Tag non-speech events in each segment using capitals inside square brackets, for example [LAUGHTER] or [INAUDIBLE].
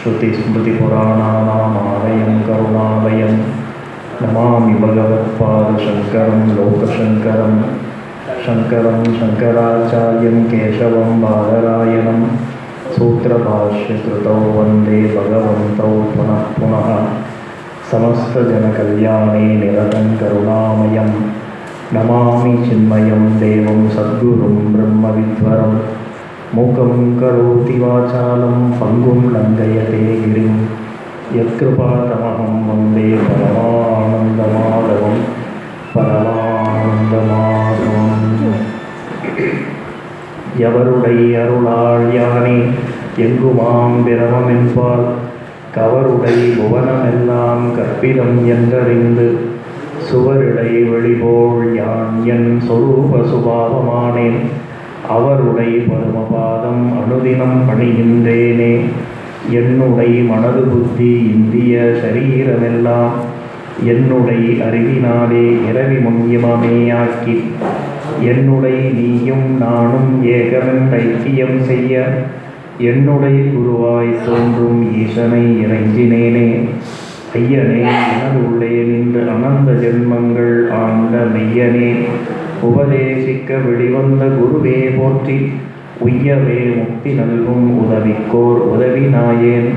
श्रुतिस्मृतिपुराणानामालयं करुणालयं नमामि भगवत्पादशङ्करं लोकशङ्करं शङ्करं शङ्कराचार्यं केशवं बादरायणं सूत्रभाष्यकृतौ वन्दे भगवन्तौ पुनः पुनः समस्तजनकल्याणे निरतं करुणामयं नमामि चिन्मयं देवं सद्गुरुं மூக்கம் கரோதி வாசாலம் பங்கும் லங்கயதே கிரிம் யத்கிருபா தமகம் வந்தே பரமானந்தமாதவம் பரமானந்தமாதவம். எவருடைய அருளாள் யானே எங்குமாம் பிரமம் என்பால் கவருடை புவனமெல்லாம் கற்பிதம் என்றறிந்து சுவருடை வெளிபோல் யான் என் சொரூப சுபாவமானேன். அவருடைய பரமபாதம் அனுதினம் பணிகின்றேனே. என்னுடைய மனது புத்தி இந்திய சரீரமெல்லாம் என்னுடைய அறிவினாலே இரவி முன்யமமேயாக்கி என்னுடைய நீயும் நானும் ஏகமென் ஐக்கியம் செய்ய. என்னுடைய குருவாய் தோன்றும் ஈசனை இறைஞ்சினேனே ஐயனே எனது உள்ளே நின்று அனந்த ஜென்மங்கள் ஆண்ட மெய்யனே. உபதேசிக்க வெளிவந்த குருவே போற்றி உய்யவே முக்தி நல்கும் உதவிக்கோர் உதவி நாயேன்.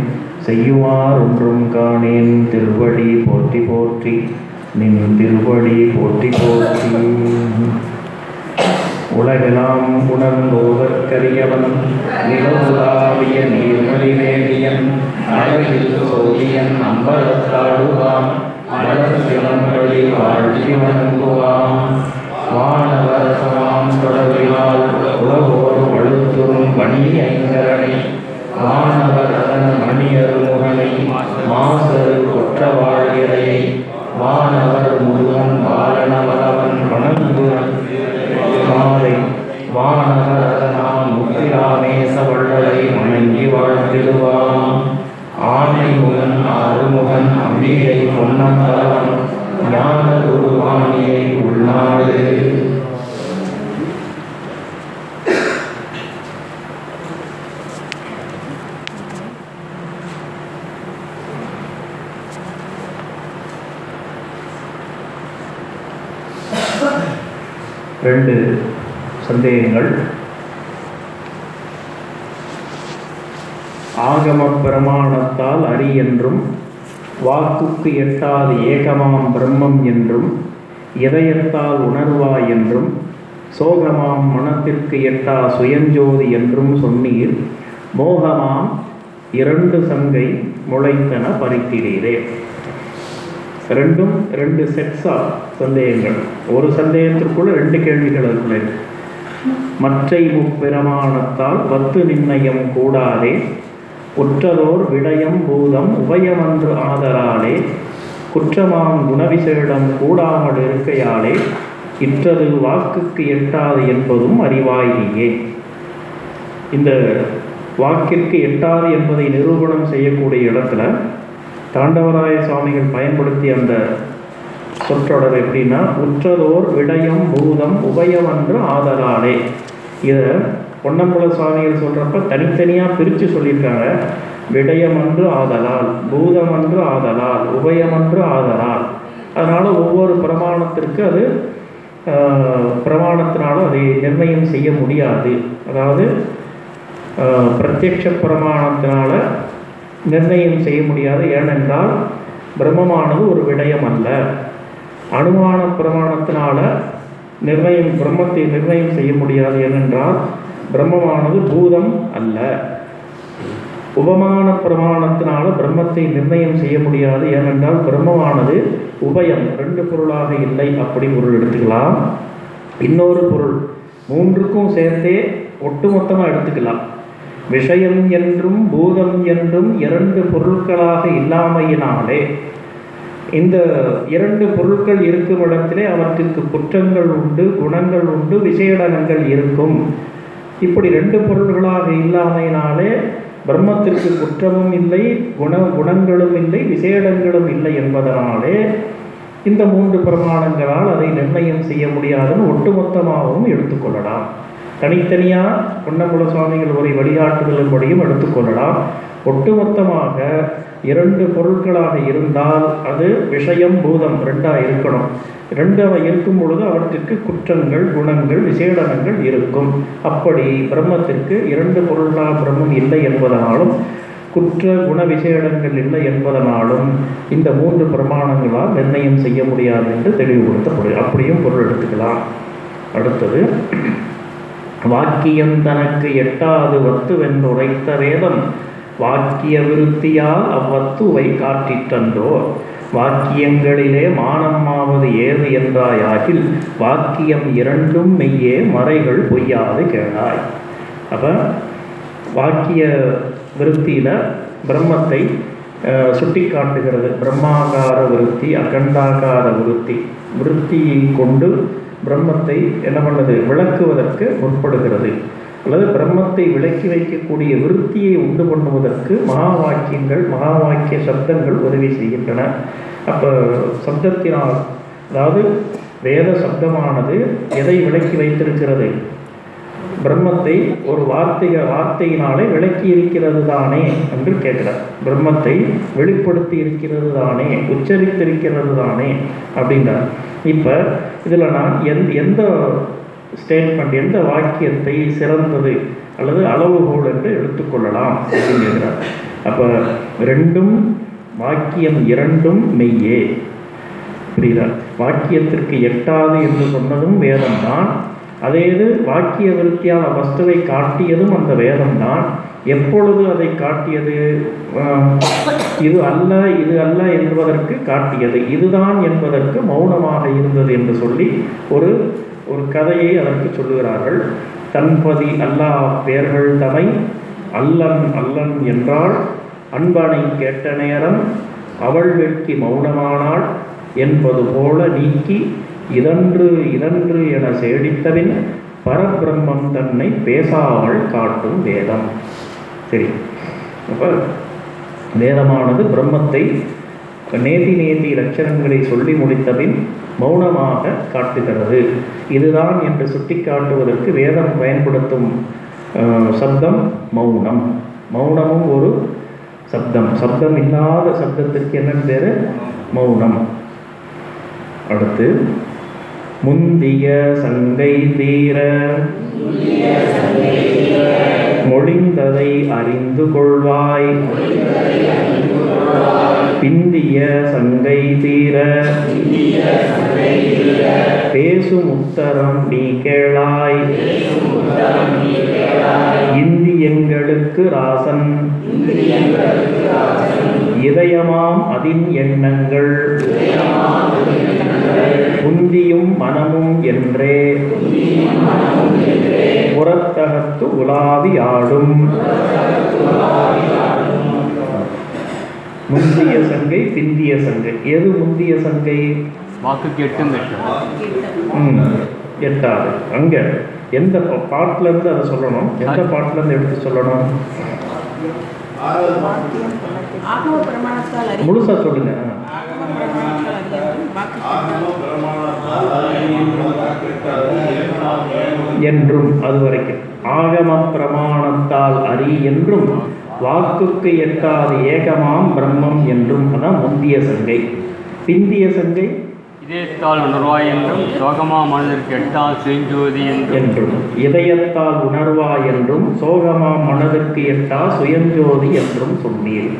செய்யுமார் ஒன்றும் காணேன் திருவடி போற்றி போற்றி நின் திருவடி போற்றி போற்றி. உலகெல்லாம் உணர்ந்தோதற்கரியவன் நிலவுலாவிய நீர்மொழி வேதியன் அழகில் சோதியன் அம்பலத்தாடுவான் மலர்சிலம்படி வாழ்த்தி வணங்குவான் வானவரசமாம் தொடர்பினால் உலகோர் வழுத்துறும் பணி ஐங்கரனை வானவரதன் மணியருமுகனை மாசரு கொற்ற வாழ்கிறையை வானவர் முருகன் வாரணவரவன் வணங்குவன். மாலை. வானவரதனாம் முத்திராமேச வள்ளலை வணங்கி வாழ்த்திடுவான் ஆனை முகன் அருமுகன் அம்பிகை பொன்னம்பரவன் ஞான குருவாணியை உள்நாடு. ரெண்டு சந்தேகங்கள். ஆகம பிரமாணத்தால் அரி என்றும் வாக்குக்கு எட்டாது ஏகமாம் பிரம்மம் என்றும் இதயத்தால் உணர்வாய் என்றும் சோகமாம் மனத்திற்கு எட்டா சுயஞ்சோதி என்றும் சொன்னீர். மோகமாம் இரண்டு சங்கை முளைத்தன பறிக்கிறீரே ரெண்டும் ரெண்டு செட்ஸா சந்தேகங்கள். ஒரு சந்தேகத்திற்குள்ள ரெண்டு கேள்விகள் இருக்கிறது மற்றை முப்பிரமாணத்தால் பத்து நிர்ணயம் கூடாதே. உற்றதோர் விடயம் பூதம் உபயமன்று ஆதலாலே குற்றமாம் குணவிசேடம் கூடாமல் இருக்கையாலே. இற்றது வாக்குக்கு எட்டாது என்பதும் அறிவாயினியே. இந்த வாக்கிற்கு எட்டாது என்பதை நிரூபணம் செய்யக்கூடிய இடத்துல தாண்டவராய சுவாமிகள் பயன்படுத்திய அந்த சொற்றொடர் எப்படின்னா உற்றதோர் விடயம் பூதம் உபயம் என்று ஆதலாலே. இதை பொன்னம்புல சுவாமிகள் சொல்கிறப்ப தனித்தனியாக பிரித்து சொல்லியிருக்காங்க. விடயமன்று ஆதலால் பூதமன்று ஆதலால் உபயமன்று ஆதலால். அதனால் ஒவ்வொரு பிரமாணத்திற்கு அது பிரமாணத்தினாலும் அதை நிர்ணயம் செய்ய முடியாது. அதாவது பிரத்யட்ச பிரமாணத்தினால நிர்ணயம் செய்ய முடியாது. ஏனென்றால் பிரம்மமானது ஒரு விடயம் அல்ல அனுமான பிரமாணத்தினால நிர்ணயம் பிரம்மத்தை நிர்ணயம் செய்ய முடியாது ஏனென்றால் பிரம்மமானது பூதம் அல்ல. உபமான பிரமாணத்தினால பிரம்மத்தை நிர்ணயம் செய்ய முடியாது. ஏனென்றால் பிரம்மமானது உபயம் ரெண்டு பொருளாக இல்லை அப்படி பொருள் எடுத்துக்கலாம். இன்னொரு பொருள் மூன்றுக்கும் சேர்த்தே ஒட்டுமொத்தமாக எடுத்துக்கலாம். விஷயம் என்றும் பூதம் என்றும் இரண்டு பொருட்களாக இல்லாமையினாலே இந்த இரண்டு பொருட்கள் இருக்கும் இடத்திலே அவற்றுக்கு குற்றங்கள் உண்டு குணங்கள் உண்டு விசேடனங்கள் இருக்கும். இப்படி ரெண்டு பொருள்களாக இல்லாமையினாலே பிரம்மத்திற்கு குற்றமும் இல்லை குண குணங்களும் இல்லை விசேடங்களும் இல்லை என்பதனாலே இந்த மூன்று பிரமாணங்களால் அதை நிர்ணயம் செய்ய முடியாதுன்னு ஒட்டுமொத்தமாகவும் எடுத்துக்கொள்ளலாம் தனித்தனியாக பொன்னம்புல சுவாமிகள் உரை வழிகாட்டுதலின்படியும் எடுத்துக்கொள்ளலாம் ஒட்டுமொத்தமாக இரண்டு பொருட்களாக இருந்தால் அது விஷயம் பூதம் ரெண்டாக இருக்கணும். ரெண்டு அவை இருக்கும் பொழுது அவற்றிற்கு குற்றங்கள் குணங்கள் விசேடனங்கள் இருக்கும். அப்படி பிரம்மத்திற்கு இரண்டு பொருளாக பிரம்மம் இல்லை என்பதனாலும் குற்ற குண விசேடங்கள் இல்லை என்பதனாலும் இந்த மூன்று பிரமாணங்களால் நிர்ணயம் செய்ய முடியாது என்று தெளிவுபடுத்தப்படும் அப்படியும் பொருள் எடுத்துக்கலாம். அடுத்தது வாக்கியம் தனக்கு எட்டாது வத்துவென்றுரைத்த வேதம் வாக்கிய விருத்தியால் அவ்வத்துவை காட்டிற்றன்றோ வாக்கியங்களிலே மானமாவது ஏது என்றாயாகில் வாக்கியம் இரண்டும் மெய்யே மறைகள் பொய்யாது கேளாய். அப்போ வாக்கிய விருத்தியில் பிரம்மத்தை சுட்டி காட்டுகிறது பிரம்மாகார விருத்தி அகண்டாகார விருத்தி. விருத்தியை கொண்டு பிரம்மத்தை என்ன பண்ணது? விளக்குவதற்கு முற்படுகிறது. அல்லது பிரம்மத்தை விளக்கி வைக்கக்கூடிய விருத்தியை உண்டு பண்ணுவதற்கு மகா வாக்கியங்கள் மகா வாக்கிய சப்தங்கள் உதவி செய்கின்றன. அப்போ சப்தத்தினால் அதாவது வேத சப்தமானது எதை விளக்கி வைத்திருக்கிறது? பிரம்மத்தை ஒரு வார்த்தைக வார்த்தையினாலே விளக்கி இருக்கிறது தானே என்று கேட்கிறார். பிரம்மத்தை வெளிப்படுத்தி இருக்கிறது தானே உச்சரித்திருக்கிறது தானே அப்படின்றார். இப்போ இதில் நான் எந்த எந்த ஸ்டேட்மெண்ட் எந்த வாக்கியத்தை சிறந்தது அல்லது அளவுகோல் என்று எடுத்துக்கொள்ளலாம் அப்படிங்கிறார் அப்போ ரெண்டும் வாக்கியம் இரண்டும் மெய்யே. புரியுதா? வாக்கியத்திற்கு எட்டாது என்று சொன்னதும் வேதம்தான். அதே இது வாக்கிய விருத்தியான வஸ்துவை காட்டியதும் அந்த வேதம்தான். எப்பொழுது அதை காட்டியது? இது அல்ல இது அல்ல என்பதற்கு காட்டியது. இதுதான் என்பதற்கு மௌனமாக இருந்தது என்று சொல்லி ஒரு ஒரு கதையை அதற்கு சொல்லுகிறார்கள். தன்பதி அல்லா பெயர்கள் தமை அல்லன் அல்லன் என்றால் அன்பனை கேட்ட நேரம் அவள் வெட்கி மௌனமானாள் என்பது போல நீக்கி இதன்று இதன்று என சேடித்தவின் பரபிரம்மம் தன்னை பேசாமல் காட்டும் வேதம். சரி. அப்போ வேதமானது பிரம்மத்தை நேதி நேதி லட்சணங்களை சொல்லி முடித்தபின் மௌனமாக காட்டுகிறது. இதுதான் என்று சுட்டி காட்டுவதற்கு வேதம் பயன்படுத்தும் சப்தம் மௌனம். மௌனமும் ஒரு சப்தம். சப்தம் இல்லாத சப்தத்திற்கு என்னன்னு பேர்? மௌனம். அடுத்து முந்திய சங்கை தீர மொழிந்ததை அறிந்து கொள்வாய். பிந்திய சங்கை தீர பேசும் உத்தரம் நீ கேளாய். இந்தியங்களுக்கு ராசன் இதயமாம் அதின் எண்ணங்கள். புந்தியும் மனமும் என்றே. புறத்தகத்து உலாவி ஆடும். முந்திய சங்கை பிந்திய சங்கை. எது முந்திய சங்கை? வாக்குக்கு எட்டும் ம் எட்டாவது அங்க எந்த பாட்டுல இருந்து அதை சொல்லணும். எந்த பாட்டுல இருந்து எடுத்து சொல்லணும்? ஆகம பிரமாணத்தால் அறிய முழுசா சொல்லுங்க. என்றும் அது வரைக்கும். ஆகம பிரமாணத்தால் அறி என்றும் வாக்குக்கு எட்டாது ஏகமாம் பிரம்மம் என்றும் அதான் முந்திய சங்கை. பிந்திய சங்கை இதயத்தால் உணர்வாய் என்றும் சோகமா மனதிற்கு எட்டால் சுயஞ்சோதி என்றும். இதயத்தால் உணர்வாய் என்றும் சோகமா மனதிற்கு எட்டா சுயஞ்சோதி என்றும் சொன்னீர்.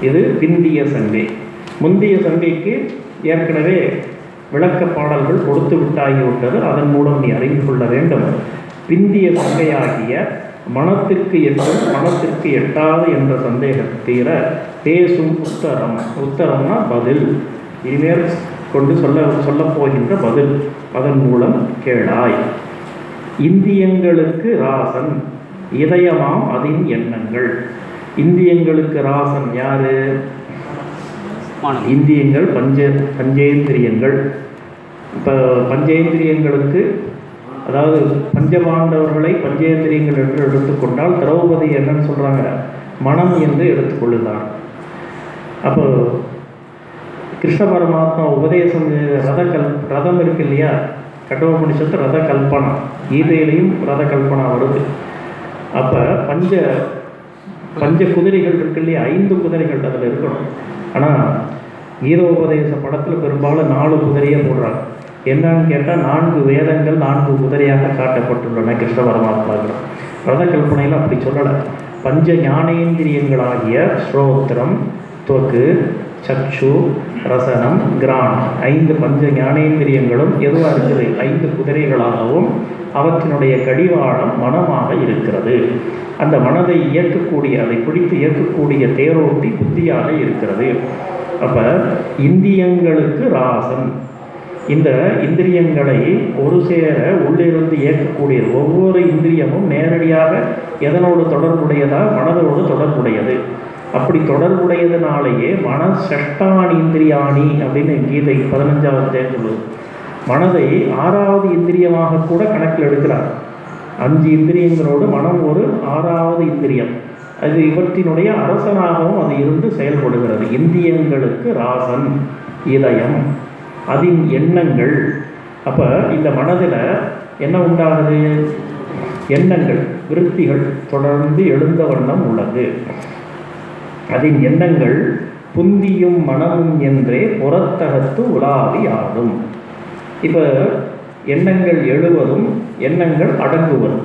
இது பிந்திய சண்டை முந்திய சண்டைக்கு ஏற்கனவே விளக்க பாடல்கள் கொடுத்து விட்டாகிவிட்டது. அதன் மூலம் நீ அறிந்து கொள்ள வேண்டும். பிந்திய சங்கையாகிய மனத்திற்கு எட்டும் மனத்திற்கு எட்டாது என்ற சந்தேகம் தீர பேசும் உத்தரம். உத்தரம்னா பதில். இனிமேல் கொண்டு சொல்ல சொல்லப் போகின்ற பதில் அதன் மூலம் கேளாய். இந்தியங்களுக்கு ராசன் இதயமாம் அதின் எண்ணங்கள். இந்தியங்களுக்கு ராசன் யாரு? இந்தியங்கள் பஞ்ச பஞ்சேந்திரியங்கள். இப்போ பஞ்சேந்திரியங்களுக்கு அதாவது பஞ்சபாண்டவர்களை பஞ்சேந்திரியங்கள் என்று எடுத்துக்கொண்டால் திரௌபதி என்னன்னு சொல்கிறாங்க மனம் என்று எடுத்துக்கொள்ளுதான் அப்போ கிருஷ்ண பரமாத்மா உபதேசம் ரத கல் ரதம் இருக்கு இல்லையா? கட்டோபனிஷத்து ரத கல்பனா கீதையிலையும் ரத கல்பனா வருது. அப்போ பஞ்ச பஞ்ச குதிரைகள் இருக்கு இல்லையா? ஐந்து குதிரைகள் அதில் இருக்கணும். ஆனால் கீதோபதேச படத்தில் பெரும்பாலும் நாலு குதிரையே போடுறாங்க. என்னன்னு கேட்டால் நான்கு வேதங்கள் நான்கு குதிரையாக காட்டப்பட்டுள்ளன கிருஷ்ண பரமாத்மாக்கள் ரத கல்பனையில் அப்படி சொல்லலை. பஞ்ச ஞானேந்திரியங்களாகிய ஸ்ரோத்திரம் துவக்கு சக்ஷு ரசனம் கிரான். ஐந்து பஞ்ச ஞானேந்திரியங்களும் எதுவாக இருக்குது? ஐந்து குதிரைகளாகவும் அவற்றினுடைய கடிவாளம் மனமாக இருக்கிறது. அந்த மனதை இயக்கக்கூடிய அதை பிடித்து இயக்கக்கூடிய தேரோட்டி புத்தியாக இருக்கிறது. அப்ப இந்தியங்களுக்கு ராசம் இந்த இந்திரியங்களை ஒரு சேர உள்ளிருந்து இயக்கக்கூடியது ஒவ்வொரு இந்திரியமும் நேரடியாக எதனோடு தொடர்புடையதா? மனதோடு தொடர்புடையது. அப்படி தொடர்புடையதுனாலேயே மன சஷ்டானி இந்திரியாணி அப்படின்னு கீதை பதினஞ்சாவது அத்தியாயம் சொல்லுது. மனதை ஆறாவது இந்திரியமாக கூட கணக்கில் எடுக்கிறார். அஞ்சு இந்திரியங்களோடு மனம் ஒரு ஆறாவது இந்திரியம். அது இவற்றினுடைய அரசனாகவும் அது இருந்து செயல்படுகிறது. இந்தியங்களுக்கு ராசன் இதயம் அதன் எண்ணங்கள். அப்போ இந்த மனதில் என்ன உண்டாகுது? எண்ணங்கள் விருத்திகள் தொடர்ந்து எழுந்த வண்ணம் உள்ளது. அதன் எண்ணங்கள் புந்தியும் மனமும் என்றே புறத்தகத்து உலாவி ஆடும். இப்போ எண்ணங்கள் எழுவதும் எண்ணங்கள் அடங்குவதும்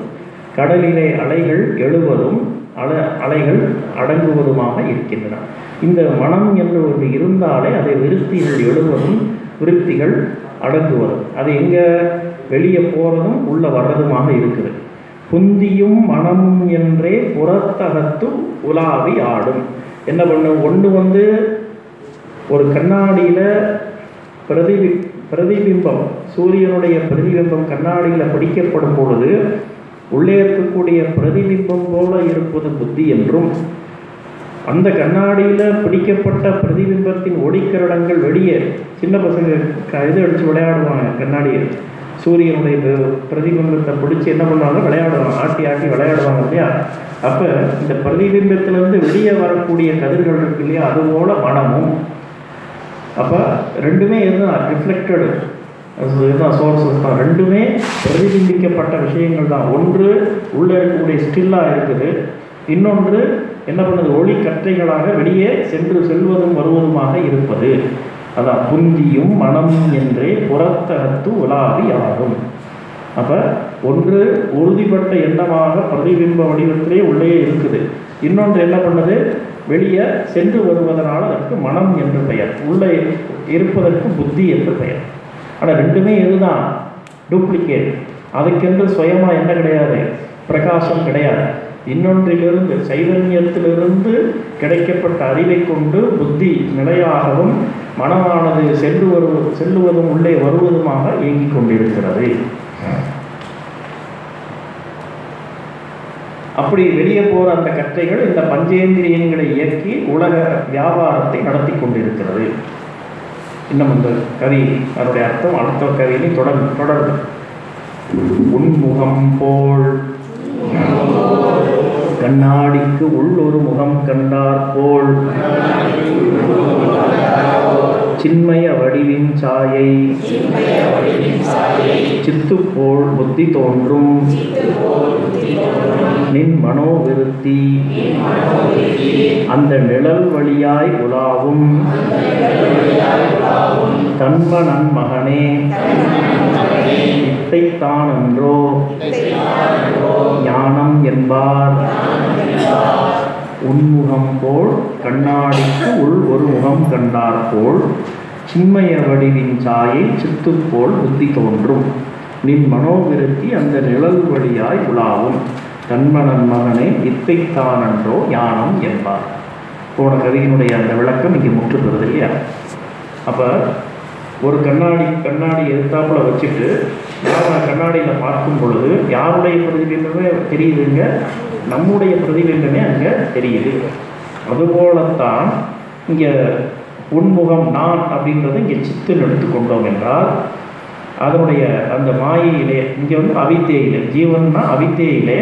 கடலிலே அலைகள் எழுவதும் அல அலைகள் அடங்குவதுமாக இருக்கின்றன. இந்த மனம் என்று ஒன்று இருந்தாலே அதை விருத்திகள் எழுவதும் விருத்திகள் அடங்குவதும். அது எங்கே வெளியே போகிறதும் உள்ளே வர்றதுமாக இருக்குது. புந்தியும் மனமும் என்றே புறத்தகத்து உலாவி ஆடும். என்ன பண்ணும் ஒன்று வந்து ஒரு கண்ணாடியில் பிரதிபி பிரதிபிம்பம் சூரியனுடைய பிரதிபிம்பம் கண்ணாடியில் படிக்கப்படும் பொழுது உள்ளே இருக்கக்கூடிய பிரதிபிம்பம் போல இருப்பது புத்தி என்றும் அந்த கண்ணாடியில் பிடிக்கப்பட்ட பிரதிபிம்பத்தின் ஒளிக்கிரணங்கள் வெளியே சின்ன பசங்க இது அடித்து விளையாடுவாங்க கண்ணாடியை. சூரியனுடைய பிரதிபிம்பத்தை பிடிச்சி என்ன பண்ணுவாங்க? விளையாடுவாங்க. ஆட்டி ஆட்டி விளையாடுவாங்க இல்லையா? அப்போ இந்த பிரதிபிம்பத்திலேருந்து வெளியே வரக்கூடிய கதிர்கள் இருக்கு இல்லையா அதுபோல மனமும் அப்போ ரெண்டுமே இதுதான் ரிஃப்ளெக்டடு இதுதான் சோர்ஸஸ் தான். ரெண்டுமே பிரதிபிம்பிக்கப்பட்ட விஷயங்கள் தான். ஒன்று உள்ளே இருக்கக்கூடிய ஸ்டில்லாக இருக்குது. இன்னொன்று என்ன பண்ணுது? ஒளி கற்றைகளாக வெளியே சென்று செல்வதும் வருவதுமாக இருப்பது. அதான் புந்தியும் மனமும் என்றே புறத்தகத்து உலாவி ஆகும். அப்போ ஒன்று உறுதிப்பட்ட எண்ணமாக பிரதிபிம்ப வடிவத்திலே உள்ளே இருக்குது. இன்னொன்று என்ன பண்ணுது? வெளியே சென்று வருவதனால் அதற்கு மனம் என்று பெயர். உள்ளே இருப்பதற்கு புத்தி என்று பெயர். ஆனால் ரெண்டுமே இதுதான் டூப்ளிகேட். அதுக்கென்று சுயமாக என்ன கிடையாது? பிரகாசம் கிடையாது. இன்னொன்றிலிருந்து சைதன்யத்திலிருந்து கிடைக்கப்பட்ட அறிவை கொண்டு புத்தி நிலையாகவும் மனமானது சென்று வருவது செல்லுவதும் உள்ளே வருவதுமாக இயங்கிக் கொண்டிருக்கிறது. அப்படி வெளியே போகிற அந்த கற்றைகள் இந்த பஞ்சேந்திரியங்களை இயக்கி உலக வியாபாரத்தை நடத்தி கொண்டிருக்கிறது. இன்னும் இந்த கவி அதனுடைய அர்த்தம் அடுத்த கவியிலே தொடர் தொடர்ந்து. உன்முகம் போல். கண்ணாடிக்கு உள் ஒரு முகம் கண்டார் போல். சின்மய வடிவின் சாயை. சித்து போல் புத்தி தோன்றும். நின் மனோவிருத்தி அந்த நிழல் வழியாய் உலாவும். தன்மனன் மகனே. இத்தைத்தான் என்றோ ஞானம் என்பார். உன்முகம் போல் கண்ணாடிக்கு உள் ஒரு முகம் கண்டார் போல் சின்மய வடிவின் சாயை சித்து போல் புத்தி தோன்றும். நின் மனோவிருத்தி அந்த நிழல் வழியாய் உலாவும். தன்மனன் மகனே இத்தைத்தானன்றோ யானம் என்பார். போன கவியினுடைய அந்த விளக்கம் இங்கே முற்று பெறுது இல்லையா? அப்போ ஒரு கண்ணாடி கண்ணாடி எதிர்த்தாப்புல வச்சுட்டு நாம் கண்ணாடியில் பார்க்கும் பொழுது யாருடைய பிரதிபிம்பமே தெரியுதுங்க? நம்முடைய பிரதிபிம்பமே அங்கே தெரியுது. அதுபோலத்தான் இங்கே உன்முகம் நான் அப்படின்றது இங்கே சித்தில் எடுத்துக்கொண்டோம் என்றால் அதனுடைய அந்த மாயையிலே இங்கே வந்து அவித்தேயிலே ஜீவன்னா அவித்தேயிலே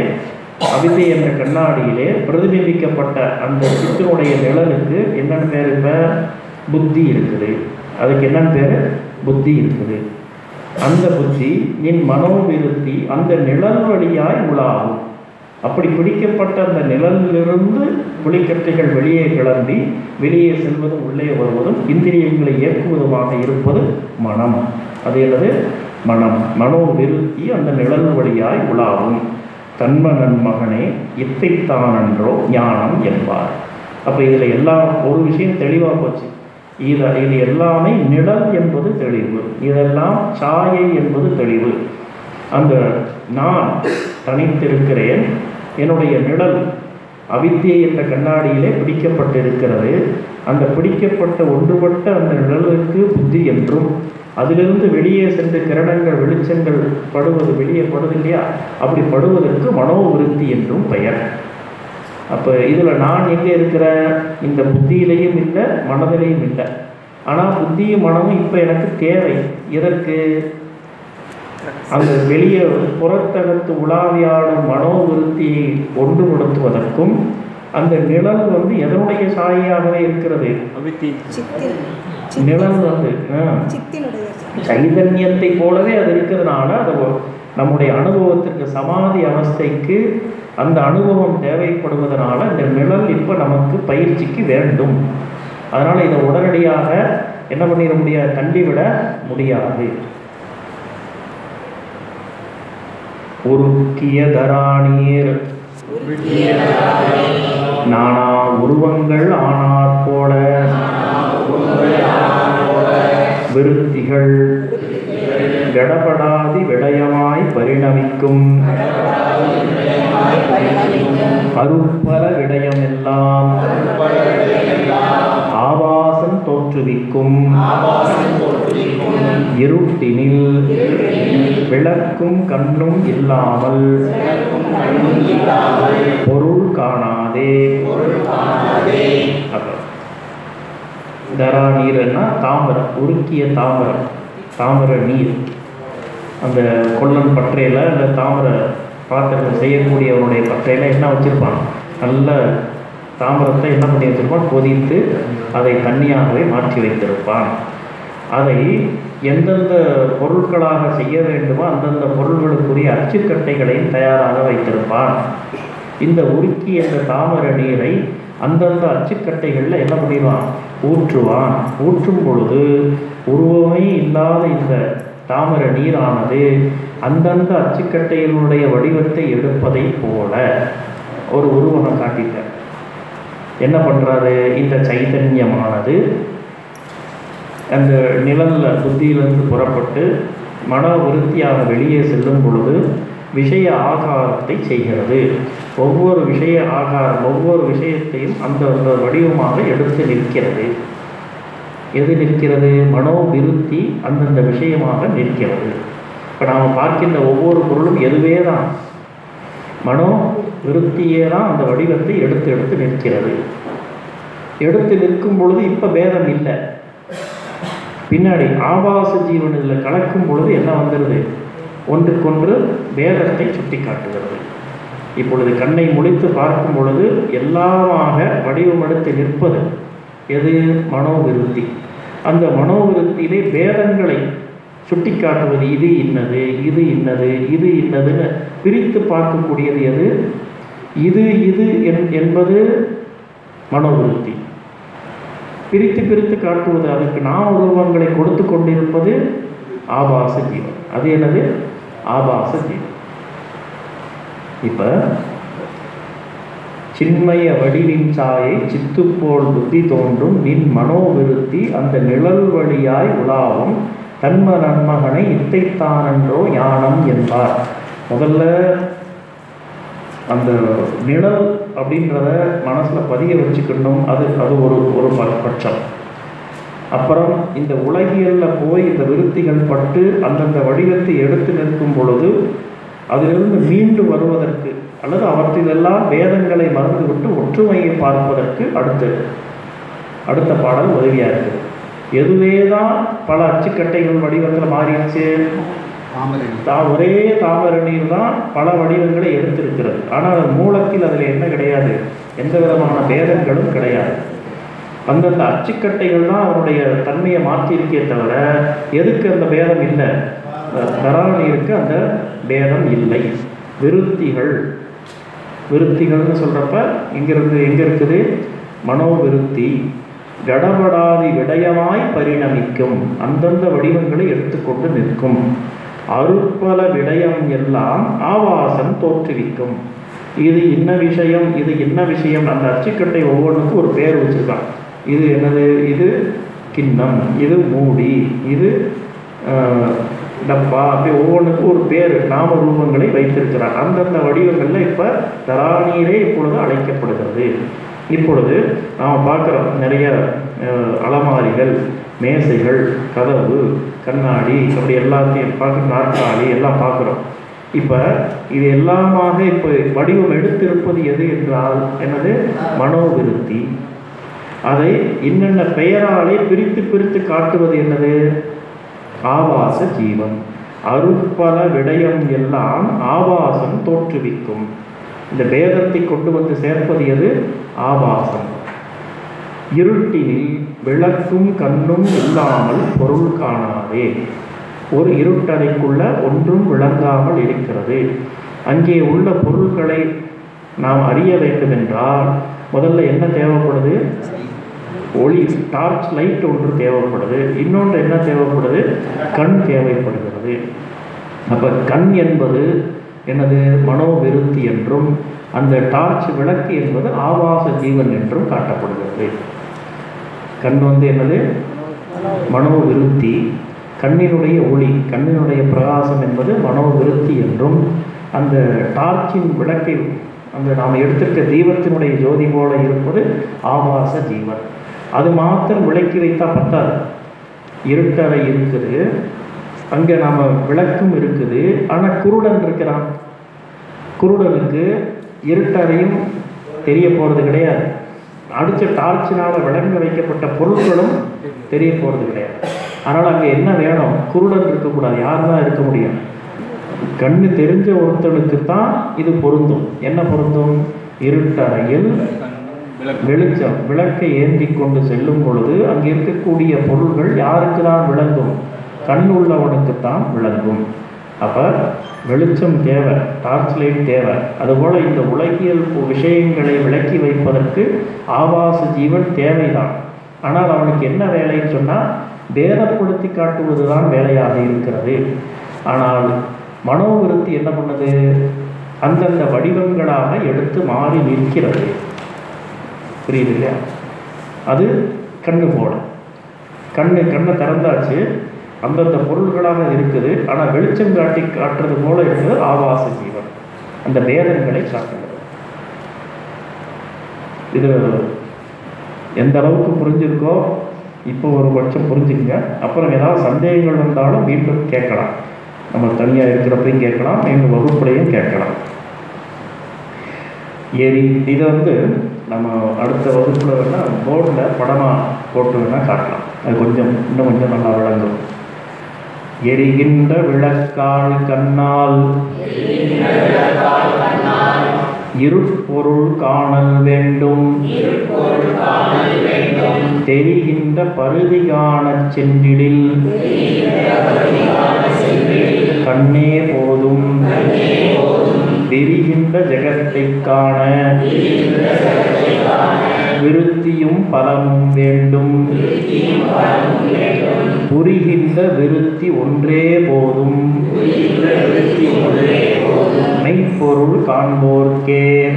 அவித்தை என்ற கண்ணாடியிலே பிரதிபிம்பிக்கப்பட்ட அந்த சித்தினுடைய நிழலுக்கு என்னென்ன பேர் இப்போ? புத்தி இருக்குது. அதுக்கு என்னென்னு பேர்? புத்தி இருக்குது. அந்த புத்தி நின் மனோவிருத்தி அந்த நிழல் வழியாய் உலாகும் அப்படி பிடிக்கப்பட்ட அந்த நிழலிலிருந்து புலிக்கட்டைகள் வெளியே கிளம்பி வெளியே செல்வதும் உள்ளே வருவதும் இந்திரியங்களை இயக்குவதுமாக இருப்பது மனம். அது என்னது? மனம். விருத்தி அந்த நிழல் வழியாய் உலாவும். தன்மகன் மகனே இத்தைத்தானன்றோ ஞானம் என்பார். அப்போ இதில் எல்லா ஒரு விஷயம் தெளிவாக போச்சு. இது இது எல்லாமே நிழல் என்பது தெளிவு. இதெல்லாம் சாயை என்பது தெளிவு. அந்த நான் தனித்திருக்கிறேன் என்னுடைய நிழல் அவித்தியை என்ற கண்ணாடியிலே பிடிக்கப்பட்டிருக்கிறது. அந்த பிடிக்கப்பட்ட ஒன்றுபட்ட அந்த நிழலுக்கு புத்தி என்றும் அதிலிருந்து வெளியே சென்று கிரணங்கள் வெளிச்சங்கள் படுவது வெளியே படுது இல்லையா அப்படி படுவதற்கு மனோவிருத்தி என்றும் பெயர். அப்போ இதில் நான் எங்கே இருக்கிறேன் இந்த புத்தியிலையும் இல்லை மனதிலையும் இல்லை. ஆனால் புத்தியும் மனமும் இப்போ எனக்கு தேவை. எதற்கு? அந்த வெளியே புறத்தகத்து உலாவியாடும் மனோவிருத்தியை ஒன்றுபடுத்துவதற்கும் அந்த நிழல் வந்து எதனுடைய சாயியாகவே இருக்கிறது? நிழல் வந்து சைதன்யத்தை போலவே அது இருக்கிறதுனால அது ஒ- நம்முடைய அனுபவத்திற்கு சமாதி அவஸ்தைக்கு அந்த அனுபவம் தேவைப்படுவதனால இந்த நிழல் இப்போ நமக்கு பயிற்சிக்கு வேண்டும். அதனால் இதை உடனடியாக என்ன பண்ணிட முடியாது? தள்ளிவிட முடியாது. உருக்கியதராணீர் நானா உருவங்கள் ஆனார் போல. விருத்திகள் கடபடாதி விடயமாய் பரிணமிக்கும். அருப்பல விடயமெல்லாம் ஆபாசம் தோற்றுவிக்கும். இருட்டினில் விளக்கும் கண்ணும் இல்லாமல் பொருள் காணாதே. தரா நீர்னா தாமரம் உருக்கிய தாமரம் தாமர நீர். அந்த கொல்லன் பற்றையில் அந்த தாமரை பாத்திரத்தை செய்யக்கூடியவனுடைய பற்றையில் என்ன வச்சுருப்பான்? நல்ல தாமரத்தை என்ன பண்ணி வச்சிருப்பான்? கொதித்து அதை தண்ணியாகவே மாற்றி வைத்திருப்பான். அதை எந்தெந்த பொருட்களாக செய்ய வேண்டுமோ அந்தந்த பொருள்களுக்குரிய அச்சுக்கட்டைகளையும் தயாராக வைத்திருப்பான். இந்த உருக்கி என்ற தாமர நீரை அந்தந்த அச்சுக்கட்டைகளில் என்ன பண்ணிடுவான்? ஊற்றுவான். ஊற்றும் பொழுது உருவமே இல்லாத இந்த தாமர நீரானது அந்தந்த அச்சுக்கட்டையினுடைய வடிவத்தை எடுப்பதை போல ஒரு உருவகம் காட்டிட்டார் என்ன பண்ணுறாரு இந்த சைதன்யமானது அந்த நிழல்ல புத்தியிலிருந்து புறப்பட்டு மன விருத்தியாக வெளியே செல்லும் பொழுது விஷய ஆகாரத்தை செய்கிறது. ஒவ்வொரு விஷய ஆகாரம் ஒவ்வொரு விஷயத்தையும் அந்த அந்த வடிவமாக எடுத்து நிற்கிறது. எது நிற்கிறது? மனோ விருத்தி அந்தந்த விஷயமாக நிற்கிறது. இப்போ நாம் பார்க்கின்ற ஒவ்வொரு பொருளும் எதுவே தான் மனோ விருத்தியே தான் அந்த வடிவத்தை எடுத்து எடுத்து நிற்கிறது. எடுத்து நிற்கும் பொழுது இப்போ பேதம் இல்லை. பின்னாடி ஆபாச ஜீவன் இதில் கலக்கும் பொழுது என்ன வந்துடுது? ஒன்றுக்கொன்று வேதத்தை சுட்டி காட்டுகிறது இப்பொழுது கண்ணை முழித்து பார்க்கும் பொழுது எல்லாமாக வடிவமெடுத்து நிற்பது எது? மனோவிருத்தி. அந்த மனோவிருத்தியிலே வேதங்களை சுட்டி காட்டுவது இது இன்னது இது இன்னது இது இன்னதுன்னு பிரித்து பார்க்கக்கூடியது எது? இது இது என்- என்பது மனோவிருத்தி. பிரித்து பிரித்து காட்டுவது அதுக்கு நாம உருவங்களை கொடுத்து கொண்டிருப்பது ஆபாச ஜீவன். அது என்னது? ஆபாச ஜீவன். இப்ப சின்மய வடிவின் சாயை சித்துப்போல் புத்தி தோன்றும் நின் மனோவிருத்தி அந்த நிழல் வழியாய் உலாவும் தன்ம நன்மகனை இத்தைத்தானன்றோ ஞானம் என்பார். முதல்ல அந்த நிழல் அப்படின்றத மனசில் பதிய வச்சுக்கணும். அது அது ஒரு ஒரு பட்சம். அப்புறம் இந்த உலகியலில் போய் இந்த விருத்திகள் பட்டு அந்தந்த வடிவத்தை எடுத்து நிற்கும் பொழுது அதிலிருந்து மீண்டு வருவதற்கு அல்லது அவற்றிலெல்லாம் வேதங்களை மறந்துவிட்டு ஒற்றுமையை பார்ப்பதற்கு அடுத்து அடுத்த பாடல் உதவியாக இருக்குது எதுவே தான் பல அச்சுக்கட்டைகள் வடிவத்தில் மாறிடுச்சு. தா ஒரே தாமர தான் பல வடிவங்களை எடுத்திருக்கிறது. ஆனால் அது மூலத்தில் அதில் என்ன கிடையாது? எந்த விதமான பேதங்களும் கிடையாது. அந்தந்த அச்சுக்கட்டைகள் தான் அவருடைய தன்மையை மாற்றியிருக்கே தவிர எதுக்கு அந்த பேதம் இல்லை? தராநீருக்கு அந்த பேதம் இல்லை. விருத்திகள். விருத்திகள்னு சொல்கிறப்ப இங்கிருந்து எங்கே இருக்குது? மனோவிருத்தி. கடபடாதி விடயமாய் பரிணமிக்கும். அந்தந்த வடிவங்களை எடுத்துக்கொண்டு நிற்கும். அருட்பல விடயம் எல்லாம் ஆவாசம் தோற்றுவிக்கும். இது என்ன விஷயம்? இது என்ன விஷயம்? அந்த அச்சுக்கட்டை ஒவ்வொன்றுக்கும் ஒரு பேர் வச்சிருக்கான் இது என்னது? இது கிண்ணம். இது மூடி. இது டப்பா. அப்படி ஒவ்வொன்றுக்கும் ஒரு பேர் நாம ரூபங்களை வைத்திருக்கிறார். அந்தந்த வடிவங்களில் இப்போ தராநீரே இப்பொழுது அழைக்கப்படுகிறது. இப்பொழுது நாம் பார்க்குறோம் நிறைய அலமாரிகள். மேசைகள் கதவு கண்ணாடி அப்படி எல்லாத்தையும் பார்க்க நாற்காலி எல்லாம் பார்க்குறோம். இப்போ இது எல்லாமாக இப்போ வடிவம் எடுத்திருப்பது எது என்றால் எனது மனோவிருத்தி. அதை என்னென்ன பெயராலே பிரித்து பிரித்து காட்டுவது என்னது? ஆபாச ஜீவன். அருப்பல விடயம் எல்லாம் ஆபாசம் தோற்றுவிக்கும். இந்த வேதத்தை கொண்டு வந்து சேர்ப்பது எது? ஆபாசம். இருட்டினில் விளக்கும் கண்ணும் இல்லாமல் பொருள் காணாதே. ஒரு இருட்டறைக்குள்ள ஒன்றும் விளங்காமல் இருக்கிறது. அங்கே உள்ள பொருள்களை நாம் அறிய வேண்டுமென்றால் முதல்ல என்ன தேவைப்படுது? ஒளி டார்ச் லைட் ஒன்று தேவைப்படுது. இன்னொன்று என்ன தேவைப்படுது? கண் தேவைப்படுகிறது. அப்போ கண் என்பது எனது மனோவிருத்தி என்றும் அந்த டார்ச் விளக்கு என்பது ஆபாச ஜீவன் என்றும் காட்டப்படுகிறது. கண் வந்து என்னது? மனோவிருத்தி. கண்ணினுடைய ஒளி கண்ணினுடைய பிரகாசம் என்பது மனோவிருத்தி என்றும் அந்த டார்ச்சின் விளக்கை அந்த நாம் எடுத்திருக்க தீபத்தினுடைய ஜோதி போல இருப்பது ஆபாச ஜீவன். அது மாத்திரம் விளக்கி வைத்தா பத்தாது. இருட்டறை இருக்குது அங்கே நாம் விளக்கும் இருக்குது ஆனால் குருடன் இருக்கிறான். குருடனுக்கு இருட்டறையும் தெரிய போகிறது கிடையாது. அடித்த டார்ச்சினால் விளங்க வைக்கப்பட்ட பொருட்களும் தெரிய போகிறது கிடையாது. அதனால் அங்கே என்ன வேணும்? குருடன் இருக்கக்கூடாது. யார் தான் இருக்க முடியும்? கண்ணு தெரிஞ்ச ஒருத்தனுக்கு தான் இது பொருந்தும். என்ன பொருந்தும்? இருட்டறையில் வெளிச்சம். விளக்கை ஏந்தி கொண்டு செல்லும் பொழுது அங்கே இருக்கக்கூடிய பொருள்கள் யாருக்கு தான் விளங்கும்? கண் உள்ளவனுக்கு தான் விளங்கும். அப்போ வெளிச்சம் தேவை டார்ச் லைட் தேவை. அதுபோல் இந்த உலகியல் விஷயங்களை விளக்கி வைப்பதற்கு ஆபாச ஜீவன் தேவைதான். ஆனால் அவனுக்கு என்ன வேலைன்னு சொன்னால் பேதப்படுத்தி காட்டுவது தான் வேலையாக இருக்கிறது. ஆனால் மனோவிருத்தி என்ன பண்ணுது? அந்தந்த வடிவங்களாக எடுத்து மாறி நிற்கிறது. புரியுது இல்லையா? அது கண்ணு போல. கண்ணு கண்ணை திறந்தாச்சு. அந்தந்த பொருள்களாக இருக்குது. ஆனால் வெளிச்சம் காட்டி காட்டுறது போல இருக்குது. ஆபாச ஜீவன். அந்த வேதங்களை காட்டுகிறது. இது எந்த அளவுக்கு புரிஞ்சிருக்கோ இப்போ ஒரு பட்சம் புரிஞ்சுக்கங்க. அப்புறம் ஏதாவது சந்தேகங்கள் வந்தாலும் மீண்டும் கேட்கலாம். நம்ம தனியாக இருக்கிறப்பையும் கேட்கலாம். மீண்டும் வகுப்புலையும் கேட்கலாம். ஏறி இதை வந்து நம்ம அடுத்த வகுப்பில் வேணால் போர்டில் படமாக போட்டு வேணால் காட்டலாம். அது கொஞ்சம் இன்னும் கொஞ்சம் நல்லா விளங்கும். எரிகின்ற விளக்கால் கண்ணால். இருப்பொருள் காணல் வேண்டும். தெரிகின்ற பருதி காணச் சென்றிடில் கண்ணே போதும். விரிகின்ற ஜெகத்தைக் காண. விருத்தியும் பலமும் வேண்டும். புரிகின்ற விருத்தி ஒன்றே போதும். மெய்ப்பொருள் காண்போர்க்கே.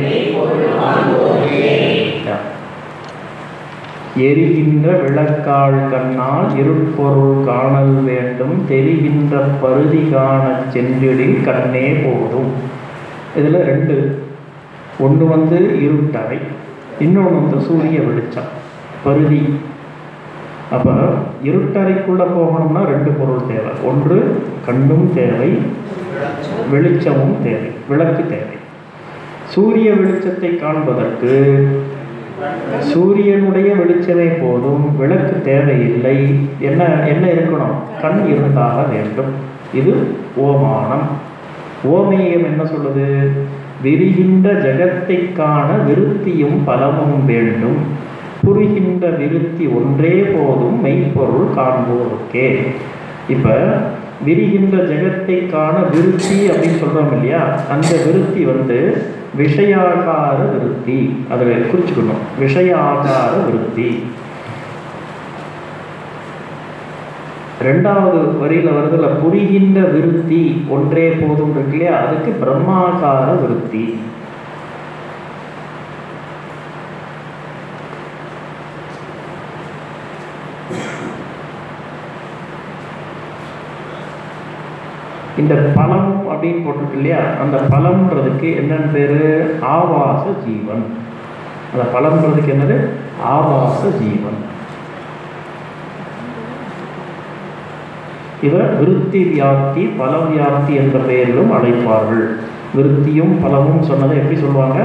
எரிகின்ற விளக்காள் கண்ணால் இருப்பொருள் காணல் வேண்டும். தெரிகின்ற பருதி காண சென்றிடில் கண்ணே போதும். இதில் ரெண்டு. ஒன்று வந்து இருட்டறை இன்னொன்று வந்து சூரிய வெளிச்சம் பருதி. அப்போ இருட்டறைக்குள்ளே போகணும்னா ரெண்டு பொருள் தேவை. ஒன்று கண்ணும் தேவை வெளிச்சமும் தேவை விளக்கு தேவை. சூரிய வெளிச்சத்தை காண்பதற்கு சூரியனுடைய வெளிச்சமே போதும் விளக்கு தேவையில்லை. என்ன என்ன இருக்கணும்? கண் இருந்தாக வேண்டும். இது ஓமானம் ஓமேயம் என்ன சொல்லுது? விரிகின்ற ஜகத்தை காண விருத்தியும் பலமும் வேண்டும். புரிகின்ற விருத்தி ஒன்றே போதும் மெய்ப்பொருள் காண்போருக்கே. இப்போ விரிகின்ற ஜெகத்தை காண விருத்தி அப்படின்னு சொல்கிறோம் இல்லையா? அந்த விருத்தி வந்து விஷயாகார விருத்தி. அதில் குறிச்சுக்கணும். விஷயாகார விருத்தி. ரெண்டாவது வரியில் வருதுல புரிகின்ற விருத்தி ஒன்றே போதும் இருக்கு இல்லையா? அதுக்கு பிரம்மாகார விருத்தி. இந்த பலம் அப்படின்னு போட்டிருக்கு இல்லையா? அந்த பலம்ன்றதுக்கு என்னன்னு பேரு? ஆவாச ஜீவன். அந்த பலம்ன்றதுக்கு என்னது? ஆவாச ஜீவன். இவர் விருத்தி வியாப்தி பல வியாப்தி என்ற பெயரிலும் அழைப்பார்கள். விருத்தியும் பலமும் சொன்னதை எப்படி சொல்லுவாங்க?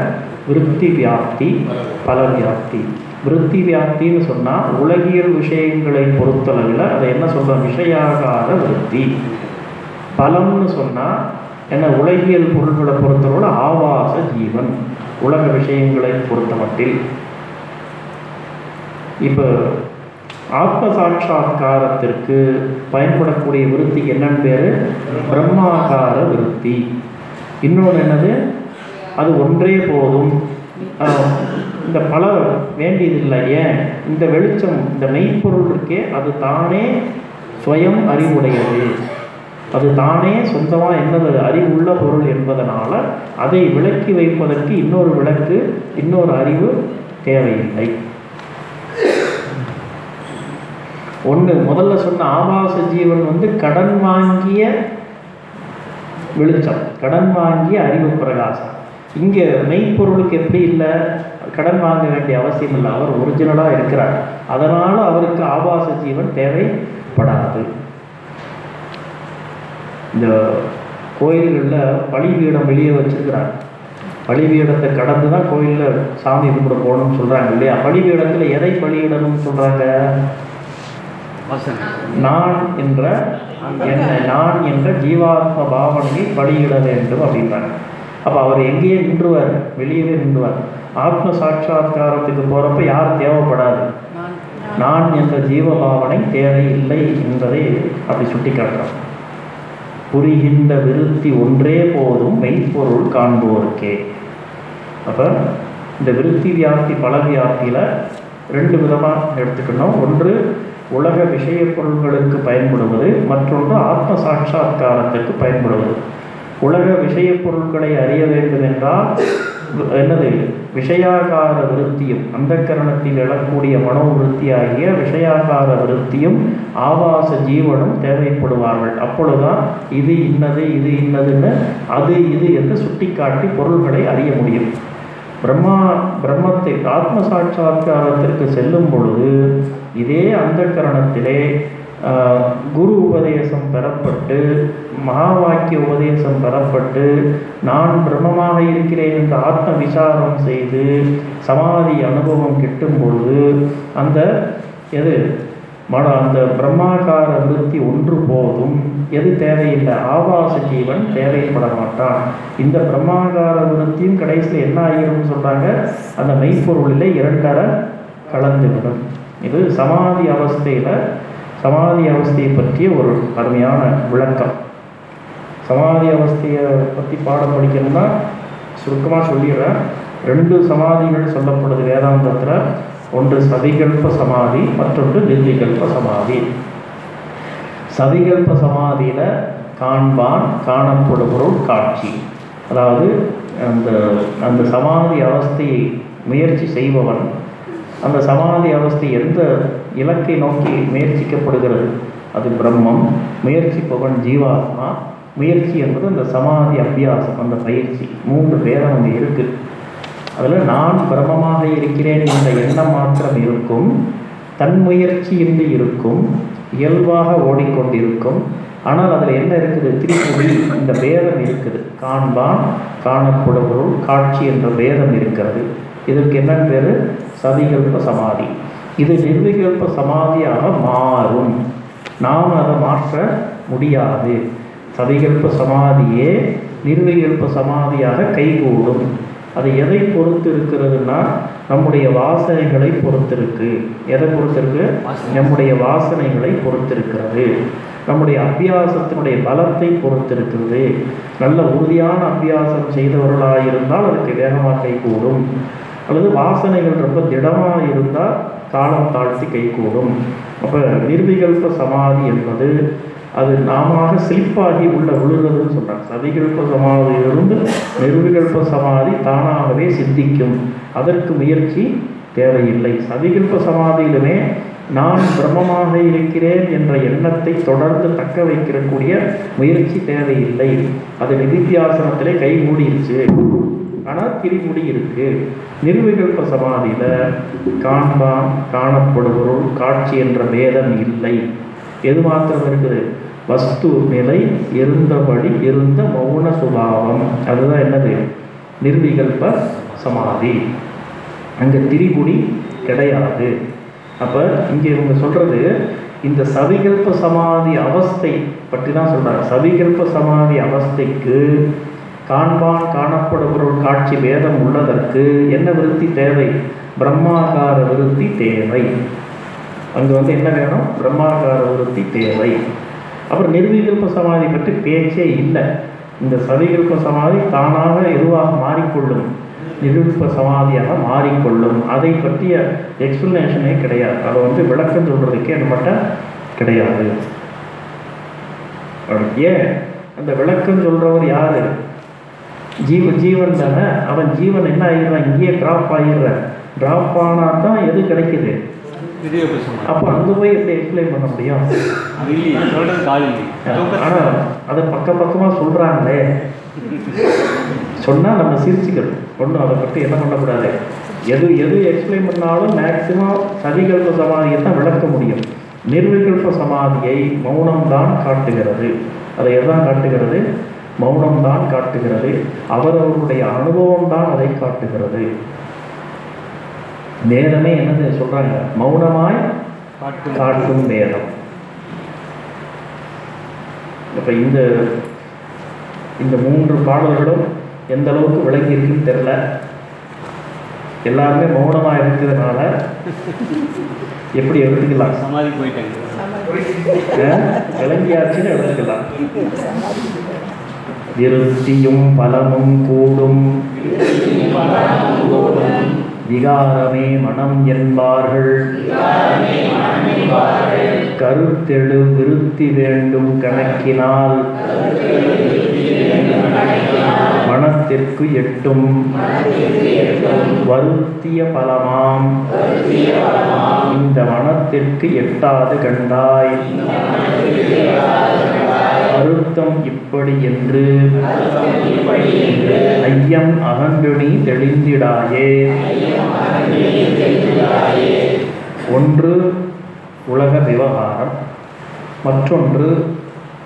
விருத்தி வியாப்தி பல வியாப்தி. விருத்தி வியாப்தின்னு சொன்னால் உலகியல் விஷயங்களை பொறுத்தளவில் அதை என்ன சொல்கிறோம் விஷயாகார விருத்தி. பலம்னு சொன்னால் என்ன? உலகியல் பொருள்களை பொறுத்தளவில் ஆவாச ஜீவன் உலக விஷயங்களை பொறுத்தமட்டில். இப்போ ஆத்ம சாட்சா்காரத்திற்கு பயன்படக்கூடிய விருத்தி என்னன்னு பேர்? பிரம்மாகார விருத்தி. இன்னொன்று என்னது? அது ஒன்றே போதும். இந்த பல வேண்டியதில்லை ஏன்? இந்த வெளிச்சம் இந்த மெய்ப்பொருள் இருக்கே அது தானே சுயம் அறிவுடையது. அது தானே சொந்தமாக என்னது? அறிவுள்ள பொருள் என்பதனால் அதை விளக்கி வைப்பதற்கு இன்னொரு விளக்கு இன்னொரு அறிவு தேவையில்லை. ஒன்று முதல்ல சொன்ன ஆபாச ஜீவன் வந்து கடன் வாங்கிய வெளிச்சம் கடன் வாங்கிய அறிவு பிரகாசம். இங்கே மெய்ப்பொருளுக்கு எப்படி இல்லை? கடன் வாங்க வேண்டிய அவசியம் இல்லை. அவர் ஒரிஜினலாக இருக்கிறார். அதனால் அவருக்கு ஆபாச ஜீவன் தேவைப்படாது. இந்த கோயில்களில் பலிபீடம் வெளியே வச்சுருக்கிறாங்க. பழிபீடத்தை கடந்து தான் கோயிலில் சாமி கும்பிட போகணும்னு சொல்கிறாங்க இல்லையா? பழிபீடத்தில் எதை பலியிடணும்னு சொல்கிறாங்க நான் என்ற என்ன நான் என்ற ஜீவாத்ம பாவனையை வழியிட வேண்டும் அப்படின்றாங்க. அப்போ அவர் எங்கேயே நின்றுவார் வெளியவே நின்றுவார். ஆத்ம சாட்சா்காரத்துக்கு போகிறப்ப யார் தேவைப்படாது? நான் நான் என்ற ஜீவ பாவனை தேவையில்லை என்பதை அப்படி சுட்டி காட்டுறோம் புரிகின்ற விருத்தி ஒன்றே போதும் மெய்ப்பொருள் காண்போருக்கே. அப்போ இந்த விருத்தி வியாப்தி பல வியாப்தியில் ரெண்டு விதமாக எடுத்துக்கணும். ஒன்று உலக விஷய பொருள்களுக்கு பயன்படுவது மற்றொன்று ஆத்ம சாட்சா்காரத்துக்கு பயன்படுவது. உலக விஷய பொருட்களை அறிய வேண்டும் என்றால் என்னது விஷயாகார விருத்தியும் அந்த கரணத்தில் எழக்கூடிய மனோவிருத்தியாகிய விஷயாகார விருத்தியும் ஆபாச ஜீவனும் தேவைப்படுவார்கள். அப்பொழுதுதான் இது இன்னது இது இன்னதுன்னு அது இது என்று சுட்டிக்காட்டி பொருள்களை அறிய முடியும். பிரம்மா பிரம்மத்தை ஆத்ம சாட்சா்காரத்திற்கு செல்லும் பொழுது இதே அந்த கரணத்திலே குரு உபதேசம் பெறப்பட்டு மகா வாக்கிய உபதேசம் பெறப்பட்டு நான் பிரம்மமாக இருக்கிறேன் என்று ஆத்ம விசாரம் செய்து சமாதி அனுபவம் கிட்டும் பொழுது அந்த எது? மன அந்த பிரம்மாகார விருத்தி ஒன்று போதும். எது தேவையில்லை? ஆபாச ஜீவன் தேவைப்பட மாட்டான். இந்த பிரம்மாகார விருத்தியும் கடைசியில் என்ன ஆகிரும்னு சொல்கிறாங்க அந்த மெய்ப்பொருளில் இரண்டரை கலந்துவிடும். இது சமாதி அவஸ்தையில் சமாதி அவஸ்தையை பற்றிய ஒரு அருமையான விளக்கம். சமாதி அவஸ்தையை பற்றி பாடம் படிக்கணும்னா சுருக்கமாக சொல்லிடுறேன். ரெண்டு சமாதிகள் சொல்லப்படுது வேதாந்தத்தில். ஒன்று சதிகல்ப சமாதி மற்றொன்று நிர்விகல்ப சமாதி. சதிகல்ப சமாதியில் காண்பான் காணப்படுபொருள் காட்சி. அதாவது அந்த அந்த சமாதி அவஸ்தையை முயற்சி செய்பவன் அந்த சமாதி அவஸ்தை எந்த இலக்கை நோக்கி முயற்சிக்கப்படுகிறது? அது பிரம்மம் முயற்சிப்பவன் ஜீவாத்மா. முயற்சி என்பது அந்த சமாதி அபியாசம் அந்த பயிற்சி. மூன்று பேரும் அங்கே இருக்குது அதில் நான் பிரம்மமாக இருக்கிறேன் என்ற எண்ணம் மாத்திரம் இருக்கும். தன் முயற்சி என்று இருக்கும். இயல்பாக ஓடிக்கொண்டிருக்கும். ஆனால் அதில் என்ன இருக்குது? திருப்பதி இந்த பேதம் இருக்குது. காண்பான் காணப்படும் காட்சி என்ற பேதம் இருக்கிறது. இதற்கு என்ன பேர்? சதிகல்ப சமாதி இது நிர்விகல்ப சமாதியாக மாறும். நாம் அதை மாற்ற முடியாது. சதிகல்ப சமாதியே நிர்விகல்ப சமாதியாக கைகூடும். அது எதை பொறுத்து இருக்கிறதுனா நம்முடைய வாசனைகளை பொறுத்திருக்கு. எதை பொறுத்திருக்கு? நம்முடைய வாசனைகளை பொறுத்திருக்கிறது. நம்முடைய அபியாசத்தினுடைய பலத்தை பொறுத்திருக்கிறது. நல்ல உறுதியான அபியாசம் செய்தவர்களாக இருந்தால் அதுக்கு வேகமாக கைகூடும். அல்லது வாசனைகள் ரொம்ப திடமாக இருந்தால் காலம் தாழ்த்தி கைகூடும் அப்போ நிர்விகல்ப சமாதி என்பது அது நாம சிலிப்பாகி உள்ள விழுகிறதுன்னு சொல்கிறாங்க சதிகல்ப சமாதியிலிருந்து நிர்விகல்ப சமாதி தானாகவே சித்திக்கும். அதற்கு முயற்சி தேவையில்லை. சதிகல்ப சமாதியிலுமே நான் பிரம்மமாக இருக்கிறேன் என்ற எண்ணத்தை தொடர்ந்து தக்க வைக்கிறக்கூடிய முயற்சி தேவையில்லை. அது நிதித்தியாசனத்திலே கை மூடிடுச்சு ஆனால் திரிமுடி இருக்கு. நிர்விகல்ப சமாதியில் காண்பான் காணப்படுபொருள் காட்சி என்ற பேதம் இல்லை. எது மாத்திரம் இருக்குது? வஸ்து நிலை இருந்தபடி இருந்த மௌன சுபாவம். அதுதான் என்னது? நிர்விகல்ப சமாதி. அங்கே திரிகுடி கிடையாது. அப்போ இங்கே இவங்க சொல்கிறது இந்த சவிகல்ப சமாதி அவஸ்தை பற்றி தான் சொல்கிறாங்க சவிகல்ப சமாதி அவஸ்தைக்கு காண்பான் காணப்படுபொருள் காட்சி பேதம் உள்ளதற்கு என்ன விருத்தி தேவை? பிரம்மாகார விருத்தி தேவை. அங்கே வந்து என்ன வேணும்? பிரம்மாகார விருத்தி தேவை. அப்புறம் நிர்விகல்ப சமாதி பற்றி பேச்சே இல்லை. இந்த சவிகல்ப சமாதி தானாக எதுவாக மாறிக்கொள்ளும்? நிருப்ப சமாதியாக மாறிக்கொள்ளும். அதை பற்றிய எக்ஸ்பிளனேஷனே கிடையாது. அதை வந்து விளக்கம் சொல்கிறதுக்கே நம்மகிட்ட கிடையாது. ஏன்? அந்த விளக்கம் சொல்கிறவர் யாரு? ஜீவ ஜீவன் தானே? அவன் ஜீவன் என்ன ஆகிடுறான் இங்கேயே ட்ராப் ஆகிடுறான் ட்ராப் ஆனால் தான் எது கிடைக்குது? அப்போ அங்கே போய் எப்படி எக்ஸ்பிளைன் பண்ண முடியும்? ஆனால் அதை பக்கம் பக்கமாக சொல்கிறாங்களே சொன்னால் நம்ம சிரிச்சுக்கணும். ஒன்றும் அதை பற்றி என்ன பண்ணக்கூடாது? எது எது எக்ஸ்பிளைன் பண்ணாலும் மேக்சிமம் சதிகல்ப சமாதியை தான் விளக்க முடியும். நிர்விகல்ப சமாதியை மௌனம்தான் காட்டுகிறது. அதை எதான் காட்டுகிறது? மௌனம்தான் காட்டுகிறது. அவரவருடைய அனுபவம் தான் அதை காட்டுகிறது. வேதமே என்னது சொல்றாங்க? மௌனமாய் காட்டும் காட்டும் வேதம். இப்போ இந்த இந்த மூன்று பாடல்களும் எந்த அளவுக்கு விளங்கி இருக்குன்னு தெரில எல்லாருமே மௌனமாக இருக்கிறதுனால எப்படி எடுத்துக்கலாம்? சமாதி போயிட்டாங்க. அஹ், விளங்கியாச்சுன்னு எடுத்துக்கலாம். விருத்தியும் பலமும் கூடும். விகாரமே மனம் என்பார்கள். கருத்தெழு விருத்தி வேண்டும் கணக்கினால். மனத்திற்கு எட்டும். வருத்திய பலமாம். இந்த மனத்திற்கு எட்டாது கண்டாய். அருத்தம் இப்படி என்று. ஐயம் அகண்டுணி தெளிந்திடாயே. ஒன்று உலக விவகாரம் மற்றொன்று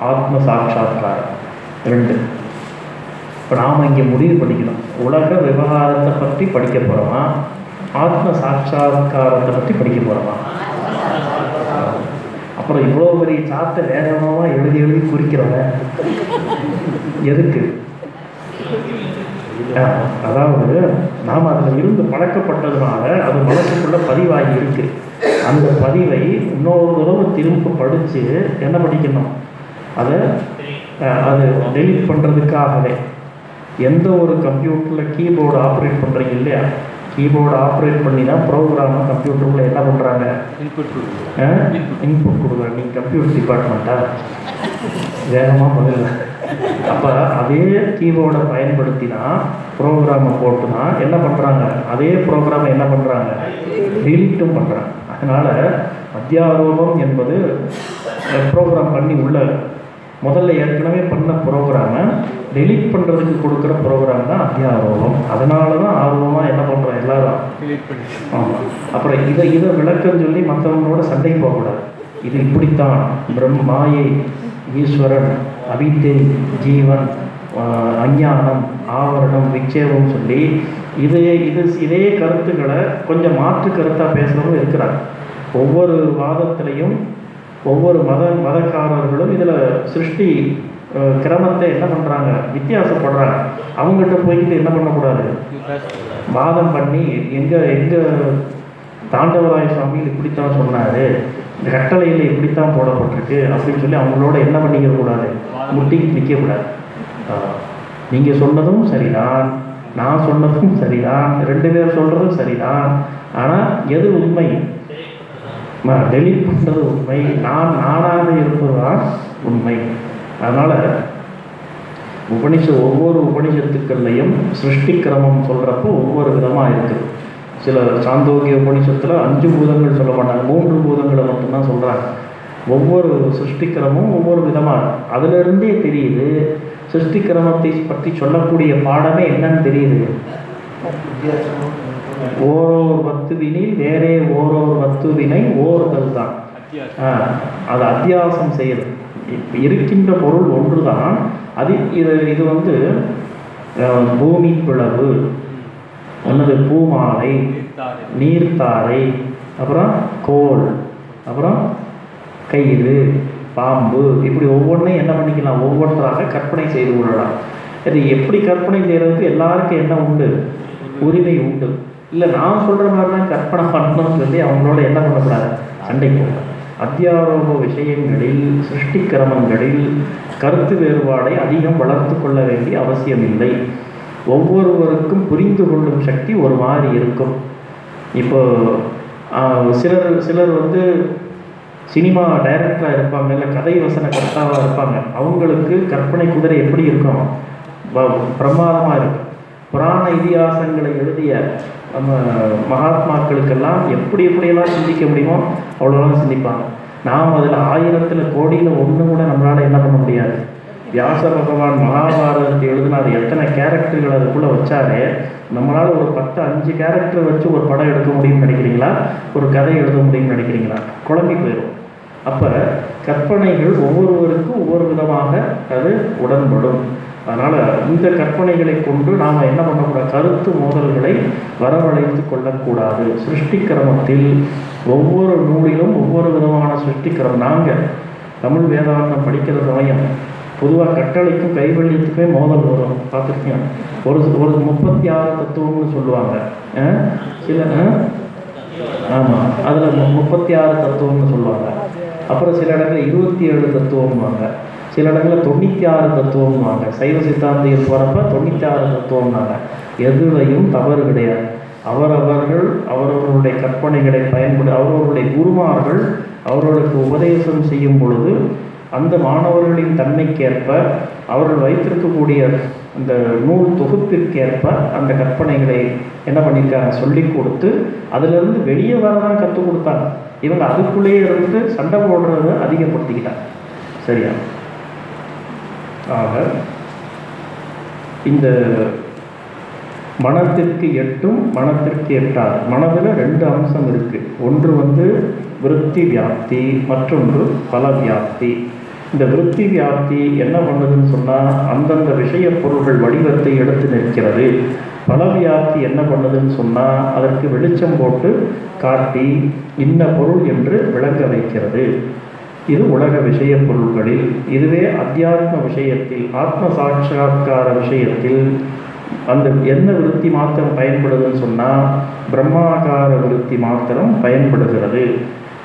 ஆத்ம சாட்சா்காரம் ரெண்டு. இப்போ நாம் இங்கே முடிவு படிக்கணும் உலக விவகாரத்தை பற்றி படிக்க போகிறோமா ஆத்ம சாட்சா்காரத்தை பற்றி படிக்க போகிறோமா அப்புறம் இவ்வளோ பெரிய சார்ட்டை வேகமாக எழுதி எழுதி குறிக்கிறவன்? எதுக்கு? அதாவது நாம் அதில் இருந்து பழக்கப்பட்டதுனால அது மனசுக்குள்ள பதிவாகி இருக்கு. அந்த பதிவை இன்னொரு தடவை திரும்ப படித்து என்ன படிக்கணும்? அதை அது டெலிட் பண்ணுறதுக்காகவே எந்த ஒரு கம்ப்யூட்டரில் கீபோர்டு ஆப்ரேட் பண்ணுறீங்க இல்லையா? கீபோர்டு ஆப்ரேட் பண்ணி தான் ப்ரோக்ராமை கம்ப்யூட்டருக்குள்ள என்ன பண்ணுறாங்க இன்புட் கொடுக்கும் இன்புட் நீங்கள் கம்ப்யூட்டர் டிபார்ட்மெண்ட்டா வேகமாக முதல்ல. அப்போ அதே கீபோர்டை பயன்படுத்தி தான் ப்ரோக்ராமை போட்டு தான் என்ன பண்ணுறாங்க அதே ப்ரோக்ராமை என்ன பண்ணுறாங்க டெலிட்டும் பண்ணுறாங்க அதனால் அத்தியாரோபம் என்பது ப்ரோக்ராம் பண்ணி உள்ள முதல்ல ஏற்கனவே பண்ண ப்ரோக்ராமை டெலீட் பண்ணுறதுக்கு கொடுக்குற ப்ரோக்ராம் தான் அத்தியாரோபம். அதனால தான் ஆர்வமாக என்ன பண்ணுறோம் எல்லாரும்? ஆமாம் அப்புறம் இதை இதை விளக்கம் சொல்லி மற்றவங்களோட சண்டைக்கு போகக்கூடாது. இது இப்படித்தான். பிரம் மாயை ஈஸ்வரன் அவித்தை ஜீவன் அஞ்ஞானம் ஆவரணம் விக்ஷேபம் சொல்லி இது இது இதே கருத்துக்களை கொஞ்சம் மாற்று கருத்தாக பேசுகிறவங்க இருக்கிறாங்க. ஒவ்வொரு வாதத்திலையும் ஒவ்வொரு மத மதக்காரர்களும் இதில் சிருஷ்டி கிரமத்தை என்ன பண்ணுறாங்க வித்தியாசப்படுறாங்க. அவங்ககிட்ட போய்கிட்டு என்ன பண்ணக்கூடாது? வாதம் பண்ணி எங்கே எங்கே தாண்டவராய சுவாமியில் இப்படித்தான் சொன்னார். இந்த கட்டளையில் இப்படித்தான் போடப்பட்டிருக்கு அப்படின்னு சொல்லி அவங்களோட என்ன பண்ணிக்க கூடாது? முட்டிக்கு நிற்கக்கூடாது நீங்கள் சொன்னதும் சரிதான். நான் சொன்னதும் சரிதான். ரெண்டு பேர் சொல்கிறதும் சரிதான். ஆனால் எது உண்மை? டெலிட் பண்ணுறது உண்மை. நான் நானாக இருப்பதுதான் உண்மை. அதனால் உபனிஷ ஒவ்வொரு உபனிஷத்துக்கள்லையும் சிருஷ்டி கிரமம் சொல்கிறப்போ ஒவ்வொரு விதமாக இருக்குது சில சாந்தோக்கிய உபனிஷத்தில் அஞ்சு பூதங்கள் சொல்ல மாட்டாங்க மூன்று பூதங்களை மட்டும்தான் சொல்கிறாங்க ஒவ்வொரு சிருஷ்டி கிரமமும் ஒவ்வொரு விதமாக அதிலிருந்தே தெரியுது சிருஷ்டி கிரமத்தை பற்றி சொல்லக்கூடிய பாடமே என்னன்னு தெரியுது. ஓரோர் வத்துவினில் வேறே ஓரோர் வத்துவினை ஓர்கள் தான் அது அத்தியாசம் செய்யுது இப்போ இருக்கின்ற பொருள் ஒன்று தான் அது இது இது வந்து பூமி பிளவு. அல்லது பூமாலை நீர்த்தாரை அப்புறம் கோல் அப்புறம் கயிறு பாம்பு இப்படி ஒவ்வொன்றையும் என்ன பண்ணிக்கலாம்? ஒவ்வொன்றாக கற்பனை செய்து கொள்ளலாம். இது எப்படி கற்பனை செய்கிறதுக்கு எல்லாருக்கும் என்ன உண்டு? உரிமை உண்டு. இல்லை நான் சொல்கிற மாதிரி தான் கற்பனை பண்ணணும்னு சொல்லி அவங்களோட என்ன பண்ணக்கூடாது? சண்டை போடலாம் அத்தியாரோப விஷயங்களில் சிருஷ்டி கிரமங்களில் கருத்து வேறுபாடை அதிகம் வளர்த்து கொள்ள வேண்டிய அவசியமில்லை. ஒவ்வொருவருக்கும் புரிந்து கொள்ளும் சக்தி ஒரு மாதிரி இருக்கும். இப்போ சிலர் சிலர் வந்து சினிமா டைரக்டராக இருப்பாங்க இல்லை கதை வசன கர்த்தாவாக இருப்பாங்க. அவங்களுக்கு கற்பனை குதிரை எப்படி இருக்கும்? ப- இருக்கும். புராண இதிகாசங்களை எழுதிய நம்ம மகாத்மாக்களுக்கெல்லாம் எப்படி எப்படியெல்லாம் சிந்திக்க முடியுமோ அவ்வளோலாம் சிந்திப்பாங்க. நாம் அதில் ஆயிரத்தில் கோடியில் ஒன்று கூட நம்மளால் என்ன பண்ண முடியாது. வியாச பகவான் மகாபாரதத்தை எழுதின அது எத்தனை கேரக்டர்கள் அதுக்குள்ளே வச்சாரே? நம்மளால் ஒரு பத்து அஞ்சு கேரக்டர் வச்சு ஒரு படம் எடுக்க முடியும்னு நினைக்கிறீங்களா? ஒரு கதை எழுத முடியும்னு நினைக்கிறீங்களா? குழம்பி போயிடும் அப்போ கற்பனைகள் ஒவ்வொருவருக்கும் ஒவ்வொரு விதமாக அது உடன்படும். அதனால் இந்த கற்பனைகளை கொண்டு நாம் என்ன பண்ணக்கூடாது? கருத்து மோதல்களை வரவழைத்து கொள்ளக்கூடாது. சிருஷ்டி கிரமத்தில் ஒவ்வொரு நூலிலும் ஒவ்வொரு விதமான சிருஷ்டி கிரமம் நாங்கள் தமிழ் வேதாந்தம் படிக்கிற சமயம் பொதுவாக கட்டளைக்கும் கைவல்யத்துக்குமே மோதல் வரும். பார்த்துருக்கீங்க ஒரு ஒரு முப்பத்தி ஆறு தத்துவம்னு சொல்லுவாங்க. சில ஆமாம் அதில் முப்பத்தி ஆறு தத்துவம்னு சொல்லுவாங்க. அப்புறம் சில இடங்களில் இருபத்தி ஏழு தத்துவம்வாங்க சில இடங்களில் தொண்ணூற்றி ஆறு தத்துவம்னாங்க. சைவ சித்தாந்தியில் போகிறப்ப தொண்ணூற்றி ஆறு தத்துவம்னாங்க. எதுலையும் தவறு கிடையாது. அவரவர்கள் அவரவர்களுடைய கற்பனைகளை பயன்படு அவரவர்களுடைய குருமார்கள் அவர்களுக்கு உபதேசம் செய்யும் பொழுது அந்த மாணவர்களின் தன்மைக்கேற்ப அவர்கள் வைத்திருக்கக்கூடிய அந்த நூல் தொகுப்பிற்கேற்ப அந்த கற்பனைகளை என்ன பண்ணியிருக்காங்க சொல்லி கொடுத்து அதிலிருந்து வெளியே வரதான் கற்றுக் கொடுத்தாங்க. இவங்க அதுக்குள்ளேயே இருந்து சண்டை போடுறத அதிகப்படுத்திக்கிட்டாங்க. சரியா? ஆக இந்த மனத்திற்கு எட்டும் மனத்திற்கு எட்டாது. மனதில் ரெண்டு அம்சம் இருக்குது ஒன்று வந்து விருத்தி வியாப்தி மற்றொன்று பல வியாப்தி. இந்த விருத்தி வியாப்தி என்ன பண்ணுதுன்னு சொன்னால் அந்தந்த விஷய பொருள்கள் வடிவத்தை எடுத்து நிற்கிறது. பல வியாப்தி என்ன பண்ணுதுன்னு சொன்னால் அதற்கு வெளிச்சம் போட்டு காட்டி இன்ன பொருள் என்று விளங்க வைக்கிறது. இது உலக விஷய பொருள்களில் இதுவே அத்தியாத்ம விஷயத்தில் ஆத்ம சாட்சா்கார விஷயத்தில் அந்த என்ன விருத்தி மாத்திரம் பயன்படுதுன்னு சொன்னால் பிரம்மாகார விருத்தி மாத்திரம் பயன்படுகிறது.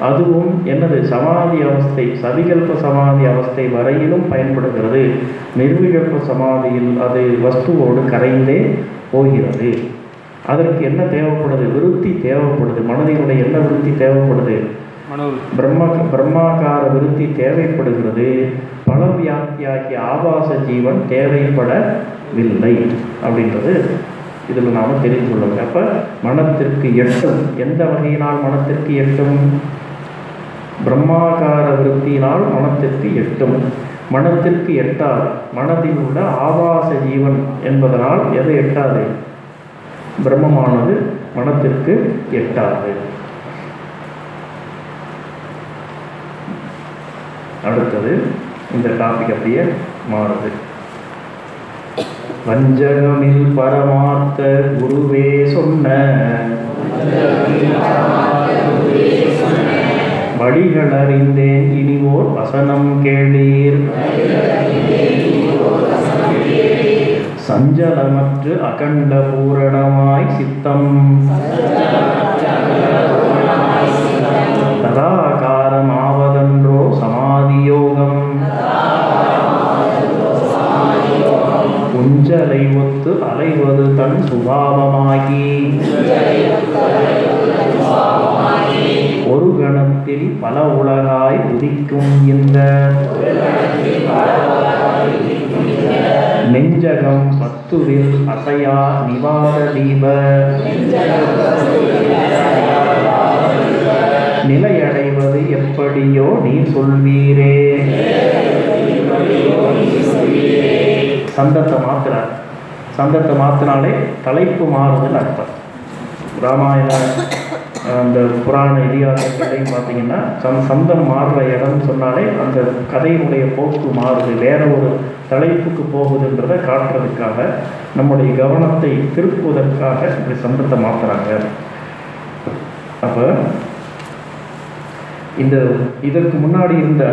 அதுவும் என்னது? சமாதி அவஸ்தை சவிகல்ப சமாதி அவஸ்தை வரையிலும் பயன்படுகிறது. நிர்விகல்ப சமாதியில் அது வஸ்துவோடு கரைந்தே போகிறது. அதற்கு என்ன தேவைப்படுது? விருத்தி தேவைப்படுது. மனதினுடைய என்ன விருத்தி தேவைப்படுது? பிரம்ம பிரம்மாகார விருத்தி தேவைப்படுகிறது. பல வியாப்தியாகிய ஆபாச ஜீவன் தேவைப்படவில்லை அப்படின்றது இதில் நாம் தெரிந்து கொள்ளுங்க அப்போ மனத்திற்கு எட்டும் எந்த வகையினால் மனத்திற்கு எட்டும்? பிரம்மாகார விருத்தியினால் மனத்திற்கு எட்டும். மனத்திற்கு எட்டாது. மனதில் உள்ள ஆபாச ஜீவன் என்பதனால் எதை எட்டாது? பிரம்மமானது மனத்திற்கு எட்டாது. அடுத்தது இந்த டாபிக் அப்படியே மாறுது. வஞ்சகமில் பரமார்த்த குருவே சொன்ன. வழிகள் அறிந்தேன் இனிவோர் வசனம் கேளீர். சஞ்சலமற்று அகண்ட பூரணமாய் சித்தம். ததாகாரமாவதன்றோ குஞ்சலை ஒத்து அலைவது தன் சுபாவமாகி. ஒரு கணத்தில் பல உலகாய் உதிக்கும் இந்த நெஞ்சகம் பத்துவில் அசையா நிவாத தீப. நிலையடைவது எப்படியோ நீ சொல்வீரே. சந்தத்தை மாத்துறார் சந்தத்தை மாத்தினாலே தலைப்பு மாறுதுன்னு அர்த்தம். ராமாயண அந்த புராண இதிகாசங்களையும் பார்த்தீங்கன்னா சந் சந்தம் மாறுற இடம்னு சொன்னாலே அந்த கதையினுடைய போக்கு மாறுது. வேற ஒரு தலைப்புக்கு போகுதுன்றதை காட்டுறதுக்காக நம்முடைய கவனத்தை திருப்புவதற்காக இப்படி சந்தத்தை மாத்துறாங்க. அப்போ இந்த இதற்கு முன்னாடி இருந்த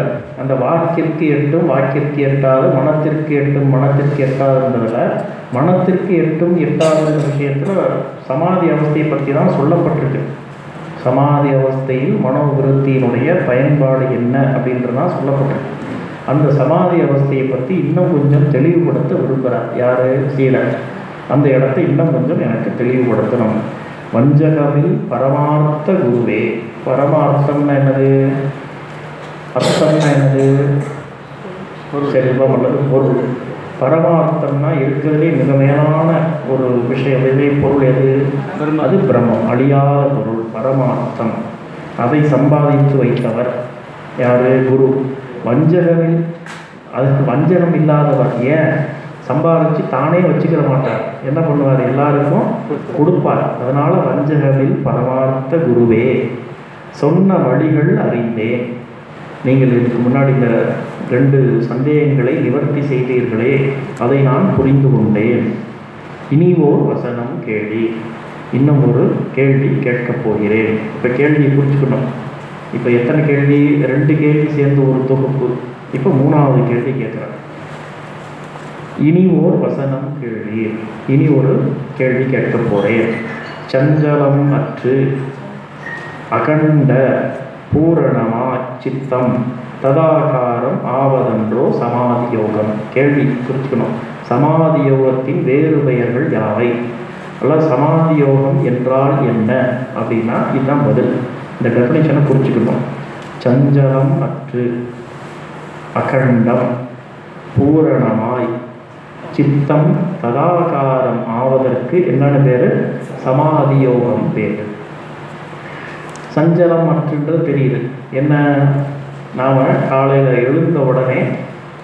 அந்த வாக்கிற்கு எட்டும் வாக்கிற்கு எட்டாது மனத்திற்கு எட்டும் மனத்திற்கு எட்டாதுன்றதில் மனத்திற்கு எட்டும் எட்டாதுன்ற விஷயத்தில் சமாதி அவஸ்தையை பற்றி தான் சொல்லப்பட்டிருக்கு. சமாதி அவஸ்தையில் மனோவிருத்தியினுடைய பயன்பாடு என்ன அப்படின்றது தான் சொல்லப்பட்டிருக்கு. அந்த சமாதி அவஸ்தையை பற்றி இன்னும் கொஞ்சம் தெளிவுபடுத்த விரும்புகிறார் யார்? சீலன் அந்த இடத்தை இன்னும் கொஞ்சம் எனக்கு தெளிவுபடுத்தணும். வஞ்சகமில் பரமார்த்த குருவே. பரமார்த்தம்னா என்னது? அர்த்தம்னா என்னது? செல்வம் அல்லது பொருள். பரமார்த்தம்னா இருக்கிறதுலே மிக மேலான ஒரு விஷயம். எது பொருள் எது. அது பிரம்மம். அழியாத பொருள் பரமார்த்தம். அதை சம்பாதித்து வைத்தவர் யாரு? குரு. வஞ்சகமில் அதுக்கு வஞ்சகம் இல்லாதவர் ஏன்? சம்பாதிச்சு தானே வச்சுக்கிற மாட்டார். என்ன பண்ணுவார்? எல்லாருக்கும் கொடுப்பார். அதனால வஞ்சகமில் பரமார்த்த குருவே. சொன்ன வழிகள் அறிந்தேன். நீங்கள் இதுக்கு முன்னாடி இந்த ரெண்டு சந்தேகங்களை நிவர்த்தி செய்தீர்களே அதை நான் புரிந்து கொண்டேன். இனி ஓர் வசனம் கேள்வி இன்னும் ஒரு கேள்வி கேட்கப் போகிறேன். இப்போ கேள்வியை புரிஞ்சுக்கணும். இப்போ எத்தனை கேள்வி? ரெண்டு கேள்வி சேர்ந்து ஒரு தொகுப்பு. இப்போ மூணாவது கேள்வி கேட்குறேன். இனி ஓர் வசனம் கேள்வி இனி ஒரு கேள்வி கேட்கப் போகிறேன் சஞ்சலம் அற்று அகண்ட பூரணமா சித்தம் ததாகாரம் ஆவதன்றோ சமாதி யோகம் கேள்வி குறிச்சுக்கணும் சமாதி யோகத்தின் வேறு பெயர்கள் யாவை? அல்ல சமாதி யோகம் என்றால் என்ன? அப்படின்னா இதுதான் பதில். இந்த டெஃபினேஷனை குறிச்சுக்கணும் சஞ்சலம் அற்று அகண்டம் பூரணமாய். சித்தம் ததாகாரம் ஆவதற்கு என்னென்ன பேர்? சமாதி யோகம் பேர். சஞ்சலம் மற்றுன்றது தெரியுது. என்ன? நாம் காலையில் எழுந்த உடனே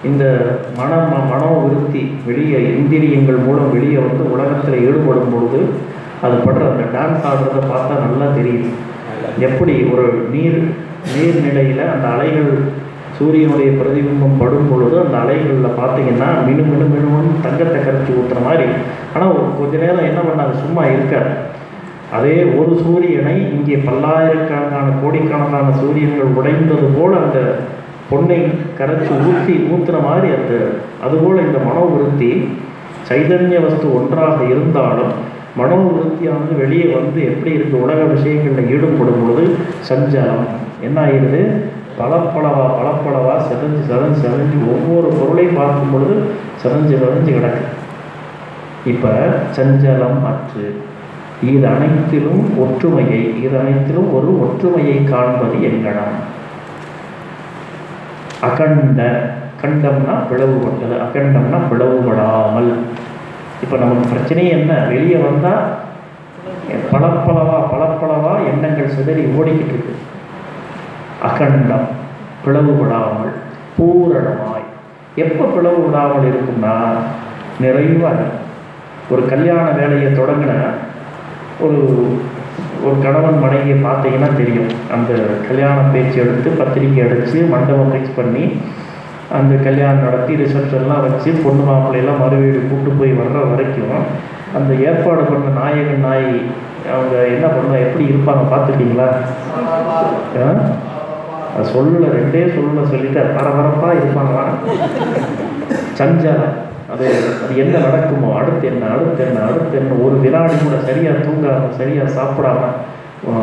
இந்த மன ம- மனோ விருத்தி வெளியே இந்திரியங்கள் மூலம் வெளியே வந்து உலகத்தில் ஈடுபடும் பொழுது அது படுற அந்த டான்ஸ் ஆடுறதை பார்த்தா நல்லா தெரியுது. எப்படி ஒரு நீர் நீர்நிலையில் அந்த அலைகள் சூரியனுடைய பிரதிபிம்பம் படும் பொழுது அந்த அலைகளில் பார்த்தீங்கன்னா மினு மினு மினுன்னு தங்கத்தை கரைச்சி ஊற்றுற மாதிரி ஆனால் கொஞ்ச நேரம் என்ன பண்ணாங்க? சும்மா இருக்காது. அதே ஒரு சூரியனை இங்கே பல்லாயிரக்கணக்கான கோடிக்கணக்கான சூரியன்கள் உடைந்தது போல் அந்த பொண்ணை கரைச்சி ஊற்றி ஊத்துற மாதிரி அந்த அதுபோல் இந்த மனோவிருத்தி சைதன்ய வஸ்து ஒன்றாக இருந்தாலும் மனோவிருத்தியானது வெளியே வந்து எப்படி இருக்கு? உலக விஷயங்களில் ஈடுபடும் பொழுது சஞ்சலம். என்ன ஆயிடுது? பளப்பளவா பலப்பளவா செதஞ்சு செதஞ்சு செதஞ்சு ஒவ்வொரு பொருளையும் பார்க்கும் பொழுது செதஞ்சு செதஞ்சு கிடக்கு. இப்போ சஞ்சலம் அற்று. இது அனைத்திலும் ஒற்றுமையை இது அனைத்திலும் ஒரு ஒற்றுமையை காண்பது எங்கனம் அகண்ட கண்டம்னா பிளவுபட்டது அகண்டம்னா பிளவுபடாமல். இப்போ நமக்கு பிரச்சனையே என்ன? வெளியே வந்தால் பளப்பளவா பளப்பளவா எண்ணங்கள் சிதறி ஓடிக்கிட்டு இருக்கு அகண்டம் பிளவுபடாமல் பூரணமாய். எப்போ பிளவுபடாமல் இருக்கும்னா நிறைவாக ஒரு கல்யாண வேலையை தொடங்கின ஒரு ஒரு கணவன் மனைவியை பார்த்தீங்கன்னா தெரியும். அந்த கல்யாண பேச்சு எடுத்து பத்திரிக்கை அடித்து மண்டபம் ஃபிக்ஸ் பண்ணி அந்த கல்யாணம் நடத்தி ரிசப்ஷன்லாம் வச்சு பொண்ணு மாப்பிள்ளையெல்லாம் மறுவீடு கூட்டு போய் வர்ற வரைக்கும் அந்த ஏற்பாடு பண்ண நாயகன் நாய் அவங்க என்ன பண்ணுவா எப்படி இருப்பாங்க பார்த்துருக்கீங்களா? சொல்லலை அது ரெண்டே சொல்லலை சொல்லிட்டு பரபரப்பாக இருப்பாங்களா சஞ்சலம் அது அது என்ன நடக்குமோ அடுத்து என்ன அடுத்து என்ன அடுத்து என்ன ஒரு வினாடி கூட சரியாக தூங்காம சரியாக சாப்பிடாம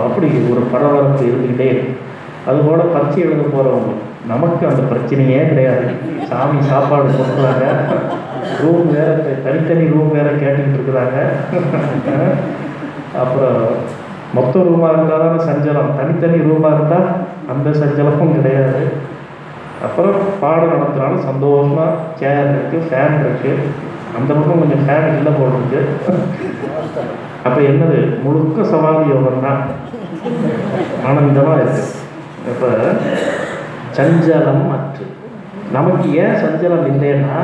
அப்படி ஒரு பரபரப்பு இருந்துக்கிட்டே இருக்கும் அதுபோல பரிச்சை எழுத போகிறவங்க நமக்கு அந்த பிரச்சனையே கிடையாது. சாமி சாப்பாடு கொடுக்குறாங்க. ரூம் வேற தனித்தனி ரூம் வேற கேட்டுக்கிட்டு இருக்கிறாங்க. அப்புறம் மொத்த ரூமாக இருந்தால் தானே சஞ்சலம். தனித்தனி ரூமாக இருந்தால் அந்த சஞ்சலமும் கிடையாது. அப்புறம் பாடம் நடத்துனாலும் சந்தோஷமாக சேர் இருக்குது ஃபேன் இருக்குது அந்த பக்கம் கொஞ்சம் ஃபேன் இல்லை போல் இருக்கு. அப்போ என்னது? முழுக்க சமாதி யோகம் தான். ஆனந்தமாக இருக்கு. இப்போ சஞ்சலம் அற்று நமக்கு ஏன் சஞ்சலம் இல்லைன்னா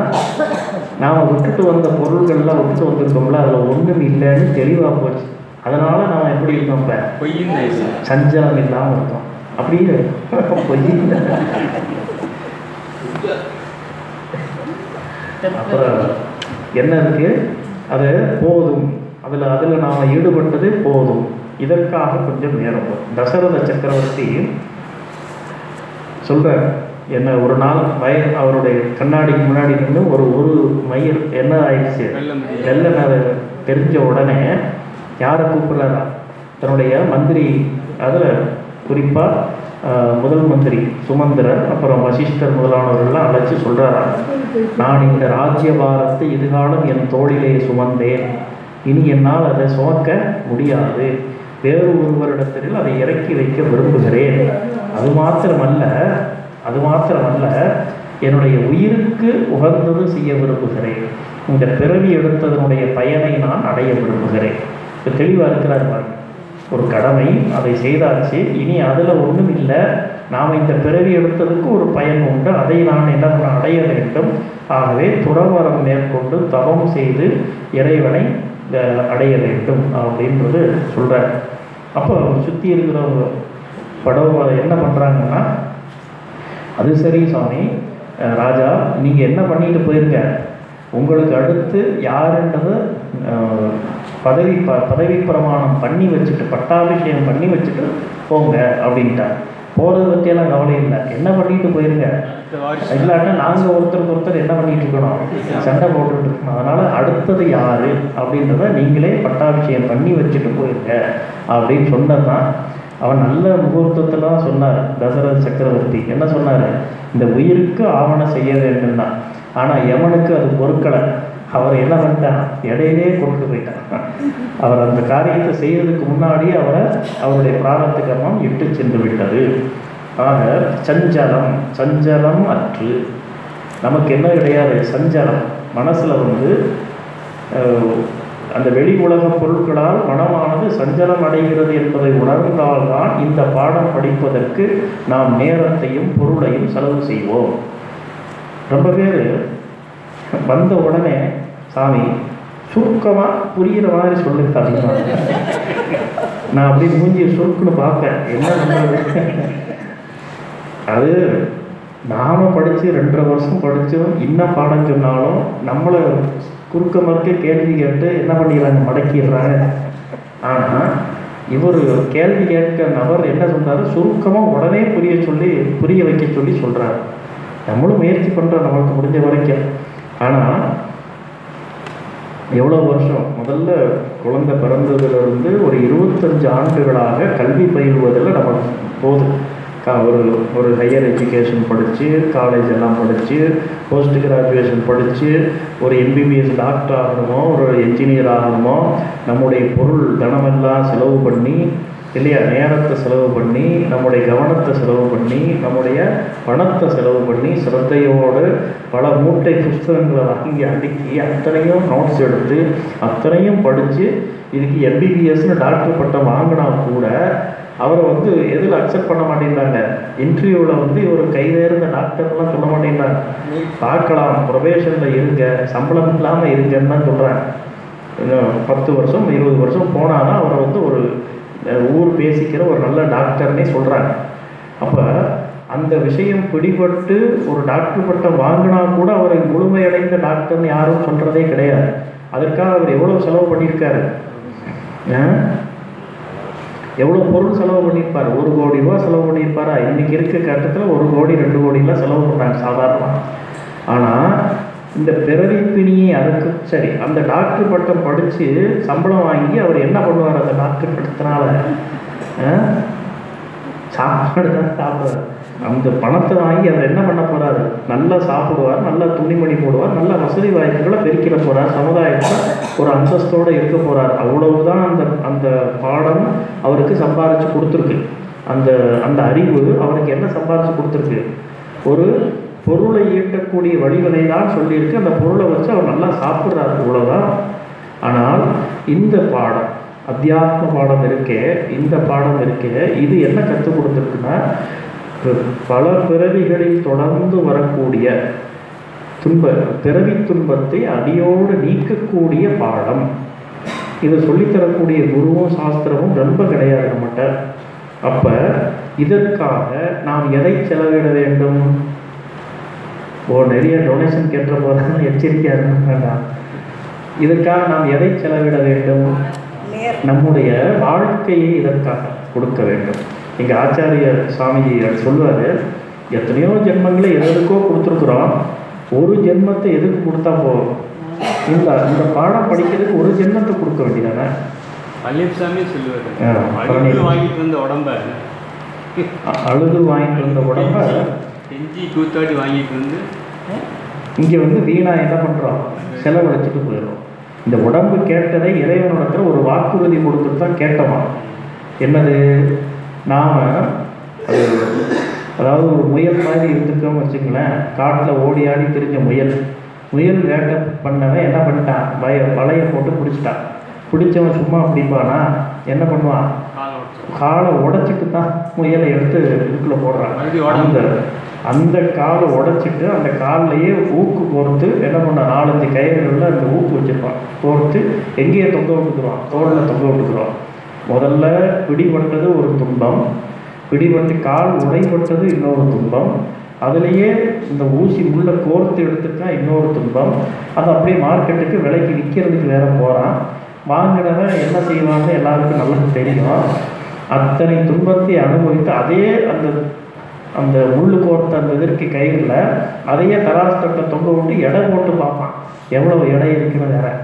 நாம் விட்டுட்டு வந்த பொருள்கள்லாம் விட்டுட்டு வந்திருக்கோம்ல அதில் ஒன்றும் இல்லைன்னு தெளிவாக போச்சு. அதனால நாம் எப்படி இருக்கோம் இப்போ? சஞ்சலம் இல்லாமல் இருக்கும். அப்படியே. பொய் அப்புறம் என்ன இருக்கு? அது போதும். அதில் அதில் நாம் ஈடுபட்டது போதும். இதற்காக கொஞ்சம் நேரம். தசரத சக்கரவர்த்தி சொல்கிறார் என்ன ஒரு நாள் வய அவருடைய கண்ணாடிக்கு முன்னாடி நின்று ஒரு ஒரு மயிர் என்ன ஆயிடுச்சு? வெள்ளம் அது தெரிஞ்ச உடனே யாரை கூப்பிடுறாரா? தன்னுடைய மந்திரி அதில் குறிப்பாக முதல் மந்திரி சுமந்திரர் அப்புறம் வசிஷ்டர் முதலானவர்கள்லாம் அழைச்சி சொல்கிறாராம் நான் இந்த ராஜ்யபாரத்தை இதுகாலம் என் தோளிலே சுமந்தேன். இனி என்னால் அதை சுமக்க முடியாது. வேறு ஒருவரிடத்தில் அதை இறக்கி வைக்க விரும்புகிறேன். அது மாத்திரமல்ல அது மாத்திரமல்ல என்னுடைய உயிருக்கு உகந்தது செய்ய விரும்புகிறேன். இந்த பிறவி எடுத்ததனுடைய பயனை நான் அடைய விரும்புகிறேன். இப்போ தெளிவாக இருக்கிறார் பாருங்கள் ஒரு கடமை அதை செய்தாச்சு. இனி அதில் ஒன்றும் இல்லை நாம் இந்த பிறவி எடுத்ததுக்கு ஒரு பயன் உண்டு. அதை நான் என்ன பண்ண அடைய வேண்டும். ஆகவே துறவரம் மேற்கொண்டு தவம் செய்து இறைவனை அடைய வேண்டும் அப்படின்றது சொல்கிறார் அப்போ சுற்றி இருக்கிறவங்க படவை என்ன பண்ணுறாங்கன்னா அது சரி சாமி ராஜா நீங்கள் என்ன பண்ணிட்டு போயிருங்க உங்களுக்கு அடுத்து யாருன்றது பதவி ப பதவி பிரமாணம் பண்ணி வச்சுட்டு பட்டாபிஷேகம் பண்ணி வச்சுட்டு போங்க அப்படின்ட்டார் போகிறத பற்றியெல்லாம் கவலை இல்லை. என்ன பண்ணிட்டு போயிருங்க? இல்லாட்டா நாங்கள் ஒருத்தருக்கு ஒருத்தர் என்ன பண்ணிட்டு இருக்கணும்? சண்டை போட்டுட்டு இருக்கணும். அதனால அடுத்தது யாரு அப்படின்றத நீங்களே பட்டாபிஷேகம் பண்ணி வச்சுட்டு போயிருங்க அப்படின்னு சொன்னதான் அவன் நல்ல முகூர்த்தத்தில் தான் சொன்னார் தசரத சக்கரவர்த்தி. என்ன சொன்னார்? இந்த உயிருக்கு ஆவணம் செய்ய வேண்டும் தான் ஆனால் எவனுக்கு அது பொருட்களை அவர் என்ன பண்ணிட்டான்? இடையிலே கொண்டு போயிட்டான். [LAUGHS] அவர் அந்த காரியத்தை செய்யறதுக்கு முன்னாடி அவரை அவருடைய பிராரத்த கர்மம் இட்டு சென்று விட்டது. ஆக சஞ்சலம் சஞ்சலம் அற்று. நமக்கு என்ன கிடையாது? சஞ்சலம். மனசில் வந்து அந்த வெளி உலக பொருட்களால் மனமானது சஞ்சலம் அடைகிறது என்பதை உணர்ந்தால்தான் இந்த பாடம் படிப்பதற்கு நாம் நேரத்தையும் பொருளையும் செலவு செய்வோம். ரொம்ப பேர் வந்த உடனே சாமி சுருக்கமாக புரிகிற மாதிரி சொல்லுங்க அதிகமாக நான் அப்படியே மூஞ்சி சுருக்குன்னு பார்ப்பேன். என்ன பண்ணுறது? அது நாம் படித்து ரெண்டரை வருஷம் படித்தோம் இன்னும் பாடம் சொன்னாலும் நம்மளை குறுக்க மறுக்க கேள்வி கேட்டு என்ன பண்ணிடுறாங்க? மடக்கிடுறாங்க. ஆனால் இவர் கேள்வி கேட்க நபர் என்ன சொல்றாரு? சுருக்கமாக உடனே புரிய சொல்லி புரிய வைக்க சொல்லி சொல்கிறார் நம்மளும் முயற்சி பண்ணுறோம் நம்மளுக்கு முடிஞ்ச வரைக்கும். ஆனால் எவ்வளோ வருஷம்? முதல்ல குழந்தை பிறந்ததுலேருந்து ஒரு இருபத்தஞ்சு ஆண்டுகளாக கல்வி பயில்வதில் நம்ம போதும் ஒரு ஒரு ஹையர் எஜுகேஷன் படித்து காலேஜ் எல்லாம் படித்து போஸ்ட் கிராஜுவேஷன் படித்து ஒரு எம்பிபிஎஸ் டாக்டர் ஆகணுமோ ஒரு என்ஜினியர் ஆகணுமோ நம்முடைய பொருள் தனமெல்லாம் செலவு பண்ணி இல்லையா? நேரத்தை செலவு பண்ணி நம்முடைய கவனத்தை செலவு பண்ணி நம்முடைய பணத்தை செலவு பண்ணி சிரத்தையோடு பல மூட்டை புஸ்தகங்களை வாங்கி அடுக்கி அத்தனையும் நோட்ஸ் எடுத்து அத்தனையும் படித்து இதுக்கு எம்பிபிஎஸ்னு டாக்டர் பட்டம் வாங்கினா கூட அவரை வந்து எதில் அக்செப்ட் பண்ண மாட்டேங்கிறாங்க இன்டர்வியூவில் வந்து இவர் கைதேர்ந்த டாக்டர்லாம் சொல்ல மாட்டேங்கிறாங்க பார்க்கலாம் ப்ரொபேஷனில் இருங்க சம்பளம் இல்லாமல் இருங்கன்னு தான் சொல்கிறாங்க இன்னும் பத்து வருஷம் இருபது வருஷம் போனால் தான் அவரை வந்து ஒரு ஊர் பேசிக்கிற ஒரு நல்ல டாக்டர்னே சொல்கிறாங்க அப்போ அந்த விஷயம் பிடிபட்டு ஒரு டாக்டர் பட்டம் வாங்கினா கூட அவரை முழுமையடைந்த டாக்டர்னு யாரும் சொல்கிறதே கிடையாது. அதற்காக அவர் எவ்வளோ செலவு பண்ணியிருக்காரு? எவ்வளோ பொருள் செலவு பண்ணியிருப்பார்? ஒரு கோடி ரூபா செலவு பண்ணியிருப்பாரா? இன்னைக்கு இருக்க கட்டத்தில் ஒரு கோடி ரெண்டு கோடிலாம் செலவு பண்ணுறாங்க சாதாரணமாக ஆனால் இந்த பிறவி பிணியை அறுத்து சரி அந்த டாக்டர் பட்டம் படித்து சம்பளம் வாங்கி அவர் என்ன பண்ணுவார் அந்த டாக்டர் பட்டத்தினால? சாப்பாடு தான் சாப்பிடுவார். அந்த பணத்தை வாங்கி அவர் என்ன பண்ண போகிறாரு நல்லா சாப்பிடுவார் நல்லா துணிமணி போடுவார் நல்ல வசதி வாய்ப்புகளை பெருக்கிட போகிறார் சமுதாயத்தில் ஒரு அந்தஸ்தோடு இருக்க போகிறார் அவ்வளவுதான் அந்த அந்த பாடம் அவருக்கு சம்பாதிச்சு கொடுத்துருக்கு. அந்த அந்த அறிவு அவருக்கு என்ன சம்பாதிச்சு கொடுத்துருக்கு? ஒரு பொருளை ஈட்டக்கூடிய வழிகளை தான் சொல்லியிருக்கு. அந்த பொருளை வச்சு அவர் நல்லா சாப்பிட்றாரு இவ்வளோதான் ஆனால் இந்த பாடம் அத்தியாத்ம பாடம் இருக்கே இந்த பாடம் இருக்கே இது என்ன கற்றுக் கொடுத்துருக்குன்னா ப- பல பிறவிகளில் தொடர்ந்து வரக்கூடிய துன்ப பிறவி துன்பத்தை அடியோடு நீக்கக்கூடிய பாடம். இதை சொல்லித்தரக்கூடிய குருவும் சாஸ்திரமும் ரொம்ப கிடையாது நம்மகிட்ட. அப்போ இதற்காக நாம் எதை செலவிட வேண்டும்? ஓ நிறைய டொனேஷன் கேட்ட போதும் எச்சரிக்கையாக இருக்க வேண்டாம் இதற்காக நாம் எதை செலவிட வேண்டும்? நம்முடைய வாழ்க்கையை இதற்காக கொடுக்க வேண்டும். எங்கள் ஆச்சாரியர் சுவாமிஜி சொல்லுவார் எத்தனையோ ஜென்மங்களை எதற்கோ கொடுத்துருக்குறோம் ஒரு ஜென்மத்தை எதுக்கு கொடுத்தா போதும்? இந்த இந்த பாடம் படிக்கிறதுக்கு ஒரு ஜென்மத்தை கொடுக்க வேண்டியதானே? பழனிசாமி சொல்லுவார். அழுது வாங்கிட்டு வந்த உடம்ப. அழுது வாங்கிட்டு வந்த உடம்ப? செஞ்சி கூத்தாடி வாங்கிட்டு வந்து இங்கே வந்து வீணா என்ன பண்ணுறோம் செலவழிச்சிட்டு போயிடும் இந்த உடம்பு கேட்டதை இறைவனிடத்துல ஒரு வாக்குறுதி கொடுத்துட்டு தான் கேட்டோமா? என்னது? நாம் அது அதாவது ஒரு முயல் மாதிரி இருந்துட்டோம்னு வச்சுங்களேன் காட்டில் ஓடி ஆடி திரிஞ்ச முயல். முயல் வேட்டை பண்ணவன் என்ன பண்ணிட்டான்? வய வலையை போட்டு பிடிச்சிட்டான். பிடிச்சவன் சும்மா பிடிப்பானா? என்ன பண்ணுவான்? காலை உடச்சு காலை உடைச்சிட்டு தான் முயலை எடுத்து இதுக்குள்ள போடுறான். அந்த அந்த காலை உடைச்சிட்டு அந்த கால்லையே ஊக்கு கோர்த்து என்ன பண்ண நாலஞ்சு கயிறுகளில் அந்த ஊக்கு வச்சிருப்பான். கோர்த்து எங்கேயே தொங்க விட்டுக்குறான் தோளில் தொங்க விட்டுக்குறான் முதல்ல பிடிபட்டது ஒரு துன்பம். பிடிபட்டு கால் உடைப்பட்டது இன்னொரு துன்பம். அதுலேயே இந்த ஊசி உள்ள கோர்த்து எடுத்துட்டா இன்னொரு துன்பம். அது அப்படியே மார்க்கெட்டுக்கு விலைக்கு விற்கிறதுக்கு வேற போகிறான் வாங்கினவன் என்ன செய்வான்னு எல்லாருக்கும் நல்லா தெரியும். அத்தனை துன்பத்தை அனுபவித்து அதே அந்த அந்த முள்ளு கோர்த்த அந்த இதற்கு கயிறில் அதையே தராசு தட்டை தொங்க விட்டு எடை போட்டு பார்ப்பான். எவ்வளவு எடை இருக்குன்னு வேற.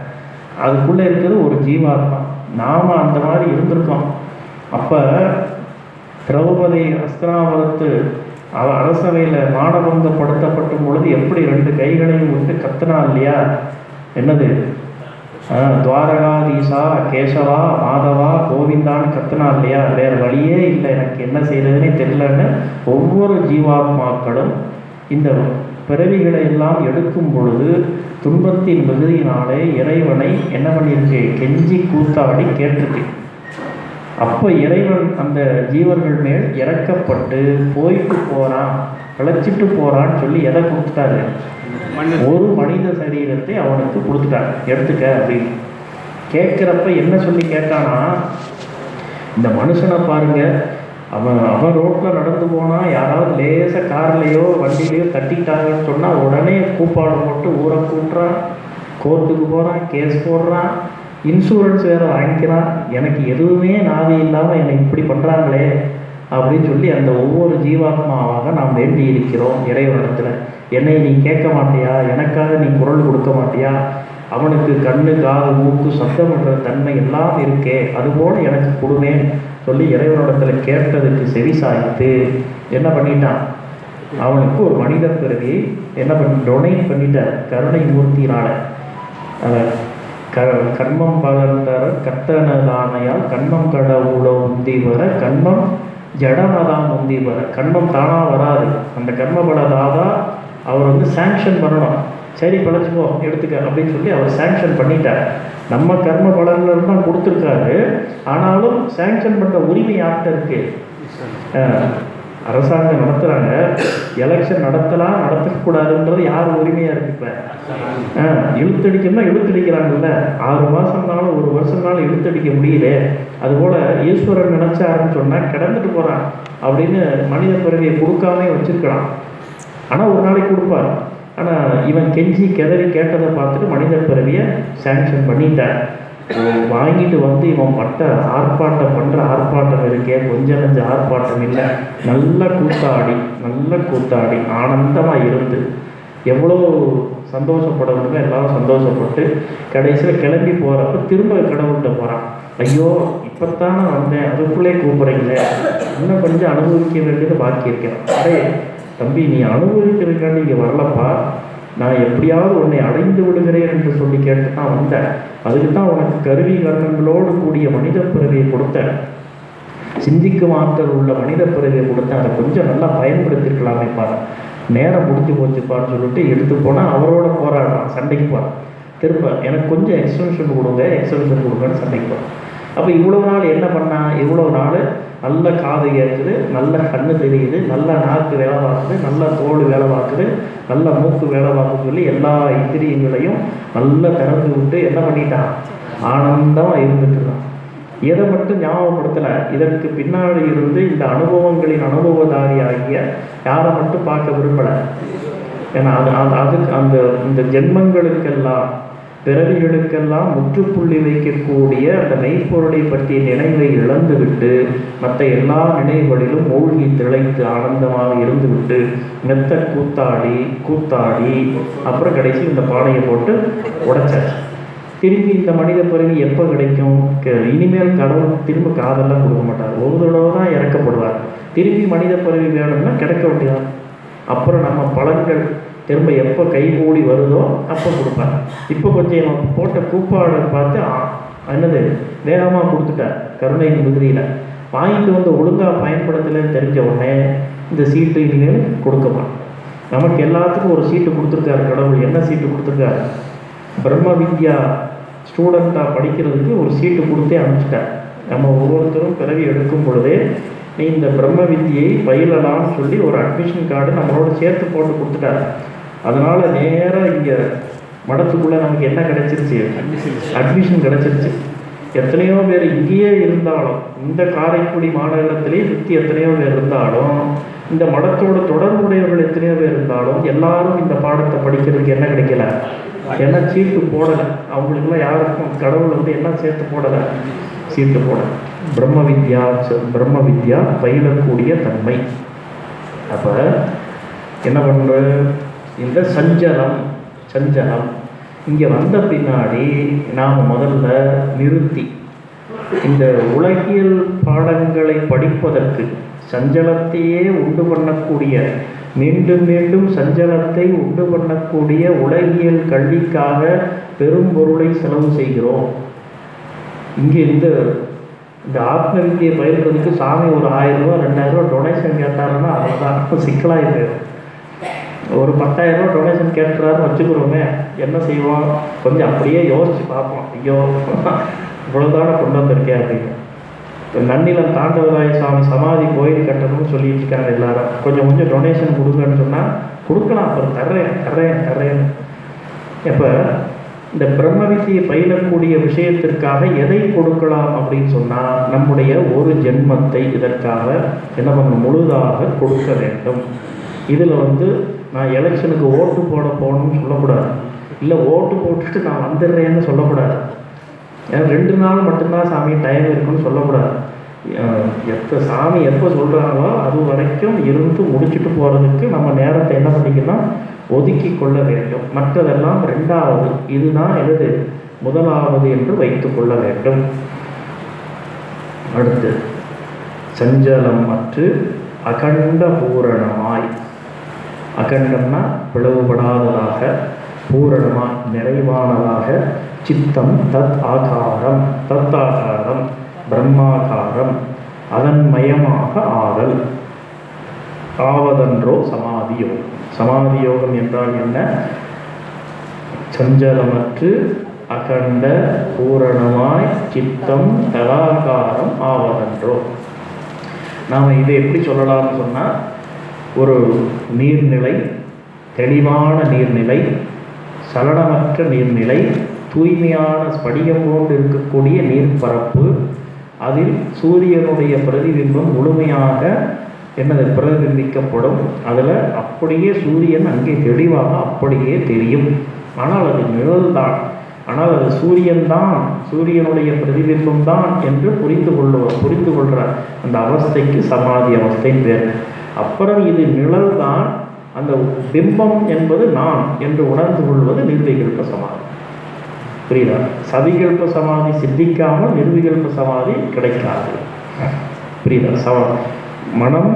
அதுக்குள்ளே இருக்கிறது ஒரு ஜீவாத்மா. நாம் அந்த மாதிரி இருந்திருக்கோம். அப்போ திரௌபதி அஸ்திராவரத்து அவ அரசவையில் மானபங்கப்படுத்தப்படும் பொழுது எப்படி ரெண்டு கைகளையும் விட்டு கத்துனா இல்லையா? என்னது? துவாரகாதீசா கேசவா மாதவா கோவிந்தான்னு கத்துனா இல்லையா? வேற வழியே இல்லை. எனக்கு என்ன செய்கிறதுனே தெரிலன்னு ஒவ்வொரு ஜீவாத்மாக்களும் இந்த பிறவிகளை எல்லாம் எடுக்கும் பொழுது துன்பத்தின் மிகுதியினாலே இறைவனை என்ன பண்ணியிருக்கு? கெஞ்சி கூத்தாடி கேட்டிருக்கு. அப்போ இறைவன் அந்த ஜீவர்கள் மேல் இறக்கப்பட்டு போயிட்டு போகிறான் பிழைச்சிட்டு போகிறான்னு சொல்லி எதை கொடுத்துட்டாரு? ஒரு மனித சரீரத்தை அவனுக்கு கொடுத்துட்டாங்க. எடுத்துக்க அப்படின்னு. கேட்குறப்ப என்ன சொல்லி கேட்டானா இந்த மனுஷனை பாருங்க. அவன் அவன் ரோட்டில் நடந்து போனால் யாராவது லேசாக கார்லேயோ வண்டியிலையோ தட்டிட்டாங்கன்னு சொன்னால் உடனே கூப்பாடு போட்டு ஊரை கூட்டுறான் கோர்ட்டுக்கு போகிறான் கேஸ் போடுறான் இன்சூரன்ஸ் வேறு வாங்கிக்கிறான். எனக்கு எதுவுமே நாதி இல்லாமல் என்னை இப்படி பண்ணுறாங்களே அப்படின்னு சொல்லி அந்த ஒவ்வொரு ஜீவாத்மாவாக நாம் வேண்டி இருக்கிறோம் இறைவனத்தில் என்னை நீ கேட்க மாட்டியா? எனக்காக நீ குரல் கொடுக்க மாட்டியா? அவனுக்கு கண்ணு காது மூக்கு சத்தம்ன்ற தன்மை எல்லாம் இருக்கே. அதுபோல் எனக்கு கொடுவேன் சொல்லி இறைவனிடத்தில் கேட்டதுக்கு செவி சாய்த்து என்ன பண்ணிட்டான்? அவனுக்கு ஒரு மனித பிறவி என்ன பண்ணி டொனேட் பண்ணிட்டார். கருணை மூர்த்தினால க கர்மம் பலர்ந்தர கட்டணதானையால் கண்மம் கடவுளோ உந்தி வர கண்மம் ஜடமதான் உந்தி வர. கண்மம் தானாக வராது. அந்த கர்மபல தாதா அவர் வந்து சேங்ஷன் பண்ணணும். சரி பழச்சிப்போ எடுத்துக்க அப்படின்னு சொல்லி அவர் சேங்ஷன் பண்ணிட்டார். நம்ம கர்ம பலன்கள் தான் கொடுத்துருக்காரு. ஆனாலும் சேங்ஷன் பண்ணுற உரிமை யார்கிட்ட இருக்கு? அரசாங்கம் நடத்துகிறாங்க எலெக்ஷன் நடத்தலாம் நடத்தக்கூடாதுன்றது யார் உரிமையாக இருக்கு இப்போ? இழுத்தடிக்கணும்னா இழுத்தடிக்கிறாங்கல்ல. ஆறு மாதம்னாலும் ஒரு வருஷம்னாலும் இழுத்தடிக்க முடியல. அதுபோல் ஈஸ்வரன் நினச்சாருன்னு சொன்னால் கிடந்துட்டு போகிறான் அப்படின்னு மனித பிறவியை கொடுக்காம வச்சுருக்கலாம் ஆனால் ஒரு நாளைக்கு கொடுப்பார். ஆனால் இவன் கெஞ்சி கெதறி கேட்டதை பார்த்துட்டு மனித பிறவியை சேங்ஷன் பண்ணிட்டான் வாங்கிட்டு வந்து இவன் பட்ட ஆர்ப்பாட்டம் பண்ணுற ஆர்ப்பாட்டம் இருக்கே கொஞ்சம் நஞ்ச ஆர்ப்பாட்டம் இல்லை. நல்ல கூத்தாடி நல்ல கூத்தாடி ஆனந்தமாக இருந்து எவ்வளோ சந்தோஷப்படணுமோ எல்லாரும் சந்தோஷப்பட்டு கடைசியில் கிளம்பி போகிறப்ப திரும்ப கடவுள்கிட்ட போகிறான் ஐயோ இப்போத்தானே வந்தேன் அதுக்குள்ளே கூப்பிட்றீங்களே. இன்னும் கொஞ்சம் அனுபவிக்க வேண்டியது பாக்கி இருக்கிறேன் அடே தம்பி நீ அனுபவிக்கிறதுக்காண்டி இங்கே வரலப்பா. நான் எப்படியாவது உன்னை அடைந்து விடுகிறேன் என்று சொல்லி கேட்டு தான் வந்தேன். அதுக்கு தான் உனக்கு கருவி கரணங்களோடு கூடிய மனித பிறவியை கொடுத்தேன். சிந்திக்கும் ஆற்றல் உள்ள மனித பிறவியை கொடுத்தேன். அதை கொஞ்சம் நல்லா பயன்படுத்திருக்கலாமே பாரு. நேரம் முடிஞ்சு போச்சுப்பான்னு சொல்லிட்டு எடுத்து போனால் அவரோட போராடுறான். சண்டைக்கு போகிறான் திரும்ப எனக்கு கொஞ்சம் எக்ஸ்டென்ஷன் கொடுங்க எக்ஸ்டென்ஷன் கொடுங்கன்னு சண்டைக்கு போகிறான் அப்போ இவ்வளோ நாள் என்ன பண்ணால் இவ்வளோ நாள் நல்ல காது கேட்குது நல்ல கண்ணு தெரியுது நல்ல நாக்கு வேலை பார்க்குது நல்ல தோல் வேலை பார்க்குது நல்ல மூக்கு வேலை பார்க்குன்னு சொல்லி எல்லா இந்திரியங்களையும் நல்லா திறந்து விட்டு என்ன பண்ணிட்டான்? ஆனந்தமாக இருந்துட்டு இருந்தான். மட்டும் ஞாபகப்படுத்தலை இதற்கு பின்னாடி இருந்து இந்த அனுபவங்களின் அனுபவதாரி ஆகிய யாரை மட்டும் பார்க்க விரும்பலை? ஏன்னா அது அது அதுக்கு அந்த இந்த ஜென்மங்களுக்கெல்லாம் பிறவிகளுக்கெல்லாம் முற்றுப்புள்ளி வைக்கக்கூடிய அந்த மெய்ப்பொருளை பற்றிய நினைவை இழந்துவிட்டு மற்ற எல்லா நினைவுகளிலும் மூழ்கி திளைத்து ஆனந்தமாக இருந்துவிட்டு மெத்த கூத்தாடி கூத்தாடி அப்புறம் கடைசி இந்த பானையை போட்டு உடைச்சாச்சு. திரும்பி இந்த மனித பிறவி எப்போ கிடைக்கும்? இனிமேல் கடவுள் திரும்ப காதெல்லாம் கொடுக்க மாட்டார். ஒரு தடவை தான் இறக்கப்படுவார். திரும்பி மனித பிறவி வேணும்னா கிடைக்க வேண்டியதான் அப்புறம் நம்ம பலன்கள் திரும்ப எப்போ கை கூடி வருதோ அப்போ கொடுப்பார் இப்போ கொஞ்சம் போட்ட கூப்பாடை பார்த்து என்னது? வேகமாக கொடுத்துட்டார் கருணை மிகுதியில் வாங்கிட்டு வந்து ஒழுங்காக பயன்படுத்தலைன்னு தெரிஞ்ச உடனே இந்த சீட்டு இனிமேல் கொடுக்கப்பான் நமக்கு எல்லாத்துக்கும் ஒரு சீட்டு கொடுத்துருக்காரு கடவுள். என்ன சீட்டு கொடுத்துருக்காரு? பிரம்ம வித்யா ஸ்டூடெண்ட்டாக படிக்கிறதுக்கு ஒரு சீட்டு கொடுத்தே அனுப்பிச்சிட்டார். நம்ம ஒவ்வொருத்தரும் பிறவி எடுக்கும் பொழுதே நீ இந்த பிரம்ம வித்தியை பயிலலாம்னு சொல்லி ஒரு அட்மிஷன் கார்டு நம்மளோட சேர்த்து போட்டு கொடுத்துட்டார். அதனால் நேராக இங்கே மடத்துக்குள்ளே நமக்கு என்ன கிடைச்சிருச்சு? அட்மிஷன் கிடைச்சிருச்சு. எத்தனையோ பேர் இங்கேயே இருந்தாலும் இந்த காரைக்குடி மாநகரத்திலே சுற்றி எத்தனையோ பேர் இருந்தாலும் இந்த மடத்தோட தொடர்புடையவர்கள் எத்தனையோ பேர் இருந்தாலும் எல்லாரும் இந்த பாடத்தை படிக்கிறதுக்கு என்ன கிடைக்கல? என்ன சீட்டு போடலை. அவங்களுக்குலாம் யாருக்கும் கடவுள் வந்து என்ன சேர்த்து போடலை? சீட்டு போடலை. பிரம்ம வித்யா பிரம்ம வித்யா பயிலக்கூடிய தன்மை. அப்போ என்ன பண்ணுற இந்த சஞ்சலம் சஞ்சலம் இங்கே வந்த பின்னாடி நாம் முதல்ல நிறுத்தி. இந்த உலகியல் பாடங்களை படிப்பதற்கு சஞ்சலத்தையே உண்டு பண்ணக்கூடிய மீண்டும் மீண்டும் சஞ்சலத்தை உண்டு பண்ணக்கூடிய உலகியல் கல்விக்காக பெரும் பொருளை செலவு செய்கிறோம். இங்கே இந்த இந்த ஆத்ம வித்தியை பயில்றதுக்கு சாமி ஒரு ஆயிரம் ரூபா ரெண்டாயிரம் ரூபா டொனேஷன் கேட்டாருன்னா அவ்வளோதான் சிக்கலாயிருக்கு. ஒரு பத்தாயிரம் ரூபா டொனேஷன் கேட்டுறாருன்னு வச்சுக்கிறோமே என்ன செய்வோம்? கொஞ்சம் அப்படியே யோசிச்சு பார்ப்போம். ஐயோ இவ்வளோதான கொண்டு வந்திருக்கேன் அப்படின்னு. இப்போ நன்னிலம் தாண்டவராய சாமி சமாதி கோயில் கட்டணும்னு சொல்லிட்டு இருக்காங்க எல்லாரும். கொஞ்சம் கொஞ்சம் டொனேஷன் கொடுங்கன்னு சொன்னால் கொடுக்கலாம் அப்புறம் தர்றேன் தர்றேன் தர்றேன் இப்போ இந்த பிரம்ம வித்தியை பயிலக்கூடிய விஷயத்திற்காக எதை கொடுக்கலாம் அப்படின்னு சொன்னால் நம்முடைய ஒரு ஜென்மத்தை இதற்காக என்ன பண்ண முழுதாக கொடுக்க வேண்டும். இதில் வந்து நான் எலெக்ஷனுக்கு ஓட்டு போட போகணும்னு சொல்லக்கூடாது. இல்லை ஓட்டு போட்டுட்டு நான் வந்துடுறேன்னு சொல்லக்கூடாது. ஏன்னா ரெண்டு நாள் மட்டும்தான் சாமி டைம் இருக்குன்னு சொல்லக்கூடாது. எப்போ சாமி எப்போ சொல்கிறாங்களோ அது வரைக்கும் இருந்து முடிச்சுட்டு போகிறதுக்கு நம்ம நேரத்தை என்ன பண்ணிக்கணும் ஒதுக்கி கொள்ள வேண்டும். மற்றதெல்லாம் ரெண்டாவது இதுதான் எழுது முதலாவது என்று வைத்து கொள்ள வேண்டும். அடுத்து சஞ்சலம் அற்று அகண்ட பூரணமாய். அகண்டம்னா பிளவுபடாததாக பூரணமா நிறைவானதாக சித்தம் தத் ஆகாரம் தத் ஆகாரம் பிரம்மாகாரம் அதன் மயமாக ஆதல். ஆவதன்றோ சமாதி யோகம் சமாதி யோகம் என்றால் என்ன? சஞ்சலமற்று அகண்ட பூரணமாய் சித்தம் தலாகாரம் ஆவதன்றோ. நாம் இதை எப்படி சொல்லலாம்னு சொன்னால் ஒரு நீர்நிலை தெளிவான நீர்நிலை சலனமற்ற நீர்நிலை தூய்மையான ஸ்படிகம் போன்று இருக்கக்கூடிய நீர்ப்பரப்பு அதில் சூரியனுடைய பிரதிபிம்பம் முழுமையாக என்னது பிரதிபிம்பிக்கப்படும். அதில் அப்படியே சூரியன் அங்கே தெளிவாக அப்படியே தெரியும். ஆனால் அது நிழல் தான் ஆனால் அது சூரியன்தான். சூரியனுடைய பிரதிபிம்பம் தான் என்று புரிந்து கொள்ளுவோம் புரிந்து கொள்கிற அந்த அவஸ்தைக்கு சமாதி அவஸ்தை பேர். அப்புறம் இது நிழல் தான் அந்த பிம்பம் என்பது நான் என்று உணர்ந்து கொள்வது நிர்விகல்ப சமாதி. புரியுதா? சதிகல்ப சமாதி சித்திக்காமல் நிர்விகல்ப சமாதி கிடைக்காது. புரியுதா? சவ மனம்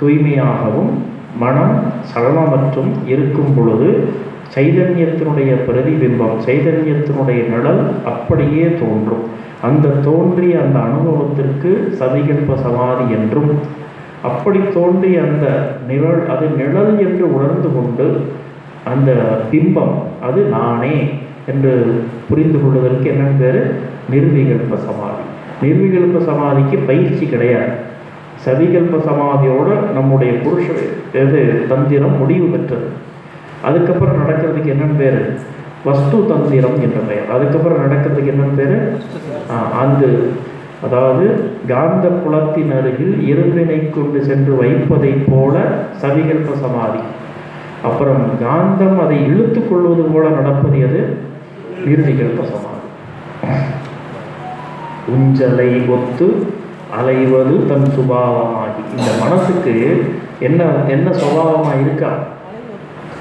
தூய்மையாகவும் மனம் சலனமற்றும் இருக்கும் பொழுது சைதன்யத்தினுடைய பிரதிபிம்பம் சைதன்யத்தினுடைய நிழல் அப்படியே தோன்றும். அந்த தோன்றிய அந்த அனுபவத்திற்கு சதிகல்ப சமாதி என்றும் அப்படி தோன்றிய அந்த நிழல் அது நிழல் என்று உணர்ந்து கொண்டு அந்த பிம்பம் அது நானே என்று புரிந்து கொள்வதற்கு என்னென்னு பேர்? நிர்விகல்ப சமாதி. நிர்விகல்ப சமாதிக்கு பயிற்சி கிடையாது. சவிகல்ப சமாதியோட நம்முடைய புருஷ இது தந்திரம் முடிவு பெற்றது. அதுக்கப்புறம் நடக்கிறதுக்கு என்னென்னு பேர்? வஸ்து தந்திரம் என்ற பெயர். அதுக்கப்புறம் நடக்கிறதுக்கு என்னென்னு பேர்? அந்த. அதாவது காந்த புலத்தின் அருகில் இரும்பினை கொண்டு சென்று வைப்பதைப் போல சவிகல்ப சமாதி அப்புறம் காந்தம் அதை இழுத்து கொள்வது போல நடப்பது எது? இறுதிகல்ப சமாதி உஞ்சலை ஒத்து அலைவது தன் சுபாவமாகி. இந்த மனசுக்கு என்ன என்ன சுபாவமாக இருக்கா?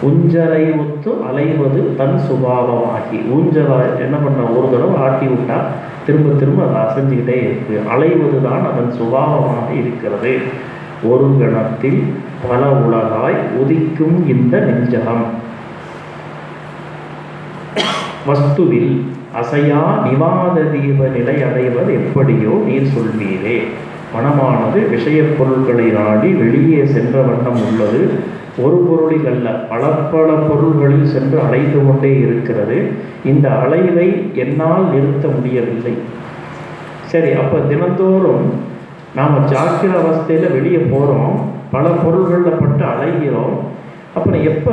உஞ்சலை ஒத்து அலைவது தன் சுபாவமாகி. ஊஞ்சலை என்ன பண்ண? ஒரு தடவை ஆட்டி விட்டா திரும்ப திரும்ப அதை அசைஞ்சுக்கிட்டே இருக்கு. அலைவது தான் அதன் சுபாவமாக இருக்கிறது. ஒரு கணத்தில் பல உலகாய் உதிக்கும் இந்த நெஞ்சகம். வஸ்துவில் அசையா நிவாத தீப நிலை அடைவது எப்படியோ நீர் சொல்வீரே. மனமானது விஷயப் பொருட்களை நாடி வெளியே சென்ற வண்ணம் உள்ளது. ஒரு பொருளில் அல்ல பல பல பொருள்களில் சென்று அலைந்து கொண்டே இருக்கிறது. இந்த அலைவை என்னால் நிறுத்த முடியவில்லை. சரி அப்போ தினந்தோறும் நாம் ஜாக்கிர அவஸ்தையில் வெளியே போகிறோம் பல பொருள்களில் பட்டு அலைகிறோம். அப்புறம் எப்போ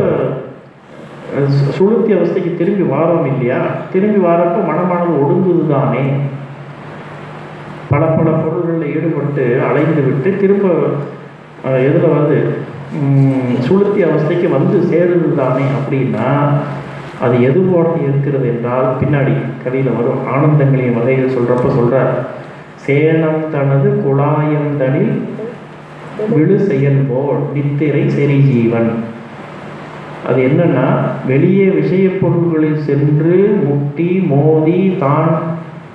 சு- சுளுத்தி அவஸ்தைக்கு திரும்பி வாரோம் இல்லையா? திரும்பி வாரப்போ மனமானது ஒடுங்குது தானே பல பல பொருள்களில் ஈடுபட்டு அலைந்து விட்டு திரும்ப எதில் வந்து சுளுத்தி அவஸ்தைக்கு வந்து சேருது தானே அப்படின்னா அது எது போல இருக்கிறது என்றால் பின்னாடி கதையில் வரும் ஆனந்தங்களின் வகையில் சொல்கிறப்ப சொல்கிறார் சேனம் தனது குழாயம் தனில் விழு செயல்போல் நித்திரை செறி ஜீவன். அது என்னன்னா வெளியே விஷய பொருள்களில் சென்று முட்டி மோதி தான்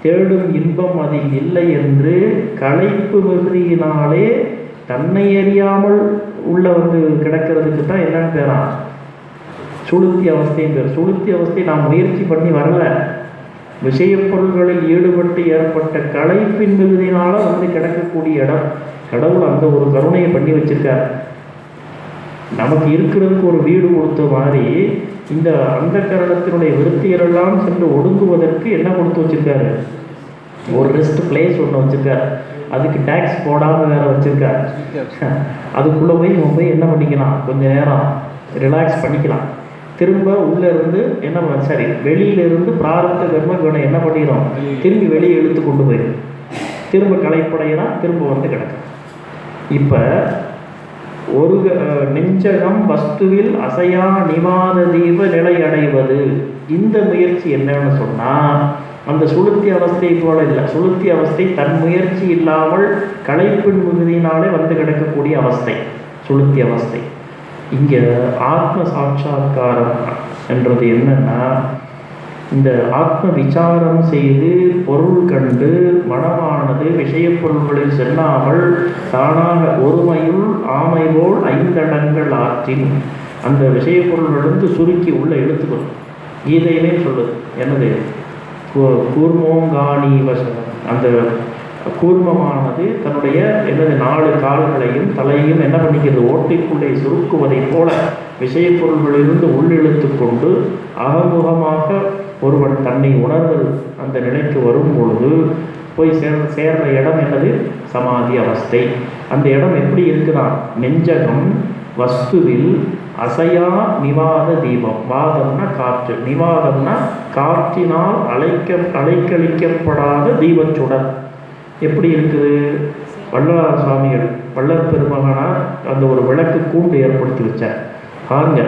தேடும் இன்பம் அதில் இல்லை என்று களைப்பு மிகுதியினாலே தன்னை அறியாமல் உள்ள வந்து கிடக்கிறதுக்கு தான் என்னன்னு பேரா சுளுத்தி அவஸ்தையும் பேர். சுளுத்தி அவஸ்தை நாம் முயற்சி பண்ணி வரல விஷயப்பொருள்களில் ஈடுபட்டு ஏற்பட்ட களைப்பின் மிகுதினால வந்து கிடக்கக்கூடிய இடம். கடவுள் அந்த ஒரு கருணையை பண்ணி வச்சிருக்கார். நமக்கு இருக்கிறதுக்கு ஒரு வீடு கொடுத்த மாதிரி இந்த அந்த கரணத்தினுடைய விருத்திகளெல்லாம் சென்று ஒடுங்குவதற்கு என்ன கொடுத்து வச்சிருக்காரு? ஒரு ரெஸ்ட் பிளேஸ் ஒன்று வச்சிருக்காரு. அதுக்கு டேக்ஸ் போடாமல் வேற வச்சிருக்காரு. அதுக்குள்ளே போய் இவன் போய் என்ன பண்ணிக்கலாம்? கொஞ்சம் நேரம் ரிலாக்ஸ் பண்ணிக்கலாம். திரும்ப உள்ளே இருந்து என்ன பண்ண சரி வெளியிலிருந்து பிராரத்த பிராரப்த கர்ம குணம் என்ன பண்ணிடும் திரும்பி வெளியே இழுத்து கொண்டு போயிடும் திரும்ப களைப்படையினா திரும்ப வந்து கிடக்கும். இப்போ ஒரு நெஞ்சகம் வஸ்துவில் அசையா நிவாத தீப நிலை அடைவது இந்த முயற்சி என்னன்னு சொன்னால் அந்த சுளுத்தி அவஸ்தை போல இல்லை. சுளுத்தி அவஸ்தை தன் முயற்சி இல்லாமல் களைப்பின் மிகுதியினாலே வந்து கிடக்கக்கூடிய அவஸ்தை. சுளுத்தி அவஸ்தை. இங்கே ஆத்ம சாட்சா்காரம் என்றது என்னன்னா இந்த ஆத்ம விசாரம் செய்து பொருள் கண்டு மனமானது விஷயப்பொருள்களில் செல்லாமல் தானாக ஒருமையுள் ஆமை போல் ஐந்தடங்கள் ஆற்றின் அந்த விஷயப்பொருளிலிருந்து சுருக்கி உள்ள எடுத்துக்கணும் கீதையிலே சொல்லுது என்னது? கூர்மோங்காணி வசனம் அந்த கூர்மமானது தன்னுடைய எனது நாலு கால்களையும் தலையையும் என்ன பண்ணிக்கிறது? ஓட்டைக்குள்ளே சுருக்குவதைப் போல விஷயப்பொருள்களிலிருந்து உள்ளிழுத்து கொண்டு அகமுகமாக ஒருவன் தன்னை உணர்தல் அந்த நிலைக்கு வரும் பொழுது போய் சேர் சேர்ந்த இடம் என்னது? சமாதி அவஸ்தை. அந்த இடம் எப்படி இருக்குதான் நெஞ்சகம் வஸ்துவில் அசையா நிவாத தீபம். வாதம்னா காற்று. நிவாதம்னா காற்றினால் அழைக்க அலைக்கழிக்கப்படாத தீபச்சுடர். எப்படி இருக்குது? வள்ளலார் சுவாமிகள் வள்ளல் பெருமகனார் அந்த ஒரு விளக்கு கூண்டு ஏற்படுத்தி வச்சார். பாருங்க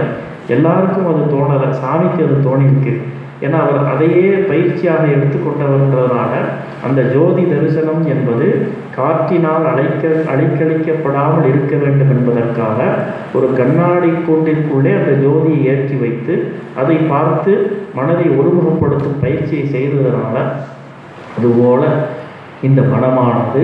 எல்லாருக்கும் அது தோணலை. சாமிக்கு அது தோணியிருக்கு ஏன்னா அவர் அதையே பயிற்சியாக எடுத்துக்கொண்டவர்கிறதுனால அந்த ஜோதி தரிசனம் என்பது காற்றினால் அழைக்க அழைக்கழிக்கப்படாமல் இருக்க வேண்டும் என்பதற்காக ஒரு கண்ணாடி கூண்டிற்குள்ளே அந்த ஜோதியை ஏற்றி வைத்து அதை பார்த்து மனதை ஒருமுகப்படுத்தும் பயிற்சியை செய்ததுனால அதுபோல இந்த மனமானது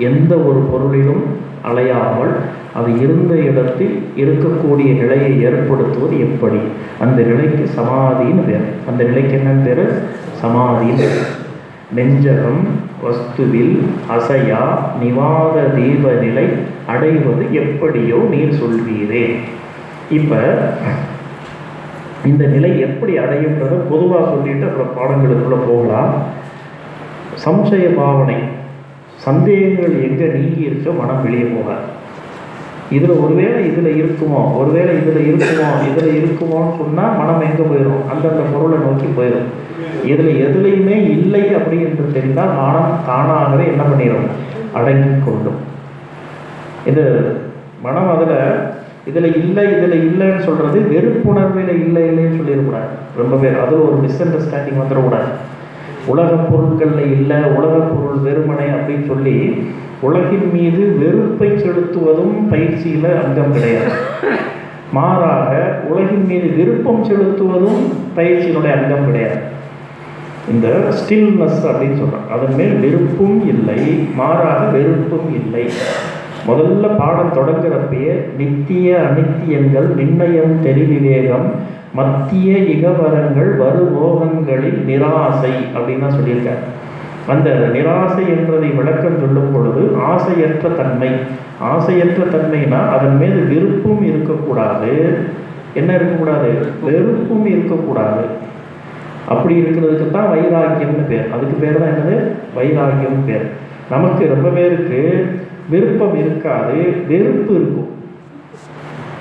எந்த ஒரு பொருளிலும் அலையாமல் அது இருந்த இடத்தில் இருக்கக்கூடிய நிலையை ஏற்படுத்துவது எப்படி? அந்த நிலைக்கு சமாதின்னு பேர். அந்த நிலைக்கு என்னன்னு பேர்? சமாதின்னு நெஞ்சகம் வஸ்துவில் அசையா நிவார தீப நிலை அடைவது எப்படியோ நீர் சொல்வீரே. இப்போ இந்த நிலை எப்படி அடையுன்றதை பொதுவாக சொல்லிட்டு அப்புறம் பாடங்களுக்குள்ளே போகலாம். சம்சய பாவனை. சந்தேகங்கள் எங்கே நீங்கி இருக்க மனம் வெளியே போகாது. இதில் ஒருவேளை இதில் இருக்குமோ? ஒருவேளை இதில் இருக்குமோ? இதில் இருக்குமோன்னு சொன்னால் மனம் எங்கே போயிடும் அந்தந்த பொருளை நோக்கி போயிடும் இதில் எதுலையுமே இல்லை அப்படி என்று தெரிந்தால் மனம் தானாகவே என்ன பண்ணிடும் அடங்கி கொள்ளும். இது மனம் அதில் இதில் இல்லை இதில் இல்லைன்னு சொல்கிறது வெறுப்புணர்வில் இல்லை இல்லைன்னு சொல்லிடக்கூடாது. ரொம்ப பேர் அது ஒரு மிஸ் அண்டர்ஸ்டாண்டிங் வந்துடக்கூடாது. உலக பொருட்களில் இல்லை உலக பொருள் வெறுமனை அப்படின்னு சொல்லி உலகின் மீது வெறுப்பை செலுத்துவதும் பயிற்சியில் அங்கம் கிடையாது. மாறாக உலகின் மீது விருப்பம் செலுத்துவதும் பயிற்சியினுடைய அங்கம் கிடையாது. இந்த ஸ்டில்னஸ் அப்படின்னு சொல்கிறோம் அதன் மேல் வெறுப்பும் இல்லை மாறாக வெறுப்பும் இல்லை. முதல்ல பாடம் தொடங்குறப்பயே நித்திய அனித்தியங்கள் நிர்ணயம் தெரிவிவேகம் மத்திய இகவரங்கள் வருபோகங்களில் நிராசை அப்படின்னு தான் சொல்லியிருக்காரு. அந்த நிராசை என்றதை விளக்கம் சொல்லும் பொழுது ஆசையற்ற தன்மை. ஆசையற்ற தன்மைனா அதன் மீது விருப்பும் இருக்கக்கூடாது. என்ன இருக்கக்கூடாது? வெறுப்பும் இருக்கக்கூடாது. அப்படி இருக்கிறதுக்கு தான் வைராக்கியம்னு பேர். அதுக்கு பேர் தான் என்னது? வைராக்கியம் பேர். நமக்கு ரொம்ப பேருக்கு விருப்பம் இருக்காது வெறுப்பு இருக்கும்.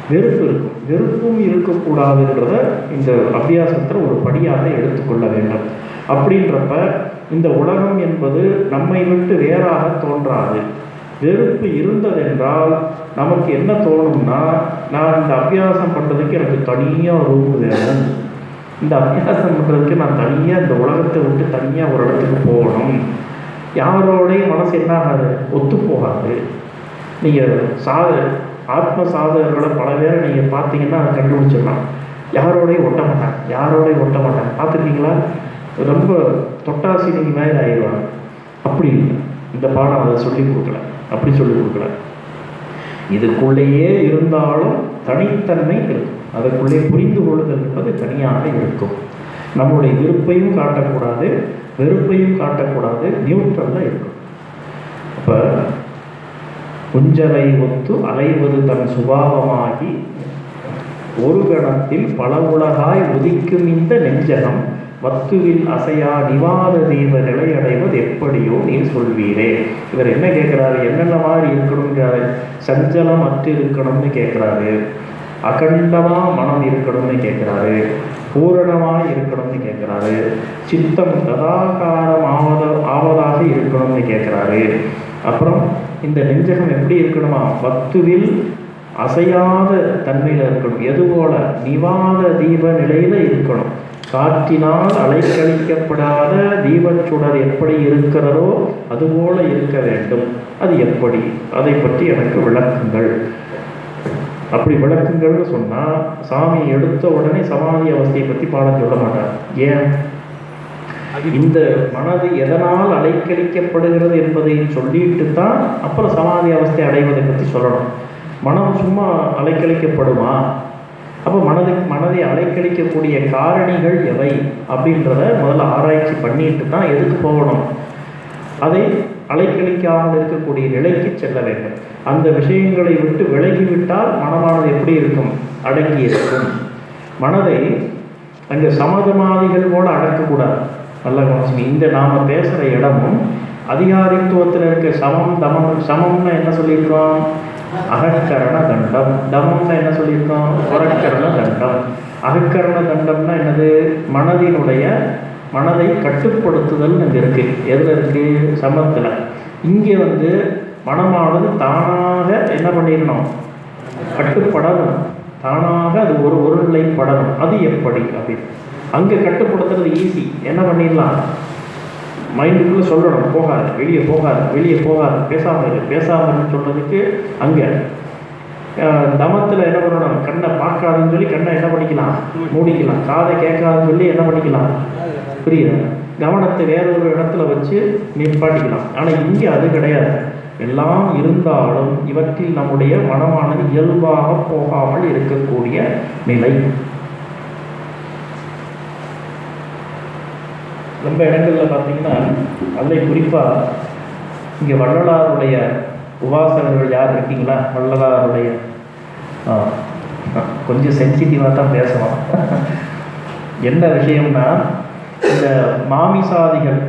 வெறுப்பு இருக்கும். வெறுப்பும் இருக்கக்கூடாதுன்றத இந்த அபியாசத்தில் ஒரு படியாக எடுத்துக்கொள்ள வேண்டும். அப்படின்றப்ப இந்த உலகம் என்பது நம்மை விட்டு வேறாக தோன்றாது. வெறுப்பு இருந்ததென்றால் நமக்கு என்ன தோணும்னா நான் இந்த அபியாசம் பண்ணுறதுக்கு எனக்கு தனியாக ரூம் வேணும். இந்த அபியாசம் பண்ணுறதுக்கு நான் தனியாக இந்த உலகத்தை விட்டு தனியாக ஒரு இடத்துக்கு போகணும். யாரோடையும் மனசு என்ன ஆகாது? ஒத்து போகாது. நீங்கள் சாத ஆத்ம சாதகர்களை பல பேரை நீங்கள் பார்த்தீங்கன்னா அதை கண்டுபிடிச்சிடலாம். யாரோடையும் ஒட்ட மாட்டாங்க யாரோடையும் ஒட்ட மாட்டாங்க பார்த்துருக்கீங்களா? ரொம்ப தொட்டாசி நீங்கள் மேலே ஆயிடுவாங்க. அப்படி இல்லை. இந்த பாடம் அதை சொல்லி கொடுக்கல. அப்படி சொல்லி கொடுக்கல. இதுக்குள்ளேயே இருந்தாலும் தனித்தன்மை இருக்கும். அதற்குள்ளே புரிந்து கொள்ளுதல் என்பது தனியாக இருக்கும். நம்முடைய விருப்பையும் காட்டக்கூடாது வெறுப்பையும் காட்டக்கூடாது நியூட்ரலில் இருக்கும். இப்போ குஞ்சலை ஒத்து அலைவது தன் சுபாவமாகி ஒரு கணத்தில் பல உலகாய் உதிக்கும் இந்த நெஞ்சகம் வத்துவில் அசையா நிவாத தெய்வ நிலையடைவது எப்படியோ நீ சொல்வீரே. இவர் என்ன கேட்குறாரு? என்னென்ன மாதிரி இருக்கணுங்கிறாரு சஞ்சலம் அற்று இருக்கணும்னு கேட்குறாரு. அகண்டமா மனம் இருக்கணும்னு கேட்குறாரு. பூரணமாக இருக்கணும்னு கேட்குறாரு. சித்தம் ததாகாரம் ஆவத ஆவதாக இருக்கணும்னு கேட்குறாரு. அப்புறம் இந்த நெஞ்சகம் எப்படி இருக்கணுமா? வத்துவில் அசையாத தன்மையில் இருக்கணும். எது போல நிவாத தீப நிலையில இருக்கணும். காற்றினால் அலைக்கழிக்கப்படாத தீபச்சுடர் எப்படி இருக்கிறதோ அதுபோல இருக்க வேண்டும். அது எப்படி? அதை பற்றி எனக்கு விளக்குங்கள். அப்படி விளக்குங்கள்னு சொன்னால் சாமி எடுத்த உடனே சமாதி அவஸ்தையை பற்றி பாடம் சொல்ல மாட்டார். ஏன்? இந்த மனது எதனால் அலைக்கழிக்கப்படுகிறது என்பதை சொல்லிட்டு தான் அப்புறம் சமாதி அவஸ்தை அடைவதை பற்றி சொல்லணும். மனம் சும்மா அலைக்கழிக்கப்படுமா? அப்போ மனது மனதை அலைக்கழிக்கக்கூடிய காரணிகள் எவை அப்படின்றத முதல்ல ஆராய்ச்சி பண்ணிட்டு தான் எதுக்கு போகணும்? அதை அலைக்கழிக்காமல் இருக்கக்கூடிய நிலைக்கு செல்ல வேண்டும். அந்த விஷயங்களை விட்டு விலகிவிட்டால் மனமானது எப்படி இருக்கும்? அடங்கி இருக்கும். மனதை அங்கே சமதமாதிகள் போல அடக்கக்கூடாது. நல்ல கவனிச்சுங்க இந்த நாம் பேசுகிற இடமும் அதிகாரித்துவத்தில் இருக்க சமம் தமம் சமம்னு என்ன சொல்லியிருக்கோம் அகக்கரண தண்டம் தமம்னா என்ன சொல்லியிருக்கோம்? புறக்கரண தண்டம் அகக்கரண தண்டம்னா என்னது? மனதினுடைய மனதை கட்டுப்படுத்துதல் இங்கே இருக்கு. எதில் இருக்கு? சமத்தில். இங்கே வந்து மனமானது தானாக என்ன பண்ணிடணும்? கட்டுப்படணும். தானாக அது ஒரு ஒருநிலைப்படணும் அது எப்படி? அப்படின்னு. அங்கே கட்டுப்படுத்துறது ஈஸி என்ன பண்ணிடலாம்? மைண்டுக்குள்ளே சொல்லணும். போகாது வெளியே போகாது வெளியே போகாது பேசாமல் இரு பேசாமல் சொல்கிறதுக்கு அங்கே தமத்தில் என்ன பண்ணணும்? கண்ணை பார்க்காதுன்னு சொல்லி கண்ணை என்ன பண்ணிக்கலாம்? மூடிக்கலாம். காதை கேட்காதுன்னு சொல்லி என்ன பண்ணிக்கலாம்? புரியுதா? கவனத்தை வேற ஒரு இடத்துல வச்சு நிப்பாட்டிக்கலாம். ஆனால் இங்கே அது கிடையாது. எல்லாம் இருந்தாலும் இவற்றில் நம்முடைய மனமானது இயல்பாக போகாமல் இருக்கக்கூடிய நிலை. ரொம்ப இடங்களில் பார்த்தீங்கன்னா அதில் குறிப்பாக இங்கே வள்ளலாருடைய உபாசகர்கள் யார் இருக்கீங்களா? வள்ளலாருடைய கொஞ்சம் சென்சிட்டிவாக தான் பேசணும். என்ன விஷயம்னா இந்த மாமிசாதிகள்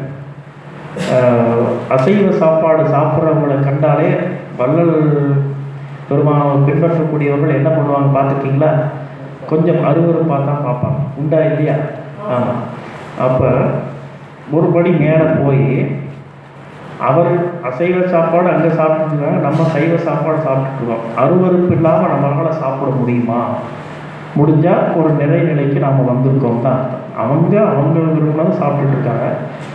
அசைவ சாப்பாடு சாப்பிட்றவங்களை கண்டாலே வள்ளல் பெருமானம் பின்பற்றக்கூடியவர்கள் என்ன பண்ணுவாங்க பார்த்துருக்கீங்களா? கொஞ்சம் அருவருப்பாக தான் பார்ப்பாங்க. உண்டா இல்லையா? ஆமாம் அப்போ ஒரு படி மேலே போய் அவர் அசைவ சாப்பாடு அங்கே சாப்பிட்டுருக்காங்க நம்ம சைவ சாப்பாடு சாப்பிட்டுருக்கோம் அருவருப்பு இல்லாமல் நம்மளால் சாப்பிட முடியுமா? முடிஞ்சால் ஒரு நிறை நிலைக்கு நாம் வந்திருக்கோம் தான். அவங்க அவங்க விரும்பினதை சாப்பிட்டுட்டு இருக்காங்க.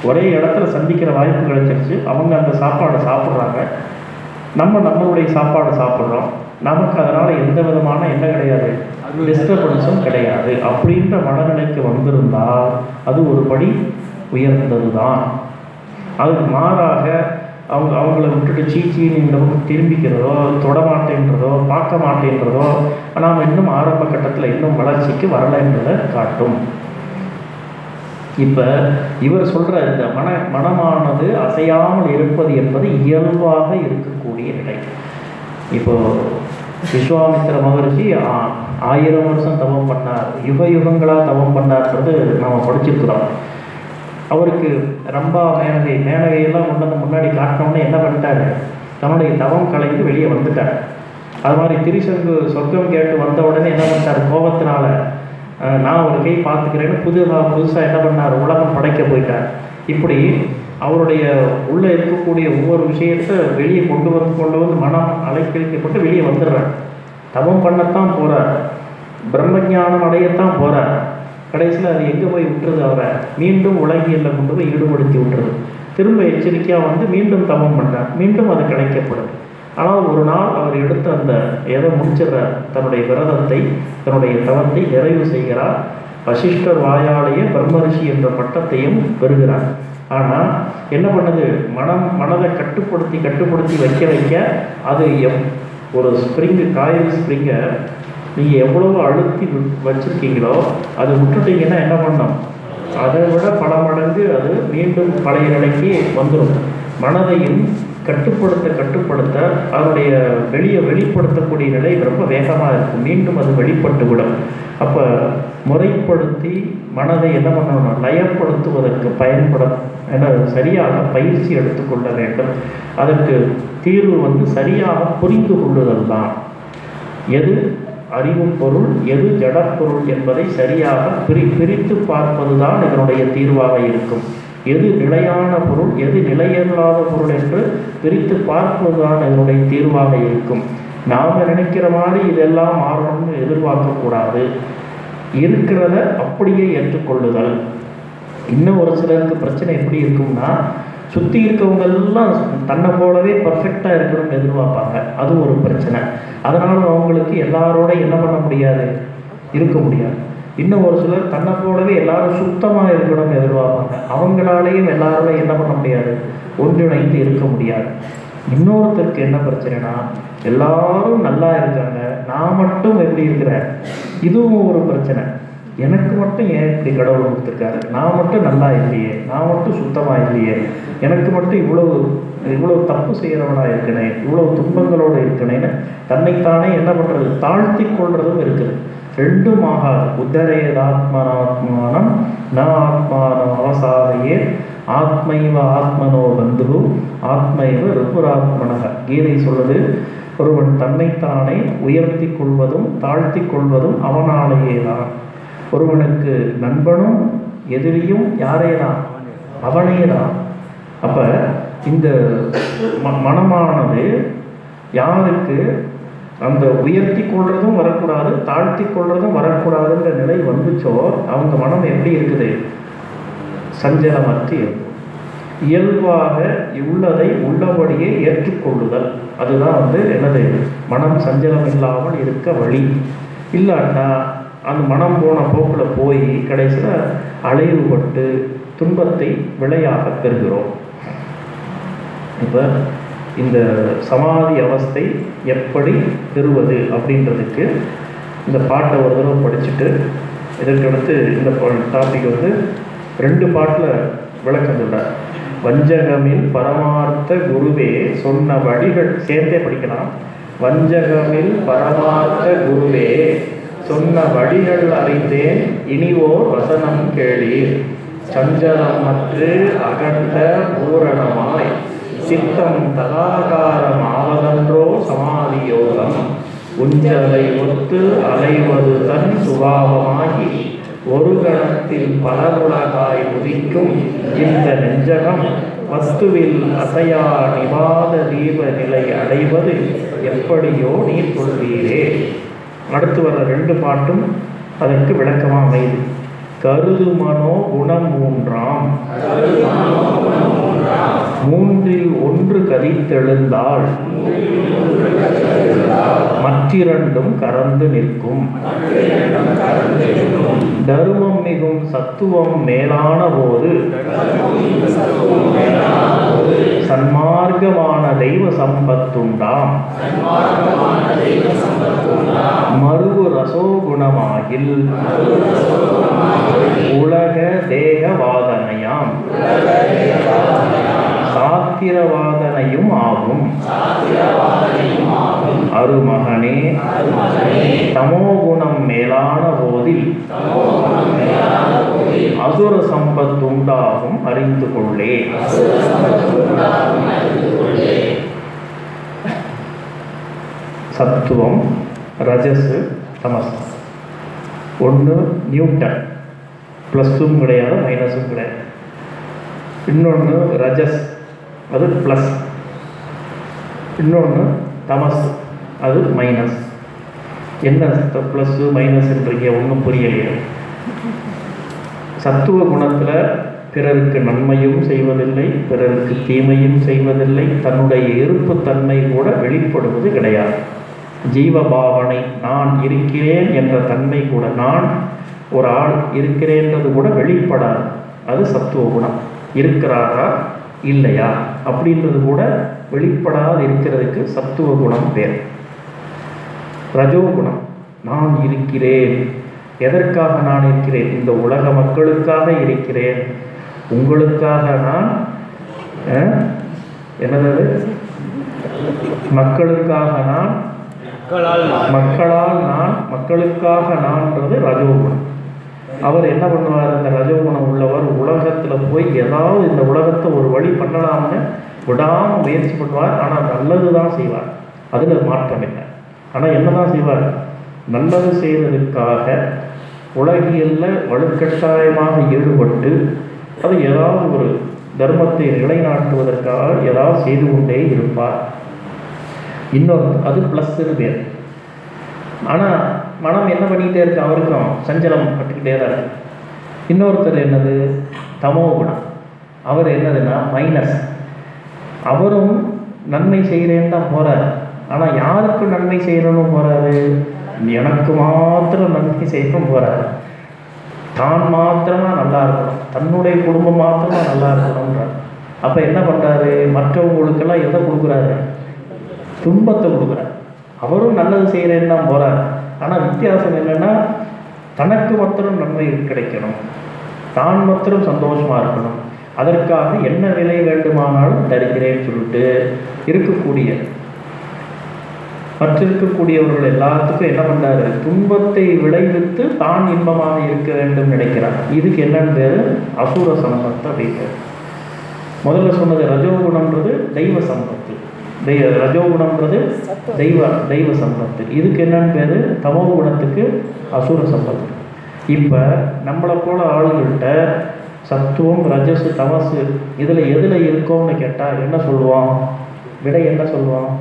ஒரே இடத்துல சந்திக்கிற வாய்ப்பு கிடைச்சிருச்சு. அவங்க அந்த சாப்பாடை சாப்பிட்றாங்க. நம்ம நம்மளுடைய சாப்பாடு சாப்பிட்றோம். நமக்கு அதனால் எந்த விதமான என்ன கிடையாது. டிஸ்டர்பன்ஸும் கிடையாது. அப்படின்ற மனநிலைக்கு வந்திருந்தால் அது ஒரு படி உயர்ந்தது தான் அதுக்கு மாறாக அவங்க அவங்கள விட்டுட்டு சீச்சின்னு இந்த பக்கம் திரும்பிக்கிறதோ தொடமாட்டேன்றதோ பார்க்க மாட்டேன்றதோ நாம் இன்னும் ஆரம்ப கட்டத்தில் இன்னும் வளர்ச்சிக்கு வரலைன்றதை காட்டும். இப்போ இவர் சொல்கிற இந்த மன மனமானது அசையாமல் இருப்பது என்பது இயல்பாக இருக்கக்கூடிய நிலை. இப்போ விஸ்வாமித்திர மகர்ஜி ஆ- ஆயிரம் வருஷம் தவம் பண்ணார் யுக யுகங்களாக தவம் பண்ணார்ன்றது நாம் படிச்சிருக்கிறோம். அவருக்கு ரம்பா மேனகை மேனகையெல்லாம் கொண்டு வந்து முன்னாடி காட்டினோடனே என்ன பண்ணிட்டாரு? தன்னுடைய தவம் கலைந்து வெளியே வந்துட்டார். அது மாதிரி திரிசங்கு சொர்க்கம் கேட்டு வந்த உடனே என்ன பண்ணிட்டார்? கோபத்தினால நான் ஒரு கை பார்த்துக்கிறேன்னு புதுசாக புதுசாக என்ன பண்ணார்? உலகம் படைக்க போயிட்டார். இப்படி அவருடைய உள்ளே இருக்கக்கூடிய ஒவ்வொரு விஷயத்தை வெளியே கொண்டு வந்து கொண்டு வந்து மனம் அலைக்கழிக்கப்பட்டு வெளியே வந்துடுறார். தவம் பண்ணத்தான் போகிறார் பிரம்மஞானம் அடையத்தான் போகிறார் கடைசியில் அது எங்கே போய் விட்டுறது அவரை? மீண்டும் உலகியலில் கொண்டு போய் ஈடுபடுத்தி விட்டுறது திரும்ப எச்சரிக்கையாக வந்து மீண்டும் தவம் பண்ணார் மீண்டும் அது கிடைக்கப்படும். ஆனால் ஒரு நாள் அவர் எடுத்த அந்த ஏதோ முடிச்சிடுறார். தன்னுடைய விரதத்தை தன்னுடைய தவத்தை நிறைவு செய்கிறார். வசிஷ்டர் வாயாலேயே பிரம்மரிஷி என்ற பட்டத்தையும் பெறுகிறார். ஆனால் என்ன பண்ணுது? மனம் மனதை கட்டுப்படுத்தி கட்டுப்படுத்தி வைக்க வைக்க அது எம் ஒரு ஸ்ப்ரிங்கு காயில் ஸ்ப்ரிங்கை நீங்கள் எவ்வளவு அழுத்தி வச்சுருக்கீங்களோ அது விட்டுட்டீங்கன்னா என்ன பண்ணும் அதை விட பல மடங்கு அது மீண்டும் பழைய நிலைக்கு வந்துடும் மனதையும் கட்டுப்படுத்த கட்டுப்படுத்த அதனுடைய வெளியே வெளிப்படுத்தக்கூடிய நிலை ரொம்ப வேகமாக இருக்கும். மீண்டும் அது வெளிப்பட்டு விடும் அப்போ முறைப்படுத்தி மனதை என்ன பண்ணணும் லயப்படுத்துவதற்கு பயன்படும் என சரியாக பயிற்சி எடுத்துக்கொள்ள வேண்டும். அதற்கு தீர்வு வந்து சரியாக புரிந்து கொள்ளுதல் தான். எது? அறிவு பொருள் எது ஜடப்பொருள் என்பதை சரியாக பிரி பிரித்து பார்ப்பதுதான் இதனுடைய தீர்வாக இருக்கும். எது நிலையான பொருள் எது நிலையில்லாத பொருள் என்று பிரித்து பார்ப்பதுதான் இதனுடைய தீர்வாக இருக்கும். நாம் நினைக்கிற மாதிரி இதெல்லாம் மாறணும்னு எதிர்பார்க்கக்கூடாது. இருக்கிறத அப்படியே ஏற்றுக்கொள்ளுதல். இன்னும் ஒரு சிலருக்கு பிரச்சனை எப்படி இருக்கும்னா சுற்றி இருக்கவங்க எல்லாம் தன்னை போலவே பர்ஃபெக்டாக இருக்கணும்னு எதிர்பார்ப்பாங்க. அது ஒரு பிரச்சனை. அதனால அவங்களுக்கு எல்லாரோட என்ன பண்ண முடியாது? இருக்க முடியாது. இன்னும் ஒரு சிலர் தன்னை போலவே எல்லாரும் சுத்தமாக இருக்கணும்னு எதிர்பார்ப்பாங்க. அவங்களாலேயும் எல்லாரோட என்ன பண்ண முடியாது? ஒன்றிணைந்து இருக்க முடியாது. இன்னொருத்தருக்கு என்ன பிரச்சனைனா எல்லாரும் நல்லா இருக்காங்க. நான் மட்டும் எப்படி இருக்கிறேன்? இதுவும் ஒரு பிரச்சனை. எனக்கு மட்டும் ஏன் இப்படி கடவுள் கொடுத்துருக்காரு? நான் மட்டும் நல்லா இல்லையே. நான் மட்டும் சுத்தமாக இல்லையே. எனக்கு மட்டும் இவ்வளவு இவ்வளவு தப்பு செய்கிறவனாக இருக்கனே இவ்வளவு துன்பங்களோடு இருக்கனேன்னு தன்னைத்தானே என்ன பண்ணுறது தாழ்த்தி கொள்றதும் இருக்குது. ரெண்டும் ஆகாது உத்தரேதாத்மனாத்மானம் ந ஆத்மானம் அவசாதையே ஆத்மைவ ஆத்மனோ பந்து ஆத்மைவ ரிபுராத்மனக கீதை சொல்வது ஒருவன் தன்னைத்தானே உயர்த்தி கொள்வதும் தாழ்த்தி கொள்வதும் அவனாலேயே தான் ஒருவனுக்கு நண்பனும் எதிரியும் யாரே தான் அவனே தான் அப்போ இந்த ம மனமானது யாருக்கு? அந்த உயர்த்தி கொள்றதும் வரக்கூடாது தாழ்த்தி கொள்றதும் வரக்கூடாதுன்ற நிலை வந்துச்சோ அவங்க மனம் எப்படி இருக்குது? சஞ்சலமற்று இருக்கும் இயல்பாக உள்ளதை உள்ளபடியே ஏற்றுக்கொள்ளுதல் அதுதான் வந்து எனது மனம் சஞ்சலம் இல்லாமல் இருக்க வழி. இல்லாட்டா அந்த மனம் போன போக்கில் போய் கடைசியில் அலைவுபட்டு துன்பத்தை விளையாக பெறுகிறோம். இப்போ இந்த சமாதி அவஸ்தை எப்படி பெறுவது அப்படின்றதுக்கு இந்த பாட்டை ஒரு தடவை படிச்சுட்டு இதற்கடுத்து இந்த டாபிக் வந்து ரெண்டு பாட்டில் விளக்கம் சொல்கிறார் வஞ்சகமில் பரமார்த்த குருவே சொன்ன வழிகள் சேர்த்தே படிக்கலாம். வஞ்சகமில் பரமார்த்த குருவே சொன்ன வழிகள் அறிந்தேன். இனிவோர் வசனம் கேளீர். சஞ்சலமற்று அகண்ட பூரணமாய். சித்தம் ததாகாரம் ஆவதன்றோ சமாதி யோகம் உஞ்சலை ஒத்து அலைவது தன் சுபாவமாகி. ஒரு கணத்தில் பல உலகாய் உதிக்கும். இந்த நெஞ்சகம் வஸ்துவில் அசையா நிவாத தீப நிலை அடைவது. எப்படியோ நீர் கொள்வீரே. அடுத்து வர ரெண்டு பாட்டும் அதற்கு விளக்கமாக அமைது கருது மனோ குணம் மூன்றாம் மூன்றில் ஒன்று கதித்தெழுந்தால் மற்றிரண்டும் கறந்து நிற்கும். தருமம் மிகும் சத்துவம் மேலான போது. சன்மார்க்கமான தெய்வ சம்பத்துண்டாம். மருவு ரசோகுணமாகில் உலக தேகவாதனையாம். சாத்திரவாதனையும் ஆகும். அருமகனே தமோகுணம் மேலான போதில் அசுர சம்பத்துண்டாகும் அறிந்து கொள்ளே. சத்துவம் ரஜஸ் தமஸ் ஒன்று நியூட்டன் ப்ளஸ்ஸும் கிடையாது மைனஸும் கிடையாது. இன்னொன்று ரஜஸ் அது ப்ளஸ் இன்னொன்று தமஸ் அது மைனஸ் என்ன ப்ளஸ்ஸு மைனஸ்ன்றீங்க ஒன்றும் புரியலையே. சத்துவ குணத்தில் பிறருக்கு நன்மையும் செய்வதில்லை பிறருக்கு தீமையும் செய்வதில்லை தன்னுடைய இருப்புத்தன்மை கூட வெளிப்படுவது கிடையாது. ஜீவபாவனை நான் இருக்கிறேன் என்ற தன்மை கூட நான் ஒரு ஆள் இருக்கிறேன்றது கூட வெளிப்படாது. அது சத்துவ குணம். இருக்கிறாரா இல்லையா? அப்படின்றது கூட வெளிப்படாது இருக்கிறதுக்கு சத்துவ குணம் பேர் ரஜோகுணம் நான் இருக்கிறேன். எதற்காக நான் இருக்கிறேன்? இந்த உலக மக்களுக்காக இருக்கிறேன். உங்களுக்காக நான் என்னது மக்களுக்காக நான் மக்களால் மக்களால் நான் மக்களுக்காக நான்ன்றது ரஜோகுணம். அவர் என்ன பண்ணுவார்? இந்த ரஜோகுணம் உள்ளவர் உலகத்தில் போய் ஏதாவது இந்த உலகத்தை ஒரு வழி பண்ணலாம்னு விடாமல் முயற்சி பண்ணுவார். ஆனால் நல்லது தான் செய்வார். அதில் மாற்றம் இல்லை. ஆனால் என்ன தான் செய்வார்? நல்லது செய்வதற்காக உலகியலில் வலுக்கட்டாயமாக ஈடுபட்டு அது ஏதாவது ஒரு தர்மத்தை நிலைநாட்டுவதற்காக ஏதாவது செய்து கொண்டே இருப்பார். இன்னொரு அது ப்ளஸ் பேர். ஆனால் மனம் என்ன பண்ணிக்கிட்டே இருக்கு? அவருக்கும் சஞ்சலம் பட்டுக்கிட்டே தான் இருக்கு. இன்னொருத்தர் என்னது? தமோ குணம். அவர் என்னதுன்னா மைனஸ் அவரும் நன்மை செய்கிறேன்னு தான் போகிறார் ஆனால் யாருக்கு நன்மை செய்யணும்னு போகிறாரு எனக்கு மாத்திரம் நன்மை செய்யணும் போகிறாரு தான் மாத்திரமா நல்லா இருக்கணும். தன்னுடைய குடும்பம் மாத்திரமா நல்லா இருக்கணும்ன்றார். அப்போ என்ன பண்ணுறாரு மற்றவங்களுக்கெல்லாம் எதை கொடுக்குறாரு? துன்பத்தை கொடுக்குறார். அவரும் நல்லது செய்கிறேன்னு தான் போகிறார் ஆனால் வித்தியாசம் என்னென்னா தனக்கு மாத்திரம் நன்மை கிடைக்கணும். தான் மாத்திரம் சந்தோஷமாக இருக்கணும். அதற்காக என்ன நிலை வேண்டுமானாலும் தருகிறேன்னு சொல்லிட்டு இருக்கக்கூடிய மற்றிருக்கக்கூடியவர்கள் எல்லாத்துக்கும் என்ன பண்ணுறாரு துன்பத்தை விளைவித்து தான் இன்பமாக இருக்க வேண்டும் நினைக்கிறார். இதுக்கு என்னன்னு பேரு? அசுர சம்பத்து அப்படின்னு முதல்ல சொன்னது ரஜோகுணம்ன்றது தெய்வ சம்பத்து தெய்வ ரஜோகுணம்ன்றது தெய்வ தெய்வ சம்பத்து இதுக்கு என்னன்னு பேரு? தமோ குணத்துக்கு அசுர சம்பத்து இப்போ நம்மளை போல ஆளுகள்கிட்ட சத்துவம் ரஜசு தமசு இதில் எதில் இருக்கோம்னு கேட்டால் என்ன சொல்லுவான்? விடை என்ன சொல்லுவான்?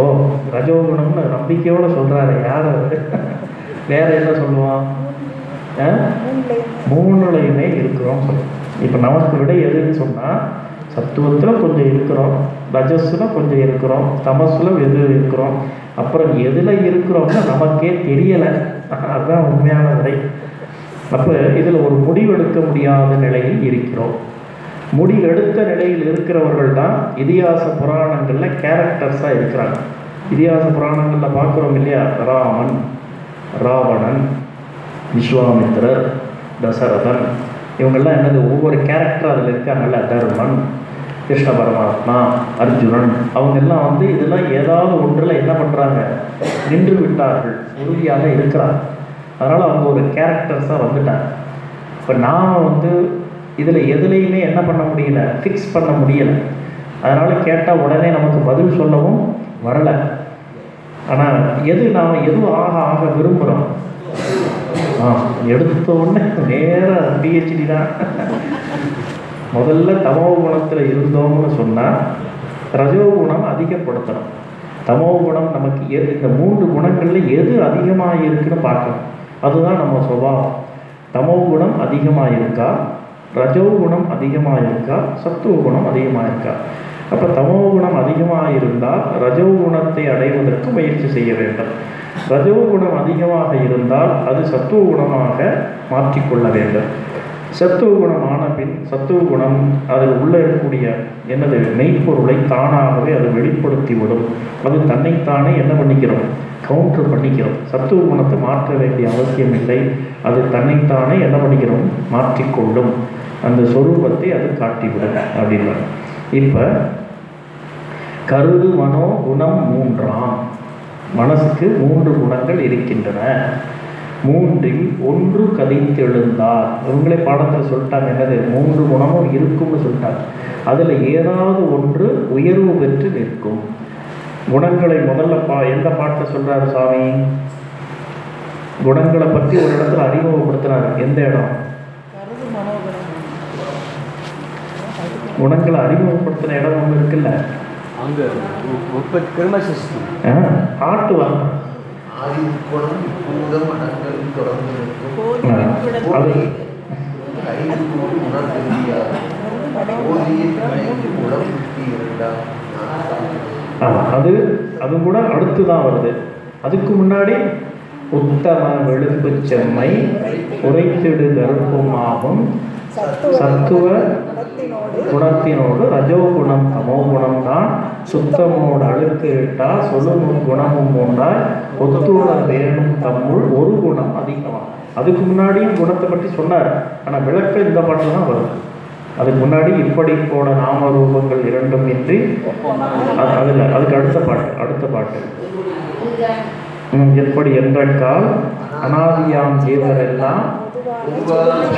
ஓ ரஜோகுணம்னு நம்பிக்கையோட சொல்றாரு யார்? அது வேற என்ன சொல்லுவான்? மூணுலையுமே. இருக்கிறோம். இப்போ நமக்கு விட எதுன்னு சொன்னால் சத்துவத்தில் கொஞ்சம் இருக்கிறோம். ரஜஸில் கொஞ்சம் இருக்கிறோம். தமஸில் எது இருக்கிறோம்? அப்புறம் எதில் இருக்கிறோம்னா நமக்கே தெரியலை. அதுதான் உண்மையான நிலை அப்போ இதில் ஒரு முடிவெடுக்க முடியாத நிலையில் இருக்கிறோம். முடிவெடுத்த நிலையில் இருக்கிறவர்கள் தான் இதிகாச புராணங்களில் கேரக்டர்ஸாக இருக்கிறாங்க. இதிகாச புராணங்களில் பார்க்குறோம் இல்லையா? ராமன் ராவணன் விஸ்வாமித்திரர் தசரதன். இவங்கெல்லாம் என்னது? ஒவ்வொரு கேரக்டர் அதில் இருக்காங்கல்ல? தர்மன் கிருஷ்ண பரமாத்மா அர்ஜுனன் அவங்க எல்லாம் வந்து இதெல்லாம் ஏதாவது ஒன்றில் என்ன பண்ணுறாங்க நின்று விட்டார்கள் உறுதியாக இருக்கிறாங்க. அதனால் அவங்க ஒரு கேரக்டர்ஸாக வந்துட்டாங்க. இப்போ நாம் வந்து இதில் எதுலேயுமே என்ன பண்ண முடியல ஃபிக்ஸ் பண்ண முடியலை. அதனால் கேட்டால் உடனே நமக்கு பதில் சொல்லவும் வரலை. ஆனால் எது நாம் எதுவும் ஆக ஆக விரும்புகிறோம் ஆ எடுத்த உடனே நேராக பிஹெச்டி தான். முதல்ல தமோ குணத்தில் இருந்தோம்னு சொன்னால் ரஜோ குணம் அதிகப்படுத்தணும். தமோ குணம் நமக்கு எது இந்த மூன்று குணங்களில் எது அதிகமாக இருக்குன்னு பார்க்கணும். அதுதான் நம்ம சுபாவம். தமோ குணம் அதிகமாக இருக்கா ரஜோ குணம் அதிகமாக இருக்கா சத்துவ குணம் அதிகமாக இருக்கா அப்போ தமோ குணம் அதிகமாக இருந்தால் ரஜோ குணத்தை அடைவதற்கு முயற்சி செய்ய வேண்டும். ரஜோ குணம் அதிகமாக இருந்தால் அது சத்துவ குணமாக மாற்றிக்கொள்ள வேண்டும். சத்துவ குணம் ஆன பின் சத்துவ குணம் அதில் உள்ள இருக்கக்கூடிய என்னது மெய்ப்பொருளை தானாகவே அது வெளிப்படுத்தி விடும் அது தன்னைத்தானே என்ன பண்ணிக்கிறோம்? கவுண்டர் பண்ணிக்கிறோம். சத்துவ குணத்தை மாற்ற வேண்டிய அவசியம் இல்லை. அது தன்னைத்தானே என்ன பண்ணிக்கிறோம்? மாற்றிக்கொள்ளும். அந்த சொரூபத்தை அது காட்டிவிடும் அப்படின்னா இப்போ கருது மனோ குணம் மூன்றாம். மனசுக்கு மூன்று குணங்கள் இருக்கின்றன. மூன்றில் ஒன்று கதித்தெழுந்தார். இவங்களே பாடத்தில் சொல்லிட்டாங்க என்னது? மூன்று குணமும் இருக்கும்னு சொல்லிட்டாங்க. அதில் ஏதாவது ஒன்று உயர்வு பெற்று நிற்கும். குணங்களை முதல்ல பா எந்த பாட்டை சொல்றாரு சாமி? குணங்களை பற்றி ஒரு இடத்துல அறிமுகப்படுத்துறாரு. எந்த இடம்? குணங்களை அறிமுகப்படுத்தின இடம் ஒன்று இருக்குல்ல? அங்கே உற்பத்தி கிரும சிஸ்டம் ஆ, பாட்டு வா ஆயுட்குணம் பூதம் அடங்கல் தொடர்ந்து ஐந்து கூடி உணர்ந்திருந்தார் இரண்டாம் ஆமாம் அது அது கூட அடுத்து தான் வருது. அதுக்கு முன்னாடி உத்தம வெளுப்பு செம்மை உரைத்திடு கருப்புமாகும் சத்துவ குணத்தினோடு. ரஜோ குணம் தமோ குணம் தான். சுத்தமோடு அழுக்கு இட்டா சொல்லும் குணமும் போன்றால் ஒத்துண வேணும் தம்முள் ஒரு குணம் அதிகமாக அதுக்கு முன்னாடியும் குணத்தை பற்றி சொன்னார். ஆனால் விளக்க இந்த பாட்டில் தான் வருது. அதுக்கு முன்னாடி இப்படி போன நாம ரூபங்கள் இரண்டும் இன்றி அதில் அதுக்கு அடுத்த பாட்டு அடுத்த பாட்டு. எப்படி என்றால் அனாதியாம் ஜீவரெல்லாம்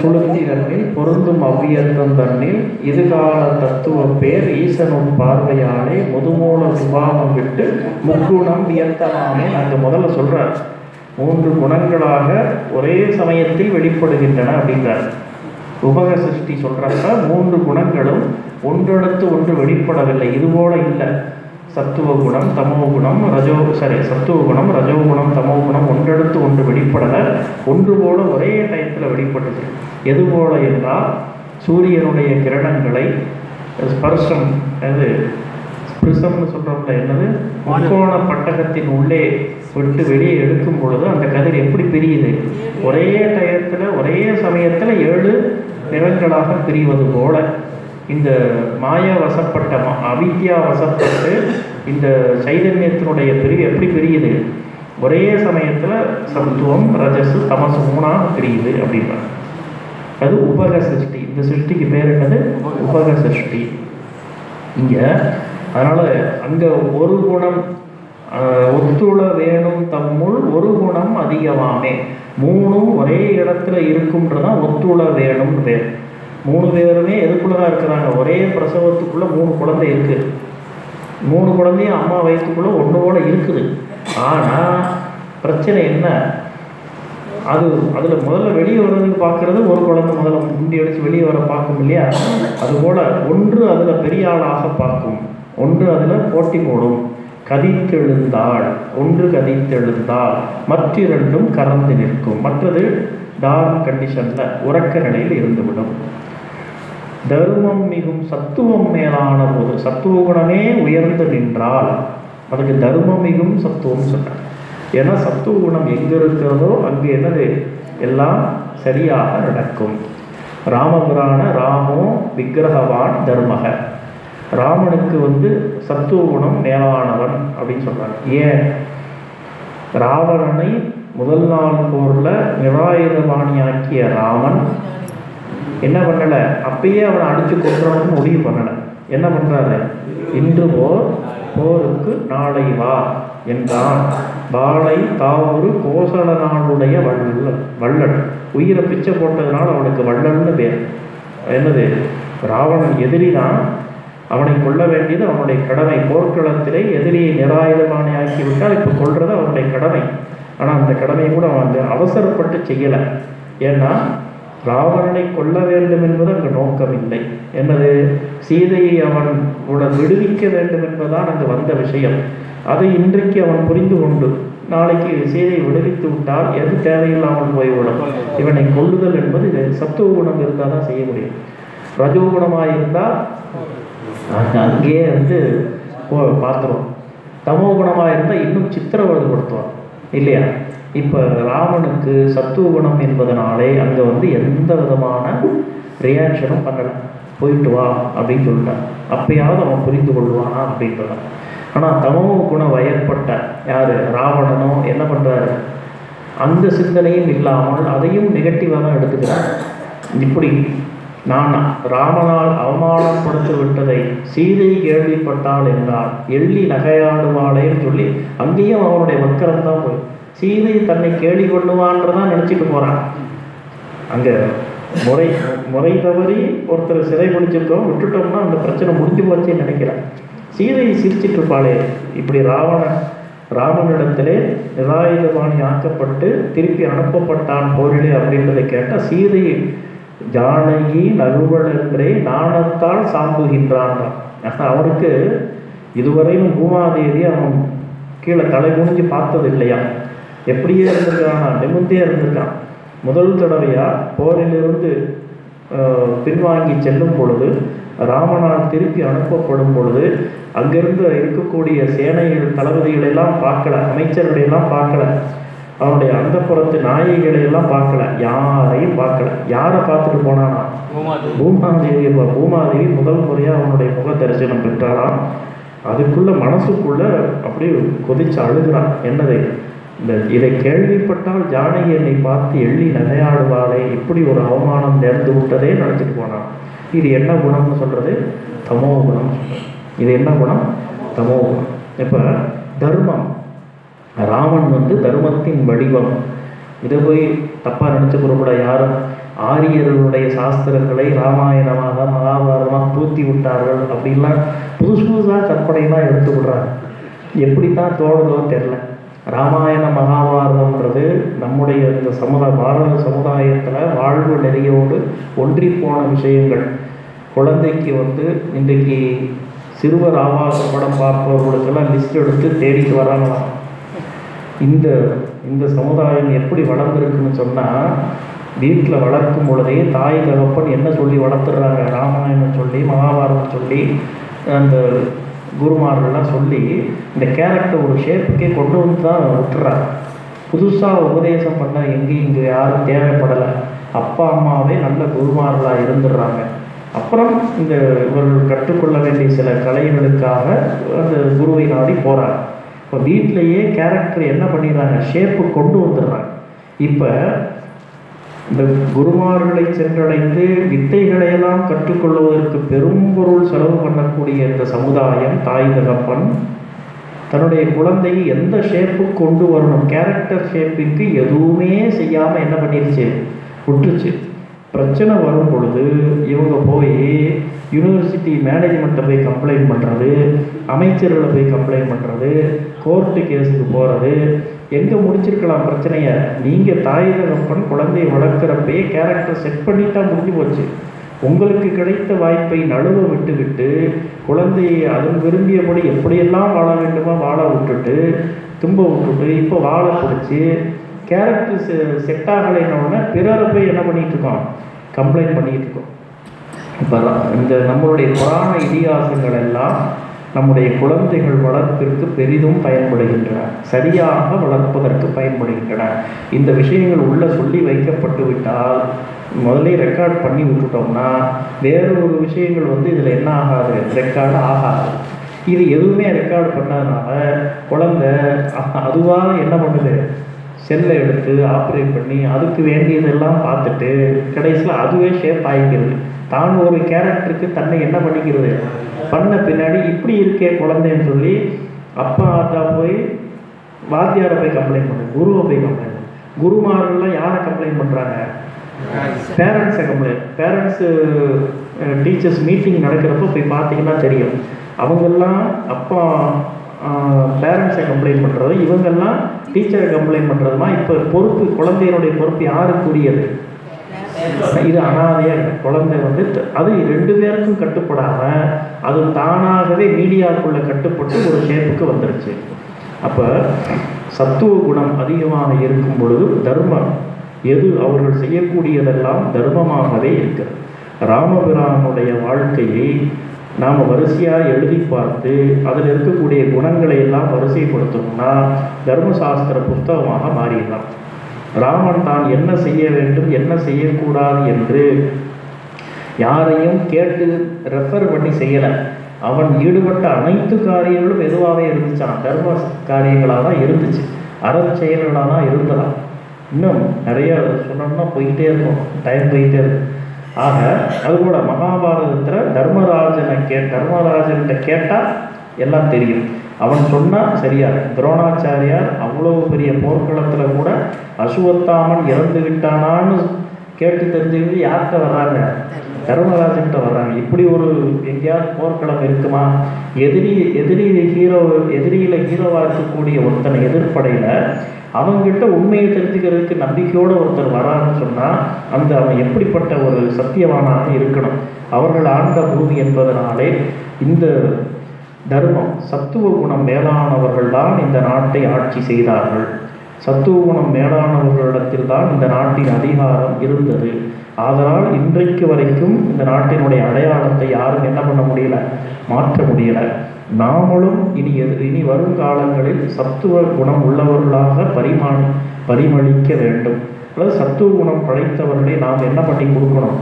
சுளுத்தி தன்னில் பொருந்தும் அவ்வியத்தம் தன்னில் இதுகால தத்துவம் பேர் ஈசனும் பார்வையாலே முதுமூல சுபாவம் விட்டு முக்குணம் வியத்தமாமே அங்கே முதல்ல சொல்றார். மூன்று குணங்களாக ஒரே சமயத்தில் வெளிப்படுகின்றன அப்படின்றார். உபக சிருஷ்டி சொல்றப்ப மூன்று குணங்களும் ஒன்றடுத்து ஒன்று வெளிப்படவில்லை இதுபோல இல்லை. சத்துவ குணம் தமோ குணம் ரஜோ சாரி சத்துவ குணம் ரஜோ குணம் தமோ குணம் ஒன்றெடுத்து ஒன்று வெளிப்படலை. ஒன்று போல ஒரே டயத்தில் வெளிப்பட்டது. எது போல என்றால் சூரியனுடைய கிரணங்களை ஸ்பர்ஷம் அது ஸ்பிரிசம்னு சொல்கிறோம்ல என்னது? முக்கோண பட்டகத்தின் உள்ளே விட்டு வெளியே எடுக்கும் பொழுது அந்த கதிர் எப்படி பிரியுது? ஒரே டயத்தில் ஒரே சமயத்தில் ஏழு நிறங்களாக பிரிவது போல. இந்த மாயா வசப்பட்ட ம- அவித்யா வசப்பட்டு இந்த சைதன்யத்தினுடைய பிரிவு எப்படி பிரியுது? ஒரே சமயத்தில் சத்துவம் ரஜசு தமசு மூணாக பிரியுது அப்படின்றாங்க அது உபக சிருஷ்டி இந்த சிருஷ்டிக்கு பேர் என்னது? உபக சிருஷ்டி இங்கே அதனால் அங்கே ஒரு குணம் ஒத்துழ வேணும் தம்முள் ஒரு குணம் அதிகமாமே. மூணும் ஒரே இடத்துல இருக்குன்றதான் ஒத்துழ வேணும் பேர். மூணு பேருமே எதுக்குள்ளதாக இருக்கிறாங்க? ஒரே பிரசவத்துக்குள்ளே மூணு குழந்தை இருக்குது மூணு குழந்தையும் அம்மா வயசுக்குள்ளே ஒன்று போல இருக்குது. ஆனால் பிரச்சனை என்ன? அது அதில் முதல்ல வெளியே வர்றதுக்கு பார்க்கறது ஒரு குழந்தை முதல்ல முண்டி அடித்து வெளியே வர பார்க்கும் இல்லையா? அதுபோல் ஒன்று அதில் பெரிய ஆளாக பார்க்கும். ஒன்று அதில் போட்டி போடும். கதித்தெழுந்தாள். ஒன்று கதித்தெழுந்தாள். மற்றிரண்டும் கறந்து நிற்கும். மற்றது டார்க் கண்டிஷனில் உறக்க நிலையில் இருந்துவிடும். தர்மம் மிகும் சத்துவம் மேலான போது சத்துவ குணமே உயர்ந்து நின்றால் அதுக்கு தர்மம் மிகும் சத்துவம் சொல்றார் ஏன்னா சத்துவ குணம் எங்க இருக்கிறதோ அங்கு என்னது? எல்லாம் சரியாக நடக்கும். ராமபுராண ராமோ விக்கிரகவான் தர்மக. ராமனுக்கு வந்து சத்துவ குணம் மேலானவன் அப்படின்னு சொல்றாங்க. ஏன்? ராவணனை முதல் நாள் போர்ல நிராயுதபாணியாக்கிய ராமன் என்ன பண்ணல? அப்பயே அவனை அடிச்சு கொன்றவன் முடிவு பண்ணல. என்ன பண்றாரு? இன்று போர் போருக்கு நாளை வா என்றான். பாலை தாவூரு கோசல நாளுடைய வள்ளல் வள்ளல். உயிரை பிச்சை போட்டதுனால அவனுக்கு வள்ளல்னு பேர். என்னது? ராவணன் எதிரி தான் அவனை கொல்ல வேண்டியது அவனுடைய கடமை. போர்க்களத்திலே எதிரியை நிராயுதபாணி ஆக்கி விட்டால் இப்போ கொல்றது அவனுடைய கடமை. ஆனால் அந்த கடமையை கூட அவன் வந்து அவசரப்பட்டு செய்யலை. ஏன்னா ராவணனை கொல்ல வேண்டும் என்பது அங்கு நோக்கம் இல்லை என்னது சீதையை அவன் உடன் விடுவிக்க வேண்டும் என்பதுதான் அங்கு வந்த விஷயம். அதை இன்றைக்கு அவன் புரிந்து கொண்டு நாளைக்கு சீதையை விடுவித்து விட்டால் எது தேவையில்லாமல் போய்விடும். இவனை கொள்ளுதல் என்பது இது சத்துவ குணம் இருந்தால் தான் செய்ய முடியும். ரஜோகுணமாக இருந்தால் அங்கேயே வந்து பார்த்துருவோம் தமோ குணமாக இருந்தால் இன்னும் சித்திரவதைப்படுத்துவான் இல்லையா? இப்போ ராவனுக்கு சத்துவ குணம் என்பதனாலே அங்கே வந்து எந்த விதமான ரியாக்ஷனும் பண்ணலை. போயிட்டு வா அப்படின்னு சொல்லிட்டான். அப்பயாவது அவன் புரிந்து கொள்வானா அப்படின்றதான். ஆனால் தமோ குணம் வயற்பட்ட யார்? ராவணனோ என்ன பண்ணுறாரு அந்த சிந்தனையும் இல்லாமல் அதையும் நெகட்டிவாக தான் எடுத்துக்கிறான் இப்படி நான் ராமனால் அவமானப்படுத்தி விட்டதை சீதை கேள்விப்பட்டாள் என்றால் எள்ளி நகையாடுவாளேன்னு சொல்லி அங்கேயும் அவனுடைய வக்கரம் தான் போய் சீதை தன்னை கேலி கொள்ளுவான்றதான் நினச்சிட்டு போகிறான் அங்கே முறை முறை தவறி ஒருத்தர் சிறை பிடிச்சிருக்கோம் விட்டுட்டோம்னா அந்த பிரச்சனை முடிஞ்சு போச்சேன்னு நினைக்கிறேன். சீதை சிரிச்சிட்டு இருப்பாளே. இப்படி ராவணன் ராமனிடத்திலே நிராயுதபாணி ஆக்கப்பட்டு திருப்பி அனுப்பப்பட்டான் போரிலே அப்படின்றதை கேட்டால் சீதை ஜானகி நகுவழன்றே நாணத்தால் சாம்புகின்றான். ஆனால் அவனுக்கு இதுவரையும் பூமாதேவி அவன் கீழே தலை குனிஞ்சு பார்த்தது இல்லையா எப்படியே இருந்திருக்கானா? நிமிந்தே இருந்திருக்கான். முதல் தடவையா போரிலிருந்து பின்வாங்கி செல்லும் பொழுது ராமனால் திருப்பி அனுப்பப்படும் பொழுது அங்கிருந்து இருக்கக்கூடிய சேனைகள் தளபதிகளை எல்லாம் பார்க்கல அமைச்சர்களை எல்லாம் பார்க்கல. அவனுடைய அந்தப்புறத்து நாயகிகளை எல்லாம் பார்க்கல. யாரையும் பார்க்கல. யாரை பார்த்துட்டு போனானா? பூமாதேவி. பூமாதேவி முதல் முறையாக அவனுடைய முக தரிசனம் பெற்றாராம் அதுக்குள்ள மனசுக்குள்ள அப்படியே கொதிச்சு அழுகிறான். என்னது இந்த இதை கேள்விப்பட்டால் ஜானகி என்னை பார்த்து எள்ளி நகையாடுவாளே இப்படி ஒரு அவமானம் நேர்ந்து விட்டதே நினச்சிட்டு போனான். இது என்ன குணம்னு சொல்றது? தமோ குணம். இது என்ன குணம்? தமோ குணம். இப்போ தர்மம். ராமன் வந்து தர்மத்தின் வடிவம். இதை போய் தப்பாக நினச்சிக்கூட யாரும் ஆரியர்களுடைய சாஸ்திரங்களை ராமாயணமாக மகாபாரதமாக தூத்தி விட்டார்கள் அப்படின்லாம் புதுசு புதுசாக கற்பனைலாம் எடுத்து விடுறாங்க. எப்படி தான் தோணுதோ தெரில ராமாயண மகாபாரதம்ன்றது நம்முடைய இந்த சமுதாய பாரத சமுதாயத்தில் வாழ்வு நெறியோடு ஒன்றி போன விஷயங்கள். குழந்தைக்கு வந்து இன்றைக்கு சிறுவர் ஆபாச படம் பார்ப்பவர்களுக்கெல்லாம் லிஸ்ட் எடுத்து தேடிட்டு வராங்களாம். இந்த இந்த சமுதாயம் எப்படி வளர்ந்துருக்குன்னு சொன்னால் வீட்டில் வளர்க்கும் பொழுதே தாய் தகப்பன் என்ன சொல்லி வளர்த்துறாங்க? ராமாயணம் சொல்லி மகாபாரதம் சொல்லி அந்த குருமார்கள்லாம் சொல்லி இந்த கேரக்டர் ஒரு ஷேப்புக்கே கொண்டு வந்து தான் விட்டுறாங்க புதுசாக உபதேசம் பண்ண எங்கேயும் இங்கே யாரும் தேவைப்படலை. அப்பா அம்மாவே நல்ல குருமார்களாக இருந்துடுறாங்க. அப்புறம் இந்த இவர்கள் கற்றுக்கொள்ள வேண்டிய சில கலைகளுக்காக அந்த குருவை நாடி போகிறாங்க இப்போ வீட்டிலேயே கேரக்டர் என்ன பண்ணிடுறாங்க? ஷேப்பு கொண்டு வந்துடுறாங்க. இப்போ இந்த குருமார்களை சென்றடைந்து வித்தைகளையெல்லாம் கற்றுக்கொள்வதற்கு பெரும்பொருள் செலவு பண்ணக்கூடிய இந்த சமுதாயம் தாய் தகப்பன் தன்னுடைய குழந்தையை எந்த ஷேப்புக்கு கொண்டு வரணும் கேரக்டர் ஷேப்பிற்கு எதுவுமே செய்யாமல் என்ன பண்ணிருச்சு? விட்டுருச்சு. பிரச்சனை வரும் பொழுது இவங்க போய் யூனிவர்சிட்டி மேனேஜ்மெண்ட்டை போய் கம்ப்ளைண்ட் பண்ணுறது அமைச்சர்களை போய் கம்ப்ளைண்ட் பண்ணுறது கோர்ட்டு கேஸுக்கு போகிறது எங்கே முடிச்சிருக்கலாம் பிரச்சனையை? நீங்கள் தாய் தகப்பன் குழந்தையை வளர்க்குறப்பே கேரக்டர் செட் பண்ணிட்டா முடிஞ்சு போச்சு. உங்களுக்கு கிடைத்த வாய்ப்பை நழுவ விட்டுவிட்டு குழந்தையை அதன் விரும்பியபடி எப்படியெல்லாம் வாழ வேண்டுமோ வாழ விட்டுட்டு தும்ப விட்டுட்டு இப்போ வாழ பிடிச்சி கேரக்டர் செட் ஆகலைன்னொடனே பிறரை போய் என்ன பண்ணிகிட்ருக்கோம் கம்ப்ளைண்ட் பண்ணிகிட்ருக்கோம் இப்போ இந்த நம்மளுடைய புராண இதிகாசங்கள் எல்லாம் நம்முடைய குழந்தைகள் வளர்ப்பிற்கு பெரிதும் பயன்படுகின்றன. சரியாக வளர்ப்பதற்கு பயன்படுகின்றன. இந்த விஷயங்கள் உள்ள சொல்லி வைக்கப்பட்டு விட்டால் முதல்ல ரெக்கார்ட் பண்ணி விட்டுட்டோம்னா வேற ஒரு விஷயங்கள் வந்து இதில் என்ன ஆகாது? ரெக்கார்டு ஆகாது. இது எதுவுமே ரெக்கார்டு பண்ணாதனால குழந்தை அதுவாக என்ன பண்ணுது? செல்லை எடுத்து ஆப்ரேட் பண்ணி அதுக்கு வேண்டியதெல்லாம் பார்த்துட்டு கடைசியில் அதுவே ஷேப் ஆகிக்கிறது தான் ஒரு கேரக்டருக்கு தன்னை என்ன பண்ணிக்கிறது? பண்ண பின்னாடி இப்படி இருக்கே குழந்தைன்னு சொல்லி அப்பா ஆத்தா போய் வாத்தியாரை போய் கம்ப்ளைண்ட் பண்ணு குருவை போய் கம்ப்ளைண்ட் பண்ணு குருமாரெல்லாம் யாரை கம்ப்ளைண்ட் பண்ணுறாங்க பேரண்ட்ஸை கம்ப்ளைண்ட் பேரண்ட்ஸு டீச்சர்ஸ் மீட்டிங் நடக்கிறப்போ போய் பார்த்தீங்கன்னா தெரியும். அவங்கெல்லாம் அப்பா பேரண்ட்ஸை கம்ப்ளைண்ட் பண்ணுறது இவங்கெல்லாம் டீச்சரை கம்ப்ளைண்ட் பண்ணுறதுமா இப்போ பொறுப்பு குழந்தையினுடைய பொறுப்பு யாருக்குரியது? இது அனாதையாக குழந்தை வந்து அது ரெண்டு பேருக்கும் கட்டுப்படாமல் அது தானாகவே மீடியாவுக்குள்ளே கட்டுப்பட்டு ஒரு ஷேப்புக்கு வந்துருச்சு. அப்போ சத்துவ குணம் அதிகமாக இருக்கும் பொழுது தர்மம் எது அவர்கள் செய்யக்கூடியதெல்லாம் தர்மமாகவே இருக்கிறது. ராமபிரானுடைய வாழ்க்கையை நாம் வரிசையாக எழுதி பார்த்து அதில் இருக்கக்கூடிய குணங்களை எல்லாம் வரிசைப்படுத்தணும்னா தர்மசாஸ்திர புஸ்தகமாக மாறிடலாம். ராமன் தான் என்ன செய்ய வேண்டும் என்ன செய்யக்கூடாது என்று யாரையும் கேட்டு ரெஃபர் பண்ணி செய்யலை. அவன் ஈடுபட்ட அனைத்து காரியங்களும் எதுவாகவே இருந்துச்சான் தர்ம காரியங்களாக தான் இருந்துச்சு. அறச்செயல்களாக தான் இருந்தலாம் இன்னும் நிறைய சொன்னோம்னா போயிட்டே இருக்கும். டைம் போயிட்டே இருக்கும் ஆக அது கூட மகாபாரதத்தில் தர்மராஜனை கே தர்மராஜன்கிட்ட கேட்டால் எல்லாம் தெரியும். அவன் சொன்னால் சரியா? துரோணாச்சாரியார் அவ்வளோ பெரிய போர்க்களத்தில் கூட அசுவத்தாமன் இறந்து விட்டானான்னு கேட்டு தெரிஞ்சுக்கிட்டு யார்கிட்ட வர்றாங்க? தர்மராஜன்கிட்ட வர்றாங்க. இப்படி ஒரு எங்கேயாவது போர்க்களம் இருக்குமா? எதிரி எதிரி ஹீரோ எதிரியில் ஹீரோவாக இருக்கக்கூடிய ஒருத்தனை எதிர்ப்படையில் அவங்கிட்ட உண்மையை தெரிஞ்சுக்கிறதுக்கு நம்பிக்கையோடு ஒருத்தர் வரான்னு சொன்னால் அந்த அவன் எப்படிப்பட்ட ஒரு சத்தியவானாக இருக்கணும்? அவர்கள் ஆண்ட பூமி என்பதனாலே இந்த தர்மம். சத்துவ குணம் மேலானவர்கள் தான் இந்த நாட்டை ஆட்சி செய்தார்கள். சத்துவ குணம் மேலானவர்களிடத்தில் தான் இந்த நாட்டின் அதிகாரம் இருந்தது. ஆதலால் இன்றைக்கு வரைக்கும் இந்த நாட்டினுடைய அடையாளத்தை யாரும் என்ன பண்ண முடியல? மாற்ற முடியல. நாமளும் இனி எது இனி வரும் காலங்களில் சத்துவ குணம் உள்ளவர்களாக பரிமாணி பரிமளிக்க வேண்டும். அல்லது சத்துவ குணம் படைத்தவர்களை நாம் என்ன பண்ணி கொடுக்கணும்?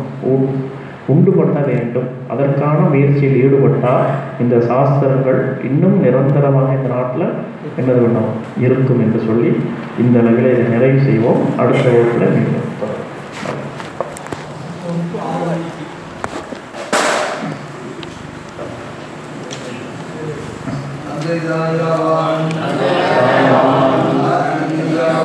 உ- உண்டு பண்ண வேண்டும். அதற்கான முயற்சியில் ஈடுபட்டால் இந்த சாஸ்திரங்கள் இன்னும் நிரந்தரமாக இந்த நாட்டில் என்னது பண்ணும்? இருக்கும் என்று சொல்லி இந்த அளவில் இதை நிறைவு செய்வோம். அடுத்த வகுப்பில் மீண்டும் தொடரும்.